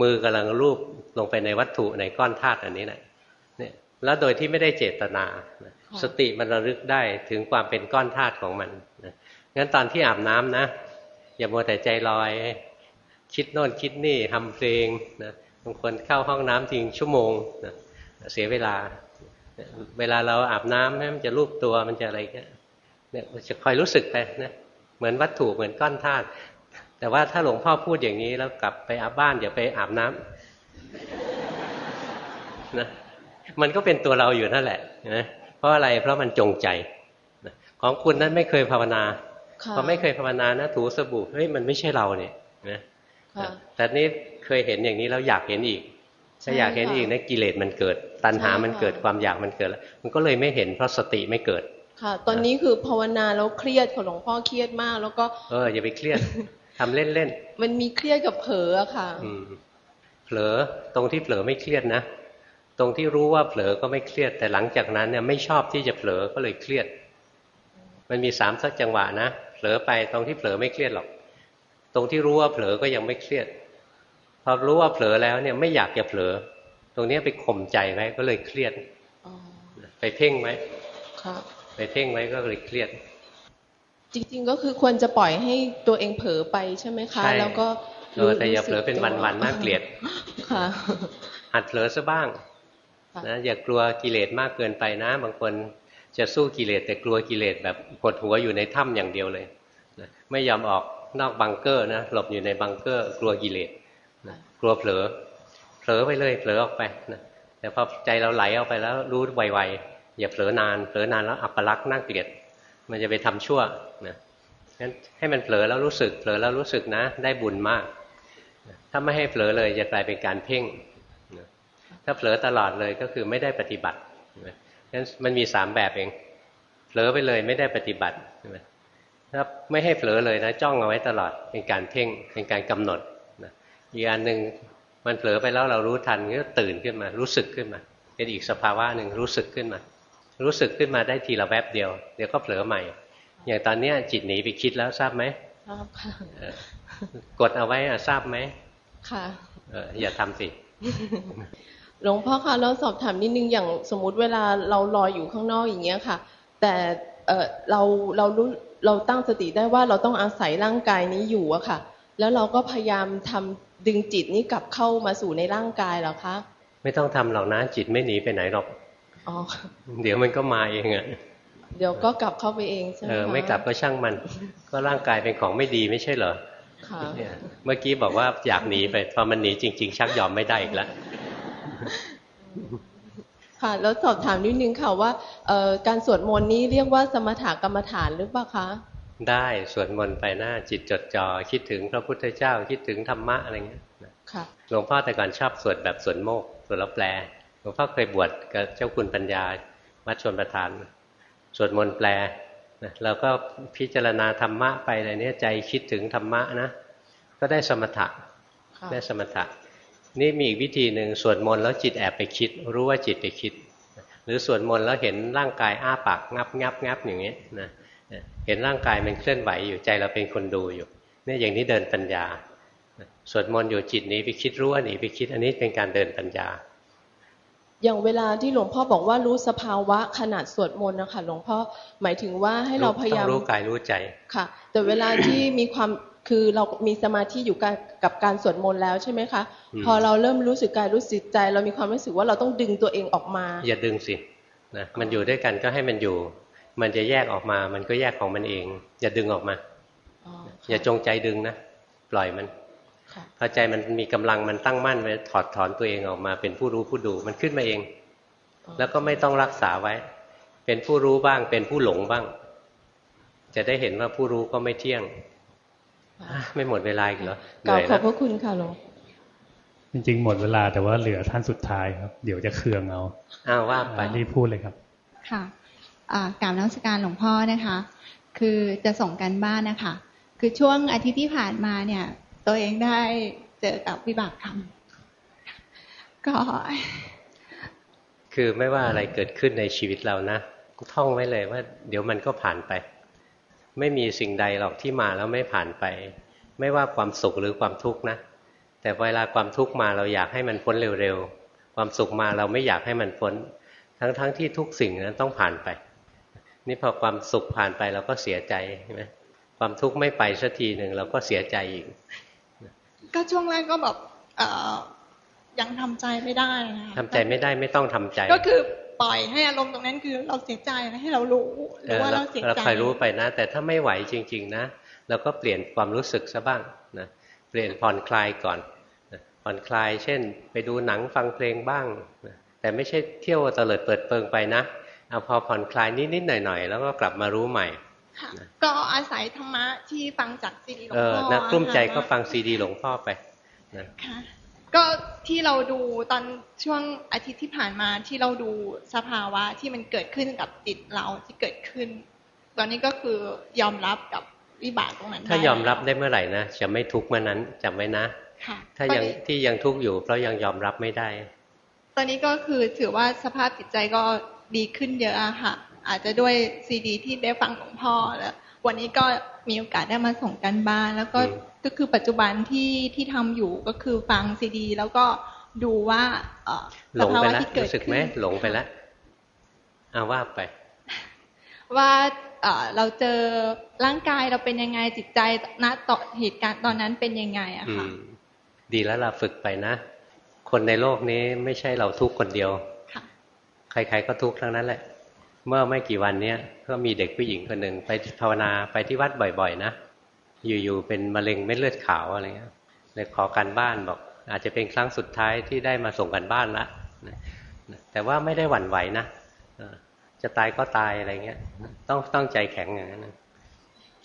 [SPEAKER 1] มือกำลังรูปลงไปในวัตถุในก้อนธาตุอันนี้แหละเนี่ยแล้วโดยที่ไม่ได้เจตนา สติมันระลึกได้ถึงความเป็นก้อนธาตุของมันงั้นตอนที่อาบน้ำนะ อย่ามัวแต่ใจลอย คิดโน่นคิดนี่ทำเพลงนะบางคนเข้าห้องน้ำจริงชั่วโมงนะเสียเวลา เวลาเราอาบน้ำมันจะรูปตัวมันจะอะไรเนี่ยจะคอยรู้สึกไปนะเหมือนวัตถุเหมือนก้อนธาตุแต่ว่าถ้าหลวงพ่อพูดอย่างนี้แล้วกลับไปอาบบ้านอย่าไปอาบน้ำนะมันก็เป็นตัวเราอยู่นั่นแหละนะเพราะอะไรเพราะมันจงใจของคุณนั้นไม่เคยภาวนาพอไม่เคยภาวนานะถูสบู่เฮ้ยมันไม่ใช่เราเนี่ยนะแต่นี้เคยเห็นอย่างนี้แล้วอยากเห็นอีกถ้าอยากเห็นอีกนะกิเลสมันเกิด ตัณหามันเกิดความอยากมันเกิดแล้วมันก็เลยไม่เห็นเพราะสติไม่เกิด
[SPEAKER 18] ค่ะ ตอนนี้คือภาวนาแล้วเครียดของหลวงพ่อเครียดมาก แล้วก็
[SPEAKER 1] เอออย่าไปเครียดทำเล่น
[SPEAKER 18] ๆมันมีเครียดกับเผลอค่ะ
[SPEAKER 1] เผลอตรงที่เผลอไม่เครียดนะตรงที่รู้ว่าเผลอก็ไม่เครียด แต่หลังจากนั้นเนี่ยไม่ชอบที่จะเผลอก็เลยเครียด มันมีสามสักจังหวะนะเผลอไปตรงที่เผลอไม่เครียดหรอก ตรงที่รู้ว่าเผลอก็ยังไม่เครียดพอรู้ว่าเผลอแล้วเนี่ยไม่อยากจะเผลอ ตรงนี้ไปข่มใจไว้ก็เลยเครียดไปเพ่งไว้ไปเพ่งไว้ก็เลยเครียด
[SPEAKER 18] จริง ๆ ก็คือควรจะปล่อยให้ตัวเองเผลอไปใช่ไหมคะ แล้วก็
[SPEAKER 1] แต่อย่าเผลอเป็นวันๆน่าเกลียด
[SPEAKER 18] ค่ะ
[SPEAKER 1] หัดเผลอซะบ้างนะอย่ากลัวกิเลสมากเกินไปนะ บางคนจะสู้กิเลสแต่กลัวกิเลสแบบกดหัวอยู่ในถ้ำอย่างเดียวเลยนะไม่ยอมออกนอกบังเกอร์นะหลบอยู่ในบังเกอร์ กลัวกิเลสนะกลัวเผลอ เผลอไปเลยเผลอออกไปนะแต่พอใจเราไหลออกไปแล้วรู้ไวๆอย่าเผลอนานเผลอนานแล้วอัปลักษณ์น่าเกลียด มันจะไปทำชั่วนะงั้นให้มันเผลอแล้วรู้สึกเผลอแล้วรู้สึกนะ ได้บุญมาก ถ้าไม่ให้เผลอเลยจะกลายเป็นการเพ่งถ้าเผลอตลอดเลยก็คือไม่ได้ปฏิบัติงั้นมันมีสามแบบเองเผลอไปเลยไม่ได้ปฏิบัติถ้าไม่ให้เผลอเลยนะจ้องเอาไว้ตลอดเป็นการเพ่งเป็นการกำหนดอีกอันหนึ่ง มันเผลอไปแล้วเรารู้ทันก็ตื่นขึ้นมา รู้สึกขึ้นมา เป็นอีกสภาวะหนึ่งรู้สึกขึ้นมา รู้สึกขึ้นมาได้ทีละแวบเดียว เดี๋ยวก็เผลอใหม่ อย่างตอนนี้จิตหนีไปคิดแล้วทราบไหมทราบค่ะกดเอาไว้ทราบไหม
[SPEAKER 18] ค่ะ
[SPEAKER 1] อย่าทำสิ
[SPEAKER 18] หลวงพ่อคะเราสอบถามนิดนึงอย่างสมมุติเวลาเรารออยู่ข้างนอกอย่างเงี้ยค่ะ แต่เออเราเรารู้เราตั้งสติได้ว่าเราต้องอาศัยร่างกายนี้อยู่อะค่ะ แล้วเราก็พยายามทำ ดึงจิตนี้กลับเข้ามาสู่ในร่างกายหรอคะ
[SPEAKER 1] ไม่ต้องทำหรอกนะจิตไม่หนีไปไหนหรอกอ๋อเดี๋ยวมันก็มาเองอะ
[SPEAKER 18] เดี๋ยวก็กลับเข้าไปเองใช่ไหม
[SPEAKER 1] เออไม่กลับก็ช่างมัน ก็ร่างกายเป็นของไม่ดีไม่ใช่เหรอค่ะเมื่อกี้บอกว่าอยากหนีไปพอมันหนีจริง ๆ ชักยอมไม่ได้อีกแล้ว
[SPEAKER 18] ค่ะแล้วสอบถามนิดนึงค่ะว่าการสวดมนต์นี้เรียกว่าสมถกรรมฐานหรือเปล่าคะ
[SPEAKER 1] ได้สวดมนต์ไปหน้าจิตจดจ่อคิดถึงพระพุทธเจ้าคิดถึงธรรมะอะไรเงี้ยค่ะหลวงพ่อแต่ก่อนชอบสวดแบบสวดโมกสวดแล้วแปลหลวงพ่อเคยบวชกับเจ้าคุณปัญญาวัดชนประธานสวดมนต์แปลเราก็พิจารณาธรรมะไปอะไรเนี้ยใจคิดถึงธรรมะนะ ก็ได้สมถะได้สมถะ นี่มีอีกวิธีหนึ่งสวดมนต์แล้วจิตแอบไปคิด รู้ว่าจิตไปคิด หรือสวดมนต์แล้วเห็นร่างกายอ้าปากงับงับงับอย่างนี้นะ เห็นร่างกายมันเคลื่อนไหวอยู่ใจเราเป็นคนดูอยู่เนี่ยอย่างนี้เดินปัญญาสวดมนต์อยู่จิตนี้ไปคิดรู้ว่าหนีไปคิดอันนี้เป็นการเดินปัญญา
[SPEAKER 18] อย่างเวลาที่หลวงพ่อบอกว่ารู้สภาวะขนาดสวดมนต์นะคะหลวงพ่อหมายถึงว่าให้เราพยายาม
[SPEAKER 1] รู้กายรู้ใจ
[SPEAKER 18] ค่ะ แต่เวลาที่มีความคือเรามีสมาธิอยู่กับการสวดมนต์แล้วใช่ไหมคะพอเราเริ่มรู้สึกกายรู้สึกใจ เรามีความรู้สึกว่าเราต้องดึงตัวเองออกมา
[SPEAKER 1] อย่าดึงสินะมันอยู่ด้วยกันก็ให้มันอยู่ มันจะแยกออกมา มันก็แยกของมันเอง อย่าดึงออกมาอย่าจงใจดึงนะ ปล่อยมันพอใจมันมีกำลังมันตั้งมั่นไปถอดถอนตัวเองออกมา เป็นผู้รู้ผู้ดูมันขึ้นมาเอง แล้วก็ไม่ต้องรักษาไว้ เป็นผู้รู้บ้าง เป็นผู้หลงบ้าง จะได้เห็นว่าผู้รู้ก็ไม่เที่ยงไม่หมดเวลาอีกเหรอเหนื่อย
[SPEAKER 18] ขอบพระคุณค่ะหลวง
[SPEAKER 19] จริงๆหมดเวลาแต่ว่าเหลือท่านสุดท้ายครับ เดี๋ยวจะเคืองเอา
[SPEAKER 1] อ้าวว่าไป
[SPEAKER 19] รีบพูดเลยครับ
[SPEAKER 20] ค่ะ กล่าวนักสการหลวงพ่อนะคะ คือจะส่งกันบ้านนะคะ คือช่วงอาทิตย์ที่ผ่านมาเนี่ย ตัวเองได้เจอกับวิบากกรรมก็
[SPEAKER 1] คือไม่ว่าอะไรเกิดขึ้นในชีวิตเรานะท่องไว้เลยว่า เดี๋ยวมันก็ผ่านไป ไม่มีสิ่งใดหรอกที่มาแล้วไม่ผ่านไป ไม่ว่าความสุขหรือความทุกข์นะแต่เวลาความทุกข์มาเราอยากให้มันพ้นเร็วๆความสุขมาเราไม่อยากให้มันพ้น ทั้งๆทที่ทุกสิ่งนั้นต้องผ่านไป นี่พอความสุขผ่านไปเราก็เสียใจใช่ไหมความทุกข์ไม่ไปสักทีหนึ่งเราก็เสียใจอีก
[SPEAKER 20] ก็ช่วงแรกก็แบบยังทำใจไม่ได้นะ
[SPEAKER 1] ทำใจไม่ได้ไม่ต้องทำใจ
[SPEAKER 20] ก็คือปล่อยให้อารมณ์ตรงนั้นคือเราเสียใจให้เรารู้หรือว่าเราเสียใจเรา
[SPEAKER 1] คอยรู้ไปนะ แต่ถ้าไม่ไหวจริง ๆ นะเราก็เปลี่ยนความรู้สึกซะบ้างนะเปลี่ยนผ่อนคลายก่อนผ่อนคลาย เช่น ไปดูหนังฟังเพลงบ้าง แต่ไม่ใช่เที่ยวเตลิดเปิดเปิงไปนะ เอาพอผ่อนคลายนิดๆหน่อยๆ แล้วก็กลับมารู้ใหม่
[SPEAKER 20] ก็อาศัยธรรมะที่ฟังจากซีดีหลวงพ่อ
[SPEAKER 1] นะกลุ้มใจก็ฟังซีดีหลวงพ่อไปนะ
[SPEAKER 20] ก็ที่เราดูตอนช่วงอาทิตย์ที่ผ่านมาที่เราดูสภาวะที่มันเกิดขึ้นกับจิตเราที่เกิดขึ้น ตอนนี้ก็คือยอมรับกับวิบากตรงนั้น
[SPEAKER 1] ถ้ายอมรับได้เมื่อไหร่นะจะไม่ทุกข์เมื่อนั้นจำไว้นะถ้ายังที่ยังทุกข์อยู่เพราะยังยอมรับไม่ได้
[SPEAKER 20] ตอนนี้ก็คือถือว่าสภาพจิตใจก็ ดีขึ้นเยอะอะค่ะ อาจจะด้วยซีดี ที่ได้ฟังของพ่อแล้ววันนี้ก็มีโอกาสได้มาส่งกันบ้าน แล้วก็ก็คือปัจจุบันที่ที่ทำอยู่ก็คือฟังซีดี แล้วก็ดูว่า
[SPEAKER 1] สภาวะที่เกิดขึ้นหลงไปแล้วเอาว่าไป
[SPEAKER 20] ว่าเราเจอร่างกายเราเป็นยังไงจิตใจณต่อเหตุการณ์ตอนนั้นเป็นยังไงอะค่ะ
[SPEAKER 1] ดีแล้วเราฝึกไปนะ คนในโลกนี้ไม่ใช่เราทุกคนเดียว ใครๆก็ทุกทั้งนั้นแหละ เมื่อไม่กี่วันเนี้ยก็มีเด็กผู้หญิงคนหนึ่งไปภาวนาไปที่วัดบ่อยๆ นะ อยู่ๆเป็นมะเร็งเม็ดเลือดขาวอะไรเงี้ยเลยขอการบ้านบอก อาจจะเป็นครั้งสุดท้ายที่ได้มาส่งกันบ้านละแต่ว่าไม่ได้หวั่นไหวนะจะตายก็ตายอะไรเงี้ย ต้องต้องใจแข็งอย่างนั้น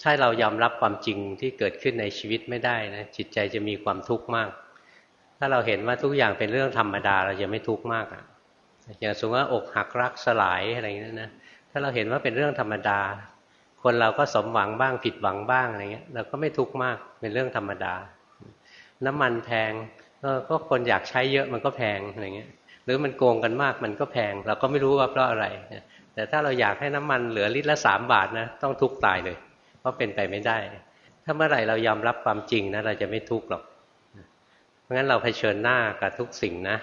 [SPEAKER 1] ใช่เรายอมรับความจริงที่เกิดขึ้นในชีวิตไม่ได้นะจิตใจจะมีความทุกข์มาก ถ้าเราเห็นว่าทุกอย่างเป็นเรื่องธรรมดา เราจะไม่ทุกข์มากอะ อย่างสมมติว่าอกหักรักสลายอะไรเงี้ยนะถ้าเราเห็นว่าเป็นเรื่องธรรมดา คนเราก็สมหวังบ้างผิดหวังบ้างอะไรเงี้ยเราก็ไม่ทุกข์มากเป็นเรื่องธรรมดา น้ำมันแพงก็คนอยากใช้เยอะมันก็แพงอะไรเงี้ย หรือมันโกงกันมากมันก็แพง เราก็ไม่รู้ว่าเพราะอะไรแต่ถ้าเราอยากให้น้ำมันเหลือลิตรละสามบาทนะต้องทุกข์ตายเลย เพราะเป็นไปไม่ได้ ถ้าเมื่อไหร่เรายอมรับความจริงนะเราจะไม่ทุกข์หรอกเพราะงั้นเราเผชิญหน้ากับทุกสิ่งนะ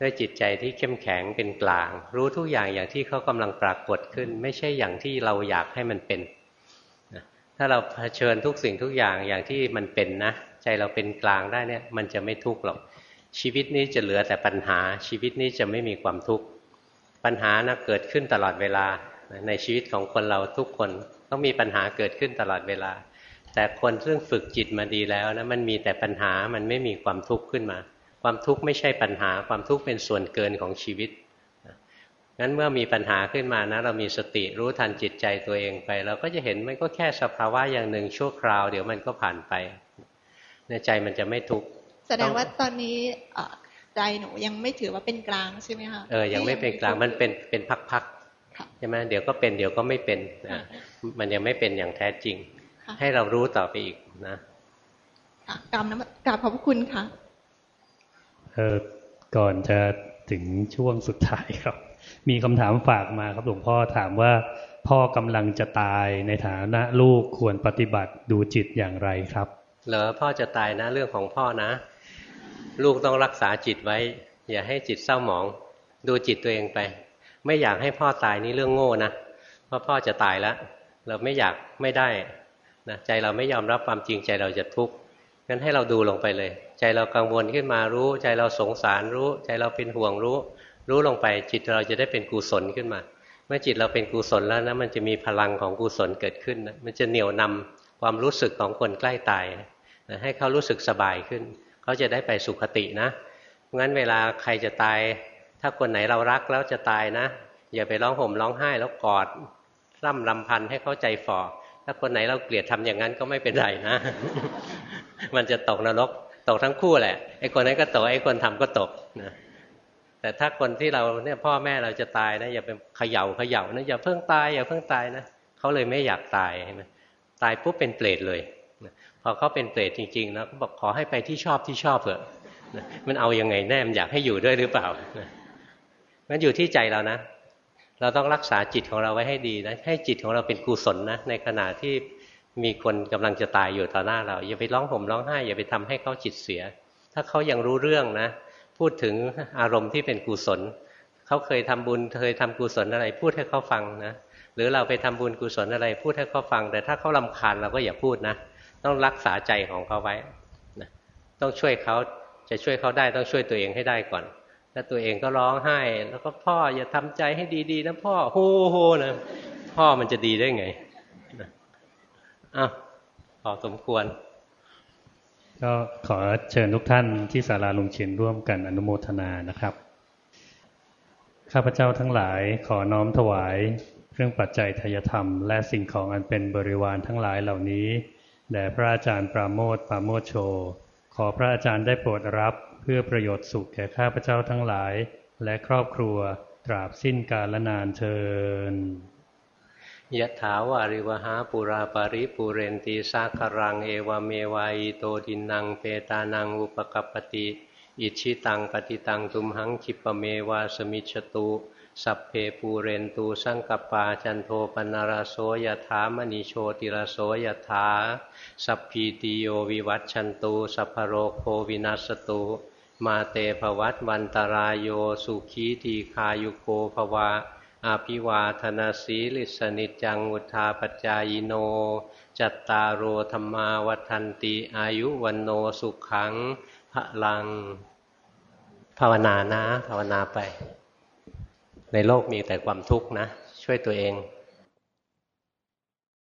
[SPEAKER 1] ด้วยจิตใจที่เข้มแข็งเป็นกลาง รู้ทุกอย่างอย่างที่เขากำลังปรากฏขึ้น ไม่ใช่อย่างที่เราอยากให้มันเป็นถ้าเราเผชิญทุกสิ่งทุกอย่างอย่างที่มันเป็นนะใจเราเป็นกลางได้เนี่ยมันจะไม่ทุกข์หรอก ชีวิตนี้จะเหลือแต่ปัญหาชีวิตนี้จะไม่มีความทุกข์ปัญหานะเกิดขึ้นตลอดเวลาในชีวิตของคนเราทุกคนต้องมีปัญหาเกิดขึ้นตลอดเวลา แต่คนซึ่งฝึกจิตมาดีแล้วนะมันมีแต่ปัญหามันไม่มีความทุกข์ขึ้นมา ความทุกข์ไม่ใช่ปัญหา ความทุกข์เป็นส่วนเกินของชีวิตงั้นเมื่อมีปัญหาขึ้นมานะ เรามีสติรู้ทันจิตใจตัวเองไป เราก็จะเห็นมันก็แค่สภาวะอย่างหนึ่งชั่วคราว เดี๋ยวมันก็ผ่านไปในใจมันจะไม่ทุกข์
[SPEAKER 20] แสดงว่าตอนนี้ใจหนูยังไม่ถือว่าเป็นกลางใช่ไหมคะ
[SPEAKER 1] เออยังไม่เป็นกลางมันเป็นเป็นพักๆใช่ไหมเดี๋ยวก็เป็นเดี๋ยวก็ไม่เป็นนะมันยังไม่เป็นอย่างแท้จริง ให้เรารู้ต่อไปอีกนะ
[SPEAKER 20] กรรมนะกราบขอบพระคุณค่ะ
[SPEAKER 19] เออก่อนจะถึงช่วงสุดท้ายครับ มีคำถามฝากมาครับหลวงพ่อถามว่า พ่อกำลังจะตายในฐานะลูกควรปฏิบัติดูจิตอย่างไรครับ
[SPEAKER 1] เหรอพ่อจะตายนะเรื่องของพ่อนะ ลูกต้องรักษาจิตไว้ อย่าให้จิตเศร้าหมอง ดูจิตตัวเองไป ไม่อยากให้พ่อตายนี่เรื่องโง่นะเพราะพ่อจะตายแล้ว เราไม่อยากไม่ได้นะใจเราไม่ยอมรับความจริงใจเราจะทุกข์งั้นให้เราดูลงไปเลย ใจเรากังวลขึ้นมารู้ ใจเราสงสารรู้ ใจเราเป็นห่วงรู้ รู้ลงไปจิตเราจะได้เป็นกุศลขึ้นมา เมื่อจิตเราเป็นกุศลแล้วนะมันจะมีพลังของกุศลเกิดขึ้นนะมันจะเหนี่ยวนำความรู้สึกของคนใกล้ตายนะให้เขารู้สึกสบายขึ้น เขาจะได้ไปสุขตินะงั้นเวลาใครจะตาย ถ้าคนไหนเรารักแล้วจะตายนะ อย่าไปร้องห่มร้องไห้แล้วกอดร่ำรำพันให้เขาใจฝ่อถ้าคนไหนเราเกลียดทำอย่างนั้นก็ไม่เป็นไรนะ มันจะตกนรก ตกทั้งคู่แหละไอ้คนนั้นก็ตกไอ้คนทำก็ตกนะแต่ถ้าคนที่เราเนี่ยพ่อแม่เราจะตายนะอย่าไปเขย่าเขย่านะอย่าเพิ่งตายอย่าเพิ่งตายนะเขาเลยไม่อยากตายใช่ไหมตายปุ๊บเป็นเปรตเลยพอเขาเป็นเปรตจริงๆนะก็บอกขอให้ไปที่ชอบที่ชอบเถอะมันเอาอยัางไงแน่มอยากให้อยู่ด้วยหรือเปล่ามันอยู่ที่ใจเรานะ เราต้องรักษาจิตของเราไว้ให้ดีนะให้จิตของเราเป็นกุศลนะในขณะที่ มีคนกำลังจะตายอยู่ต่อหน้าเรา อย่าไปร้องห่มร้องไห้อย่าไปทำให้เขาจิตเสีย ถ้าเขายังรู้เรื่องนะ พูดถึงอารมณ์ที่เป็นกุศลเขาเคยทำบุญเคยทำกุศลอะไร พูดให้เขาฟังนะหรือเราไปทำบุญกุศลอะไร พูดให้เขาฟัง แต่ถ้าเขาลาคาญเราก็อย่าพูดนะ ต้องรักษาใจของเขาไว้นะต้องช่วยเขาจะช่วยเขาได้ต้องช่วยตัวเองให้ได้ก่อนแล้วตัวเองก็ร้องไห้ แล้วก็พ่ออย่าทำใจให้ดีๆนะพ่อโฮโฮนะพ่อมันจะดีได้ไง อ้าวพอสมควร
[SPEAKER 19] ก็ขอเชิญทุกท่านที่ศาลาลุงเชียนร่วมกันอนุโมทนานะครับ ข้าพเจ้าทั้งหลายขอน้อมถวายเครื่องปัจจัยทยธรรม และสิ่งของอันเป็นบริวารทั้งหลายเหล่านี้แด่พระอาจารย์ปราโมทปราโมทโช ขอพระอาจารย์ได้โปรดรับเพื่อประโยชน์สุขแก่ข้าพเจ้าทั้งหลาย และครอบครัวตราบสิ้นกาลนานเชิญ
[SPEAKER 1] ยะถาวาริวหาปุราปาริปุเรนตีสาครัง เอวเมวายโตดินังเปตานังอุปกปติ อิจฉิตังปัตถิตังตุมหัง ขิปปะเมวะ สะมิชฌะตุ สัพเพปูเรนตุ สังกัปปาจันโทปัณณะระโส ยะถา มะณิ โชติระโส ยะถาสัพพีติโยวิวัชชันตุ สัพพะโรโควินัสสะตุมาเต ภะวัตวันตะราโยสุขีทีฆายุโก ภะวะ อะภิวาทะนะสีลิสสะ นิจจัง วุฑฒาปะจายิโน จัตตาโรธรรมาวััน ติ อายุวันโนสุขังพระลัง ภาวนานะ ภาวนาไป ในโลกมีแต่ความทุกข์นะ ช่วยตัวเอง